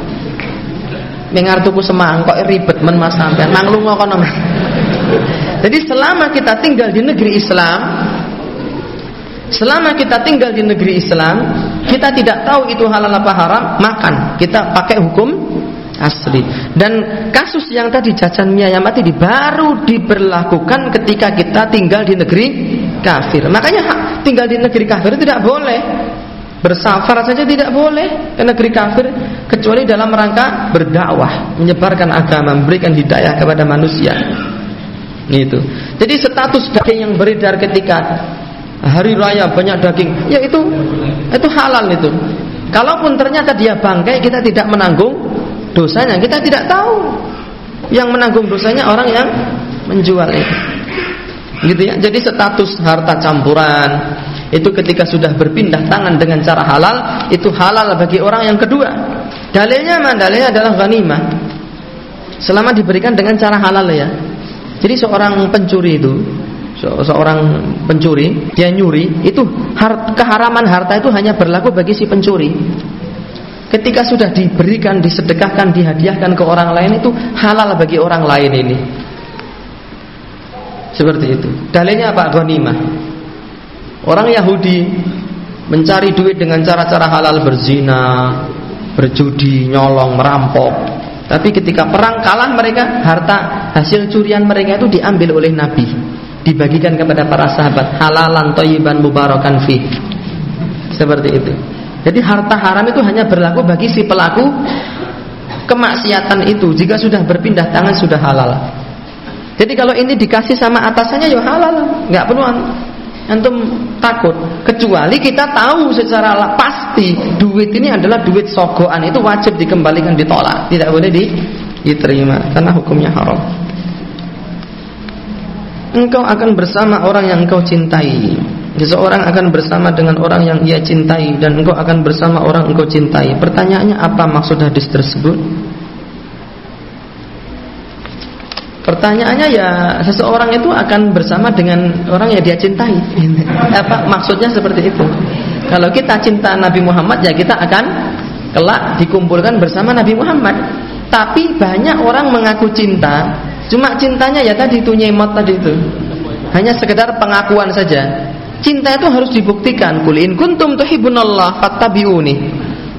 Dengar tuku semangkok ribet men mas sampean manglung kono. Jadi selama kita tinggal di negeri Islam, selama kita tinggal di negeri Islam, kita tidak tahu itu halal apa haram, makan. Kita pakai hukum asli. Dan kasus yang tadi jajan mie ayam mati baru diberlakukan ketika kita tinggal di negeri kafir. Makanya tinggal di negeri kafir tidak boleh bersafar saja tidak boleh ke negeri kafir kecuali dalam rangka berdakwah, menyebarkan agama, memberikan hidayah kepada manusia. Itu. Jadi status daging yang beredar ketika hari raya banyak daging, ya itu itu halal itu. Kalaupun ternyata dia bangkai, kita tidak menanggung dosanya. Kita tidak tahu yang menanggung dosanya orang yang menjual itu. Gitu ya. Jadi status harta campuran itu ketika sudah berpindah tangan dengan cara halal itu halal bagi orang yang kedua. Dalilnya mana dalilnya adalah ghanimah. Selama diberikan dengan cara halal ya jadi seorang pencuri itu seorang pencuri dia nyuri itu keharaman harta itu hanya berlaku bagi si pencuri ketika sudah diberikan, disedekahkan, dihadiahkan ke orang lain itu halal bagi orang lain ini. Seperti itu. Dalilnya apa? Ghanimah. Orang Yahudi mencari duit dengan cara-cara halal berzina, berjudi, nyolong, merampok. Tapi ketika perang kalah mereka, harta hasil curian mereka itu diambil oleh Nabi, dibagikan kepada para sahabat, halalan thayyiban mubarakan fi. Seperti itu. Jadi harta haram itu hanya berlaku bagi si pelaku kemaksiatan itu. Jika sudah berpindah tangan sudah halal. Jadi kalau ini dikasih sama atasannya ya halal, nggak perlu antum takut. Kecuali kita tahu secara pasti duit ini adalah duit sogoan itu wajib dikembalikan ditolak, tidak boleh di, diterima karena hukumnya haram. Engkau akan bersama orang yang engkau cintai Seseorang akan bersama dengan orang yang ia cintai dan engkau akan bersama orang engkau cintai. Pertanyaannya apa maksud hadis tersebut? Pertanyaannya ya seseorang itu akan bersama dengan orang yang dia cintai. apa maksudnya seperti itu? Kalau kita cinta Nabi Muhammad ya kita akan kelak dikumpulkan bersama Nabi Muhammad. Tapi banyak orang mengaku cinta, cuma cintanya ya tadi itu nyemot tadi itu. Hanya sekedar pengakuan saja. Cinta itu harus dibuktikan. Qul in kuntum tuhibbunallah fattabi'uni.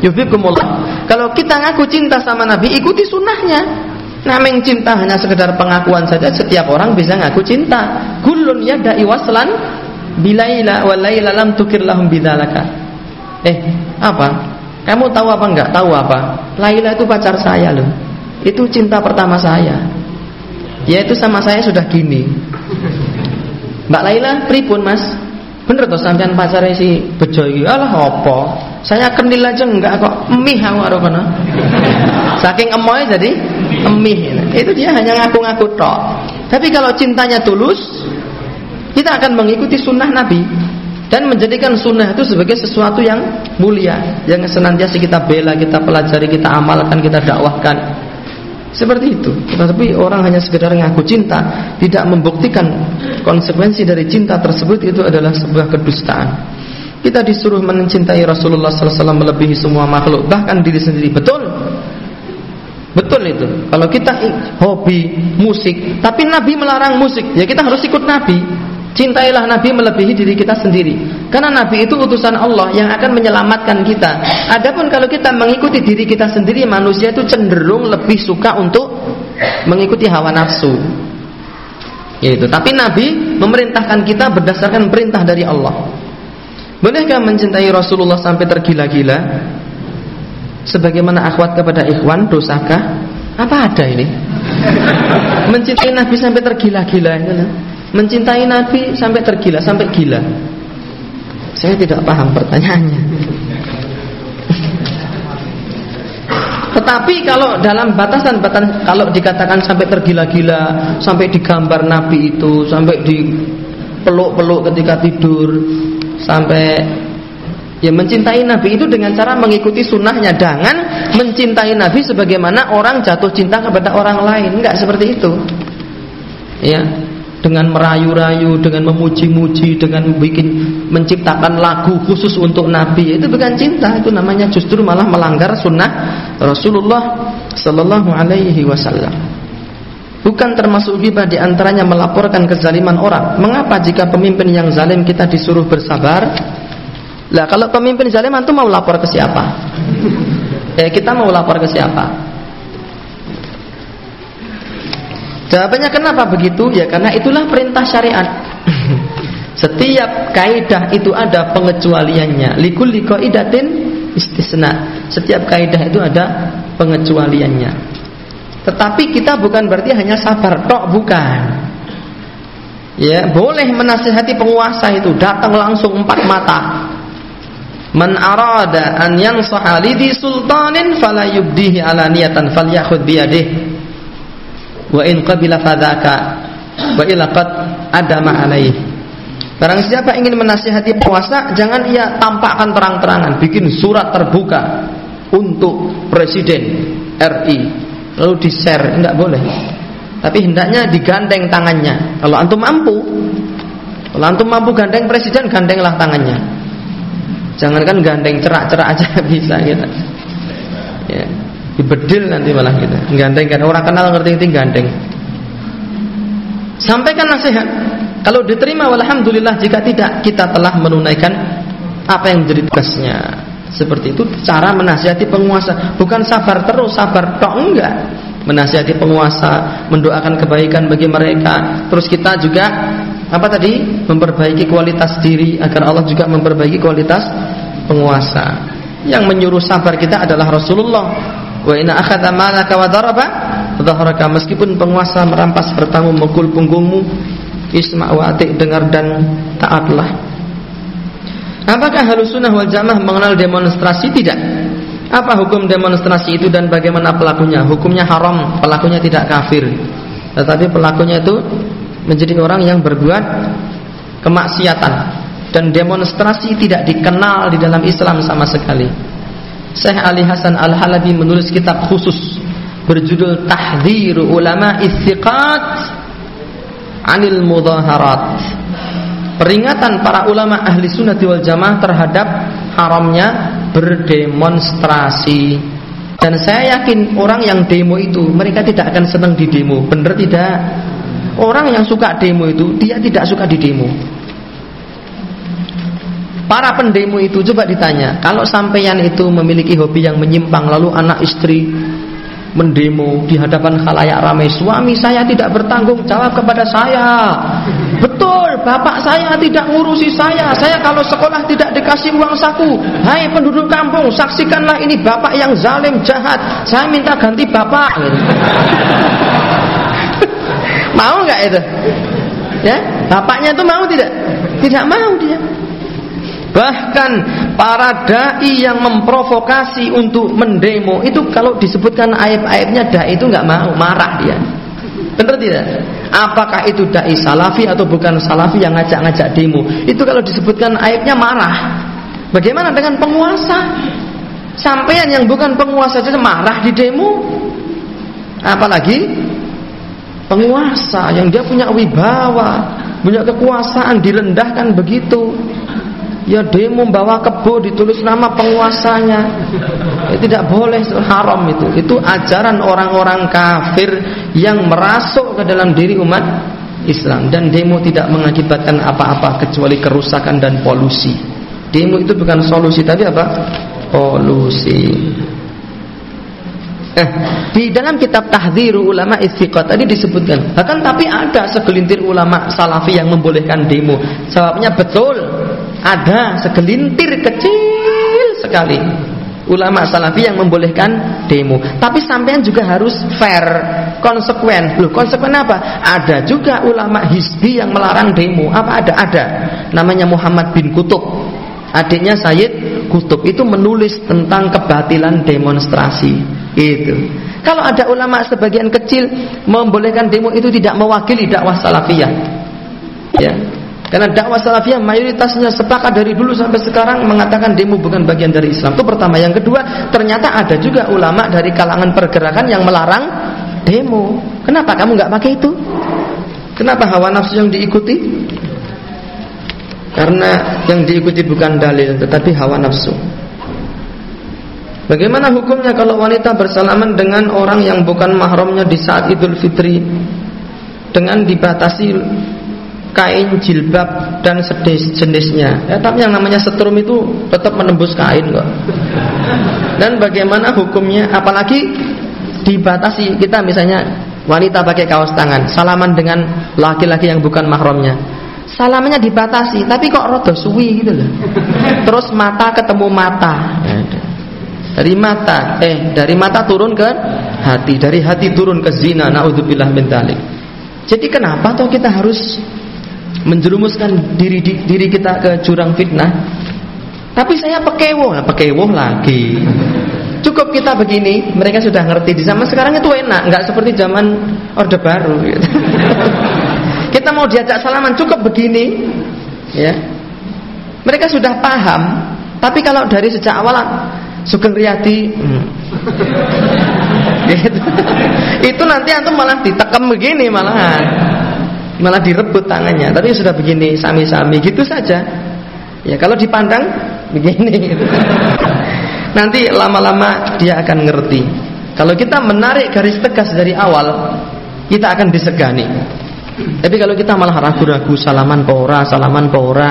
Yuhibbukumullah. Kalau kita ngaku cinta sama Nabi, ikuti sunnahnya. Nameng cinta hanya sekedar pengakuan saja. Setiap orang bisa ngaku cinta. Kullun yada'i waslan bilaila wa laila lam tukir lahum bidzalaka. Eh, apa? Kamu tahu apa enggak? Tahu apa? Laila itu pacar saya loh. Itu cinta pertama saya. Ya itu sama saya sudah gini. Mbak Laila, pripun mas? Bener toh sampean pacare si bejo iki. Alah apa? Saya kenil aja enggak kok emih aku. Saking emoy jadi emih. Itu dia hanya ngaku-ngaku tok. Tapi kalau cintanya tulus, kita akan mengikuti sunnah Nabi. dan menjadikan sunnah itu sebagai sesuatu yang mulia yang senantiasa kita bela, kita pelajari, kita amalkan, kita dakwahkan. Seperti itu. Tetapi orang hanya sekedar ngaku cinta, tidak membuktikan konsekuensi dari cinta tersebut itu adalah sebuah kedustaan. Kita disuruh mencintai Rasulullah SAW melebihi semua makhluk, bahkan diri sendiri. Betul. Betul itu. Kalau kita hobi musik, tapi Nabi melarang musik, ya kita harus ikut Nabi. Cintailah Nabi melebihi diri kita sendiri. Karena Nabi itu utusan Allah yang akan menyelamatkan kita. Adapun kalau kita mengikuti diri kita sendiri, manusia itu cenderung lebih suka untuk mengikuti hawa nafsu. Yaitu. Tapi Nabi memerintahkan kita berdasarkan perintah dari Allah. Bolehkah mencintai Rasulullah sampai tergila-gila? Sebagaimana akhwat kepada ikhwan, dosakah? Apa ada ini? Mencintai Nabi sampai tergila-gila mencintai Nabi sampai tergila, sampai gila. Saya tidak paham pertanyaannya. Tetapi kalau dalam batasan-batasan kalau dikatakan sampai tergila-gila, sampai digambar Nabi itu, sampai dipeluk-peluk ketika tidur, sampai ya mencintai Nabi itu dengan cara mengikuti sunnahnya, jangan mencintai Nabi sebagaimana orang jatuh cinta kepada orang lain, enggak seperti itu. Ya, dengan merayu-rayu, dengan memuji-muji, dengan bikin menciptakan lagu khusus untuk Nabi. Itu bukan cinta, itu namanya justru malah melanggar sunnah Rasulullah Sallallahu Alaihi Wasallam. Bukan termasuk ghibah di antaranya melaporkan kezaliman orang. Mengapa jika pemimpin yang zalim kita disuruh bersabar? Lah kalau pemimpin zalim itu mau lapor ke siapa? Eh kita mau lapor ke siapa? Jawabannya kenapa begitu? Ya karena itulah perintah syariat. Setiap kaidah itu ada pengecualiannya. Likul idatin istisna. Setiap kaidah itu ada pengecualiannya. Tetapi kita bukan berarti hanya sabar tok, bukan. Ya, boleh menasihati penguasa itu datang langsung empat mata. Man arada an yansaha lidhi sultanin fala yubdihi alaniyatan falyakhudh biyadihi wa in qabila fadzaka wa ila qad adama alaih Barang siapa ingin menasihati puasa jangan ia tampakkan terang-terangan, bikin surat terbuka untuk presiden RI lalu di-share enggak boleh. Tapi hendaknya digandeng tangannya. Kalau antum mampu, kalau antum mampu gandeng presiden, gandenglah tangannya. Jangankan gandeng cerak-cerak aja bisa gitu. Ya. Dibedil nanti malah kita gandeng kan. Orang kenal ngerti ngerti gandeng. Sampaikan nasihat. Kalau diterima alhamdulillah jika tidak kita telah menunaikan apa yang menjadi tugasnya. Seperti itu cara menasihati penguasa. Bukan sabar terus sabar tok enggak. Menasihati penguasa mendoakan kebaikan bagi mereka. Terus kita juga apa tadi memperbaiki kualitas diri agar Allah juga memperbaiki kualitas penguasa yang menyuruh sabar kita adalah Rasulullah Wa inna akhadha malaka wa daraba dhahraka meskipun penguasa merampas hartamu memukul punggungmu isma' wa atik dengar dan taatlah. Apakah halus sunnah wal jamaah mengenal demonstrasi? Tidak. Apa hukum demonstrasi itu dan bagaimana pelakunya? Hukumnya haram, pelakunya tidak kafir. Tetapi pelakunya itu menjadi orang yang berbuat kemaksiatan dan demonstrasi tidak dikenal di dalam Islam sama sekali. Syekh Ali Hasan Al-Halabi menulis kitab khusus berjudul Tahdzir Ulama Istiqat Anil Mudaharat. Peringatan para ulama ahli sunnah wal jamaah terhadap haramnya berdemonstrasi. Dan saya yakin orang yang demo itu mereka tidak akan senang di demo. Benar tidak? Orang yang suka demo itu dia tidak suka di demo. Para pendemo itu coba ditanya, kalau sampeyan itu memiliki hobi yang menyimpang lalu anak istri mendemo di hadapan khalayak ramai suami saya tidak bertanggung jawab kepada saya. Betul bapak saya tidak ngurusi saya. Saya kalau sekolah tidak dikasih uang saku hai penduduk kampung saksikanlah ini bapak yang zalim jahat. Saya minta ganti bapak mau nggak itu ya bapaknya itu mau tidak tidak mau dia Bahkan para dai yang memprovokasi untuk mendemo itu kalau disebutkan aib-aibnya dai itu nggak mau, marah dia. Benar tidak? Apakah itu dai salafi atau bukan salafi yang ngajak-ngajak demo? Itu kalau disebutkan aibnya marah. Bagaimana dengan penguasa? Sampean yang bukan penguasa saja marah di demo. Apalagi penguasa yang dia punya wibawa, punya kekuasaan direndahkan begitu. Ya demo membawa kebo ditulis nama penguasanya. Ya, tidak boleh haram itu. Itu ajaran orang-orang kafir yang merasuk ke dalam diri umat Islam. Dan demo tidak mengakibatkan apa-apa kecuali kerusakan dan polusi. Demo itu bukan solusi tapi apa? Polusi Eh, di dalam kitab Tahdziru Ulama Istiqot tadi disebutkan, bahkan tapi ada segelintir ulama salafi yang membolehkan demo. Jawabnya betul, ada segelintir kecil sekali ulama salafi yang membolehkan demo. Tapi sampean juga harus fair, konsekuen. Loh, konsekuen apa? Ada juga ulama hizbi yang melarang demo. Apa ada? Ada. Namanya Muhammad bin Kutub. Adiknya Sayyid Kutub itu menulis tentang kebatilan demonstrasi itu. Kalau ada ulama sebagian kecil membolehkan demo itu tidak mewakili dakwah salafiyah. Ya. Karena dakwah salafiyah mayoritasnya sepakat dari dulu sampai sekarang mengatakan demo bukan bagian dari Islam. Itu pertama. Yang kedua, ternyata ada juga ulama dari kalangan pergerakan yang melarang demo. Kenapa kamu nggak pakai itu? Kenapa hawa nafsu yang diikuti? Karena yang diikuti bukan dalil tetapi hawa nafsu. Bagaimana hukumnya kalau wanita bersalaman dengan orang yang bukan mahramnya di saat Idul Fitri dengan dibatasi kain jilbab dan sedis jenisnya. Ya, tapi yang namanya setrum itu tetap menembus kain kok. Dan bagaimana hukumnya apalagi dibatasi kita misalnya wanita pakai kaos tangan salaman dengan laki-laki yang bukan mahramnya salamannya dibatasi tapi kok rodo suwi gitu loh. Terus mata ketemu mata. Dari mata eh dari mata turun ke hati dari hati turun ke zina naudzubillah min dzalik jadi kenapa toh kita harus menjerumuskan diri diri kita ke jurang fitnah? Tapi saya pekewo pekewo lagi. Cukup kita begini mereka sudah ngerti. Di zaman sekarang itu enak nggak seperti zaman orde baru. gitu. kita mau diajak salaman cukup begini ya. Mereka sudah paham tapi kalau dari sejak awal Sugeng Riyadi hmm. gitu. itu nanti antum malah ditekem begini malahan. Malah direbut tangannya. Tapi sudah begini sami-sami gitu saja. Ya kalau dipandang begini. Nanti lama-lama dia akan ngerti. Kalau kita menarik garis tegas dari awal kita akan disegani tapi kalau kita malah ragu-ragu salaman pora salaman pora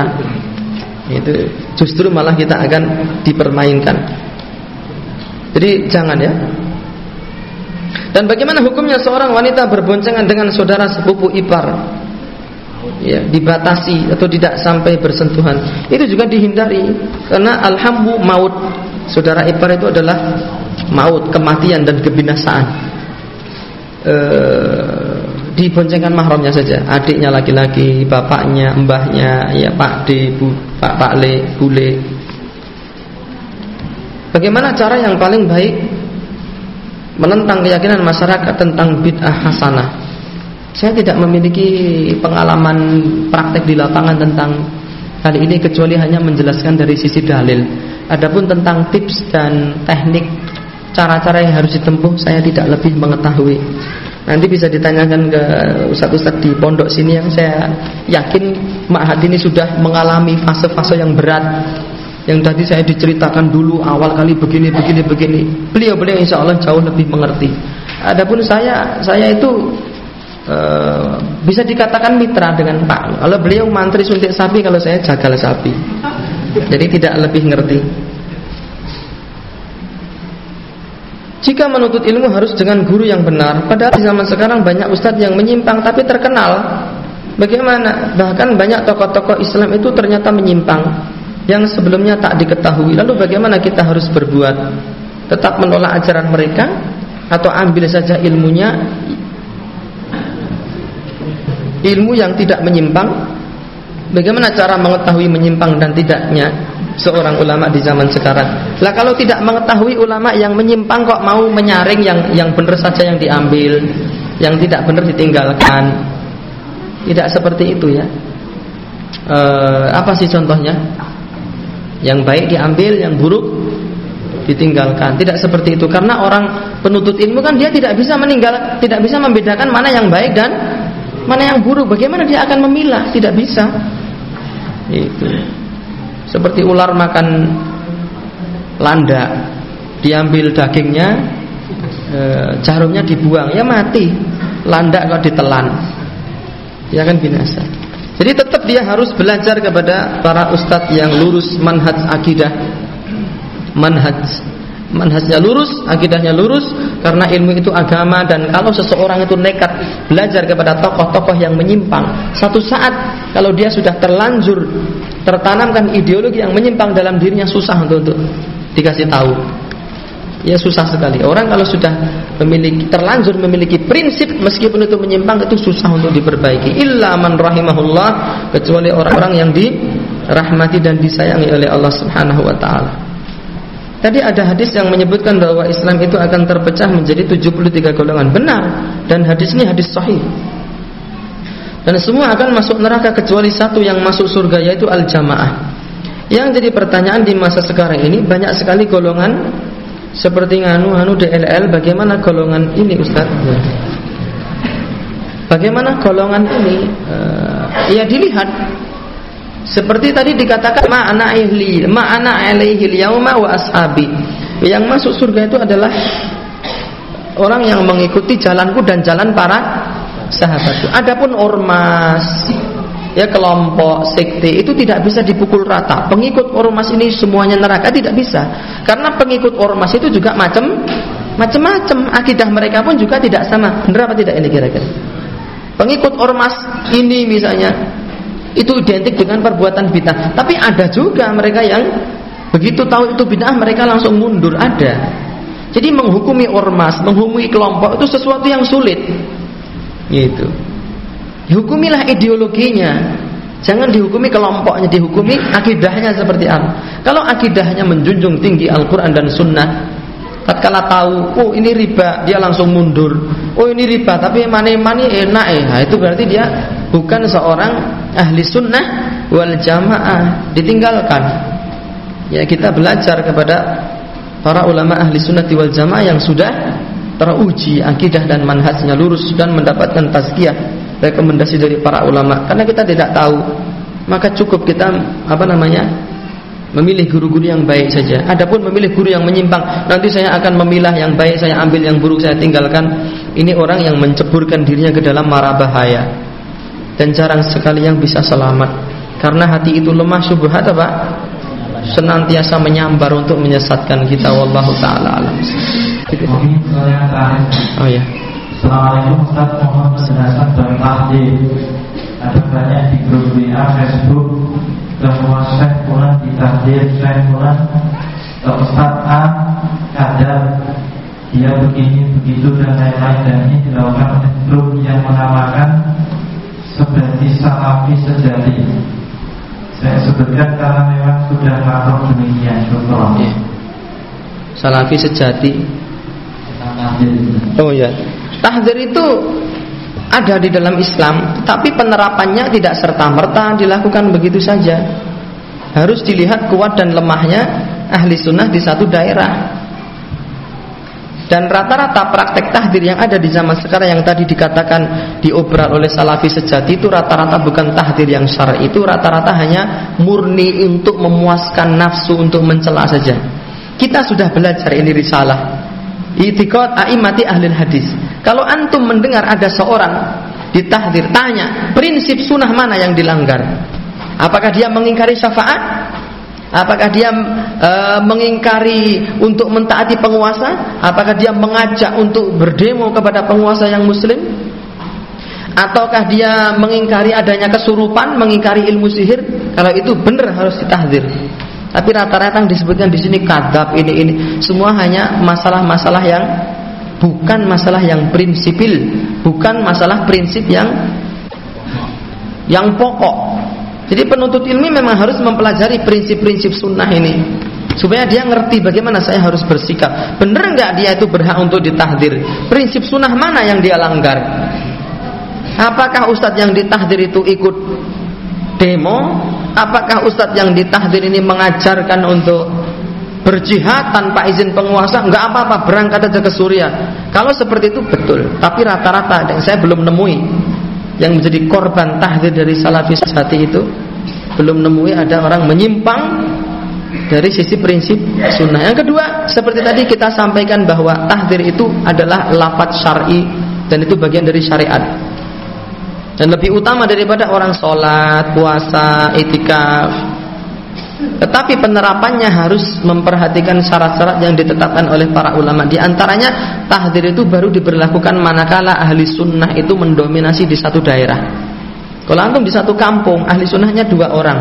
itu justru malah kita akan dipermainkan jadi jangan ya. Dan bagaimana hukumnya seorang wanita berboncengan dengan saudara sepupu ipar? Ya, dibatasi atau tidak sampai bersentuhan. Itu juga dihindari karena alhambu maut. Saudara ipar itu adalah maut, kematian dan kebinasaan. E, diboncengkan mahramnya saja, adiknya laki-laki, bapaknya, mbahnya, ya Pak D, Bu, Pak Pak Le, Bule, Bagaimana cara yang paling baik menentang keyakinan masyarakat tentang bid'ah hasanah? Saya tidak memiliki pengalaman praktek di lapangan tentang hal ini kecuali hanya menjelaskan dari sisi dalil. Adapun tentang tips dan teknik cara-cara yang harus ditempuh saya tidak lebih mengetahui. Nanti bisa ditanyakan ke ustadz-ustadz di pondok sini yang saya yakin Mak Hadi ini sudah mengalami fase-fase yang berat. Yang tadi saya diceritakan dulu awal kali begini begini begini. Beliau beliau insya Allah jauh lebih mengerti. Adapun saya saya itu e, bisa dikatakan mitra dengan Pak. Kalau beliau mantri suntik sapi kalau saya jagal sapi. Jadi tidak lebih ngerti Jika menuntut ilmu harus dengan guru yang benar Padahal di zaman sekarang banyak ustadz yang menyimpang tapi terkenal Bagaimana? Bahkan banyak tokoh-tokoh Islam itu ternyata menyimpang yang sebelumnya tak diketahui. Lalu bagaimana kita harus berbuat? Tetap menolak ajaran mereka atau ambil saja ilmunya ilmu yang tidak menyimpang? Bagaimana cara mengetahui menyimpang dan tidaknya seorang ulama di zaman sekarang? Lah kalau tidak mengetahui ulama yang menyimpang kok mau menyaring yang yang benar saja yang diambil? yang tidak benar ditinggalkan. Tidak seperti itu ya. E, apa sih contohnya? Yang baik diambil, yang buruk ditinggalkan. Tidak seperti itu karena orang penuntut ilmu kan dia tidak bisa meninggal, tidak bisa membedakan mana yang baik dan mana yang buruk. Bagaimana dia akan memilah? Tidak bisa. Itu. Seperti ular makan landa, diambil dagingnya, e, jarumnya dibuang, ya mati. Landa kalau ditelan, ya kan binasa. Jadi tetap dia harus belajar kepada para ustadz yang lurus manhaj akidah, manhaj manhajnya lurus, akidahnya lurus karena ilmu itu agama dan kalau seseorang itu nekat belajar kepada tokoh-tokoh yang menyimpang, satu saat kalau dia sudah terlanjur tertanamkan ideologi yang menyimpang dalam dirinya susah untuk, untuk dikasih tahu. Ya susah sekali. Orang kalau sudah memiliki terlanjur memiliki prinsip meskipun itu menyimpang itu susah untuk diperbaiki. Illa man rahimahullah kecuali orang-orang yang dirahmati dan disayangi oleh Allah Subhanahu wa taala. Tadi ada hadis yang menyebutkan bahwa Islam itu akan terpecah menjadi 73 golongan. Benar. Dan hadis ini hadis sahih. Dan semua akan masuk neraka kecuali satu yang masuk surga yaitu al-jamaah. Yang jadi pertanyaan di masa sekarang ini banyak sekali golongan seperti nganu anu DLL bagaimana golongan ini Ustaz? Bagaimana golongan ini? Uh, ya dilihat seperti tadi dikatakan ma'ana ihli, ma'ana alaihi yauma wa ashabi. Yang masuk surga itu adalah orang yang mengikuti jalanku dan jalan para sahabatku. Adapun ormas, ya kelompok sekte itu tidak bisa dipukul rata. Pengikut ormas ini semuanya neraka tidak bisa. Karena pengikut ormas itu juga macam macam-macam akidah mereka pun juga tidak sama. Benar apa tidak ini kira-kira? Pengikut ormas ini misalnya itu identik dengan perbuatan bid'ah. Tapi ada juga mereka yang begitu tahu itu bid'ah mereka langsung mundur ada. Jadi menghukumi ormas, menghukumi kelompok itu sesuatu yang sulit. Gitu. Hukumilah ideologinya. Jangan dihukumi kelompoknya, dihukumi akidahnya seperti apa. Kalau akidahnya menjunjung tinggi Al-Quran dan Sunnah, tatkala tahu oh ini riba dia langsung mundur oh ini riba tapi mani mani enak eh nah, itu berarti dia bukan seorang ahli sunnah wal jamaah ditinggalkan ya kita belajar kepada para ulama ahli sunnah wal jamaah yang sudah teruji akidah dan manhajnya lurus dan mendapatkan tazkiyah rekomendasi dari para ulama karena kita tidak tahu maka cukup kita apa namanya memilih guru-guru yang baik saja. Adapun memilih guru yang menyimpang, nanti saya akan memilah yang baik, saya ambil yang buruk, saya tinggalkan. Ini orang yang menceburkan dirinya ke dalam mara bahaya. Dan jarang sekali yang bisa selamat. Karena hati itu lemah syubhat apa? Senantiasa menyambar untuk menyesatkan kita wallahu taala alam. Oh ya. Assalamualaikum Ustaz. Mohon penjelasan tentang ada banyak di grup WA Facebook. Bahwa Syekh Fulan ditahdir Syekh Fulan Ustaz A kadar dia begini begitu dan lain-lain. Dan ini dilakukan oleh grup yang menamakan seperti salafi sejati. Saya sebutkan karena memang sudah makhluk demikian syukur ya. salafi sejati oh ya tahdir itu ada di dalam Islam, tapi penerapannya tidak serta-merta dilakukan begitu saja. Harus dilihat kuat dan lemahnya ahli sunnah di satu daerah. Dan rata-rata praktek tahdir yang ada di zaman sekarang yang tadi dikatakan diobral oleh salafi sejati itu rata-rata bukan tahdir yang syar'i itu rata-rata hanya murni untuk memuaskan nafsu untuk mencela saja. Kita sudah belajar ini risalah Itikad a'imati ahli hadis. Kalau antum mendengar ada seorang ditahdir, tanya, prinsip sunnah mana yang dilanggar? Apakah dia mengingkari syafaat? Apakah dia e, mengingkari untuk mentaati penguasa? Apakah dia mengajak untuk berdemo kepada penguasa yang muslim? Ataukah dia mengingkari adanya kesurupan, mengingkari ilmu sihir? Kalau itu benar harus ditahdir. Tapi rata-rata yang disebutkan di sini kadab ini ini semua hanya masalah-masalah yang bukan masalah yang prinsipil, bukan masalah prinsip yang yang pokok. Jadi penuntut ilmi memang harus mempelajari prinsip-prinsip sunnah ini. supaya dia ngerti bagaimana saya harus bersikap. Bener nggak dia itu berhak untuk ditahdir? Prinsip sunnah mana yang dia langgar? Apakah ustadz yang ditahdir itu ikut demo? Apakah ustadz yang ditahdir ini mengajarkan untuk berjihad tanpa izin penguasa? Enggak apa-apa, berangkat aja ke Suriah. Kalau seperti itu betul, tapi rata-rata yang saya belum nemui yang menjadi korban tahdir dari salafis hati itu belum nemui ada orang menyimpang dari sisi prinsip sunnah. Yang kedua, seperti tadi kita sampaikan bahwa tahdir itu adalah lafaz syar'i dan itu bagian dari syariat. Dan lebih utama daripada orang sholat, puasa, etika. Tetapi penerapannya harus memperhatikan syarat-syarat yang ditetapkan oleh para ulama. Di antaranya tahdir itu baru diberlakukan manakala ahli sunnah itu mendominasi di satu daerah. Kalau antum di satu kampung, ahli sunnahnya dua orang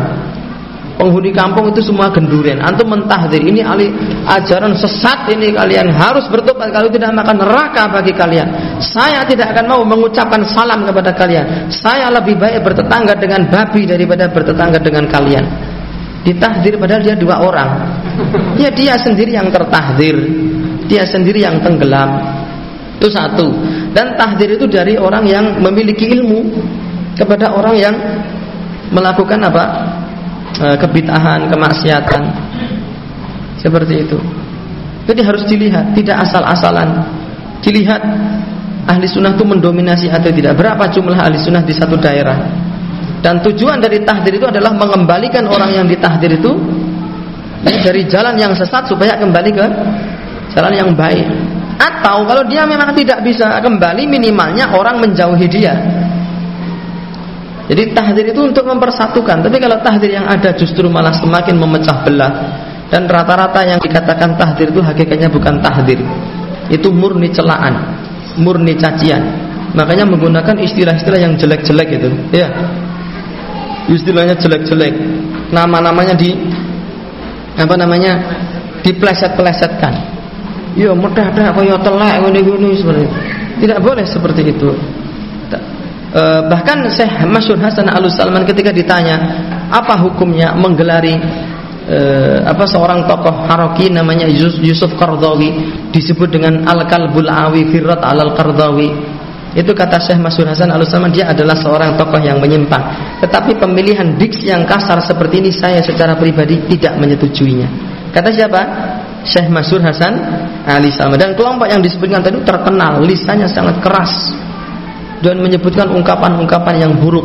penghuni kampung itu semua gendurian. Antum mentahdir ini ali ajaran sesat ini kalian harus bertobat kalau tidak makan neraka bagi kalian. Saya tidak akan mau mengucapkan salam kepada kalian. Saya lebih baik bertetangga dengan babi daripada bertetangga dengan kalian. Ditahdir padahal dia dua orang. Ya dia sendiri yang tertahdir. Dia sendiri yang tenggelam. Itu satu. Dan tahdir itu dari orang yang memiliki ilmu kepada orang yang melakukan apa? Eh, kebitahan, kemaksiatan. Seperti itu. Jadi harus dilihat, tidak asal-asalan. Dilihat ahli sunnah itu mendominasi atau tidak. Berapa jumlah ahli sunnah di satu daerah. Dan tujuan dari tahdir itu adalah mengembalikan orang yang ditahdir itu dari jalan yang sesat supaya kembali ke jalan yang baik. Atau kalau dia memang tidak bisa kembali minimalnya orang menjauhi dia jadi tahdir itu untuk mempersatukan. Tapi kalau tahdir yang ada justru malah semakin memecah belah. Dan rata-rata yang dikatakan tahdir itu hakikatnya bukan tahdir. Itu murni celaan, murni cacian. Makanya menggunakan istilah-istilah yang jelek-jelek itu. Ya. Istilahnya jelek-jelek. Nama-namanya di apa namanya? dipleset-plesetkan. Ya mudah dah kaya itu. Tidak boleh seperti itu. E, bahkan Syekh Masyur Hasan Al Salman ketika ditanya apa hukumnya menggelari e, apa seorang tokoh Haroki namanya Yusuf Qardawi disebut dengan Al Kalbul Awi Firrat Al Qardawi? Itu kata Syekh Masyur Hasan Al Salman dia adalah seorang tokoh yang menyimpang. Tetapi pemilihan diksi yang kasar seperti ini saya secara pribadi tidak menyetujuinya. Kata siapa? Syekh Masyur Hasan Ali Salman. Dan kelompok yang disebutkan tadi terkenal lisannya sangat keras dan menyebutkan ungkapan-ungkapan yang buruk.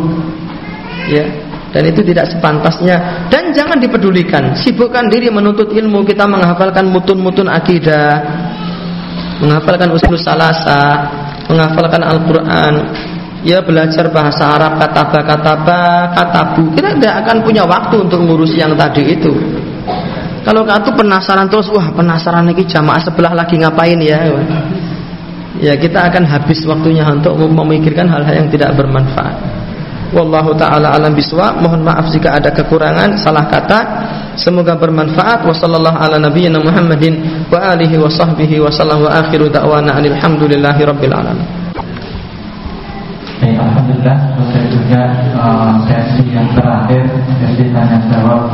Ya. Dan itu tidak sepantasnya. Dan jangan dipedulikan. Sibukkan diri menuntut ilmu. Kita menghafalkan mutun-mutun akidah. Menghafalkan usul salasa. Menghafalkan Al-Quran. Ya belajar bahasa Arab kata-kata katabu. Kita tidak akan punya waktu untuk ngurus yang tadi itu. Kalau katu penasaran terus wah penasaran lagi jamaah sebelah lagi ngapain ya ya kita akan habis waktunya untuk memikirkan hal-hal yang tidak bermanfaat. Wallahu taala alam biswa. Mohon maaf jika ada kekurangan, salah kata. Semoga bermanfaat. Wassallallahu ala nabiyyina Muhammadin wa alihi wa sahbihi wa sallam wa akhiru da'wana alhamdulillahi rabbil alamin. Baik, Alhamdulillah selesai juga uh, sesi yang terakhir sesi tanya jawab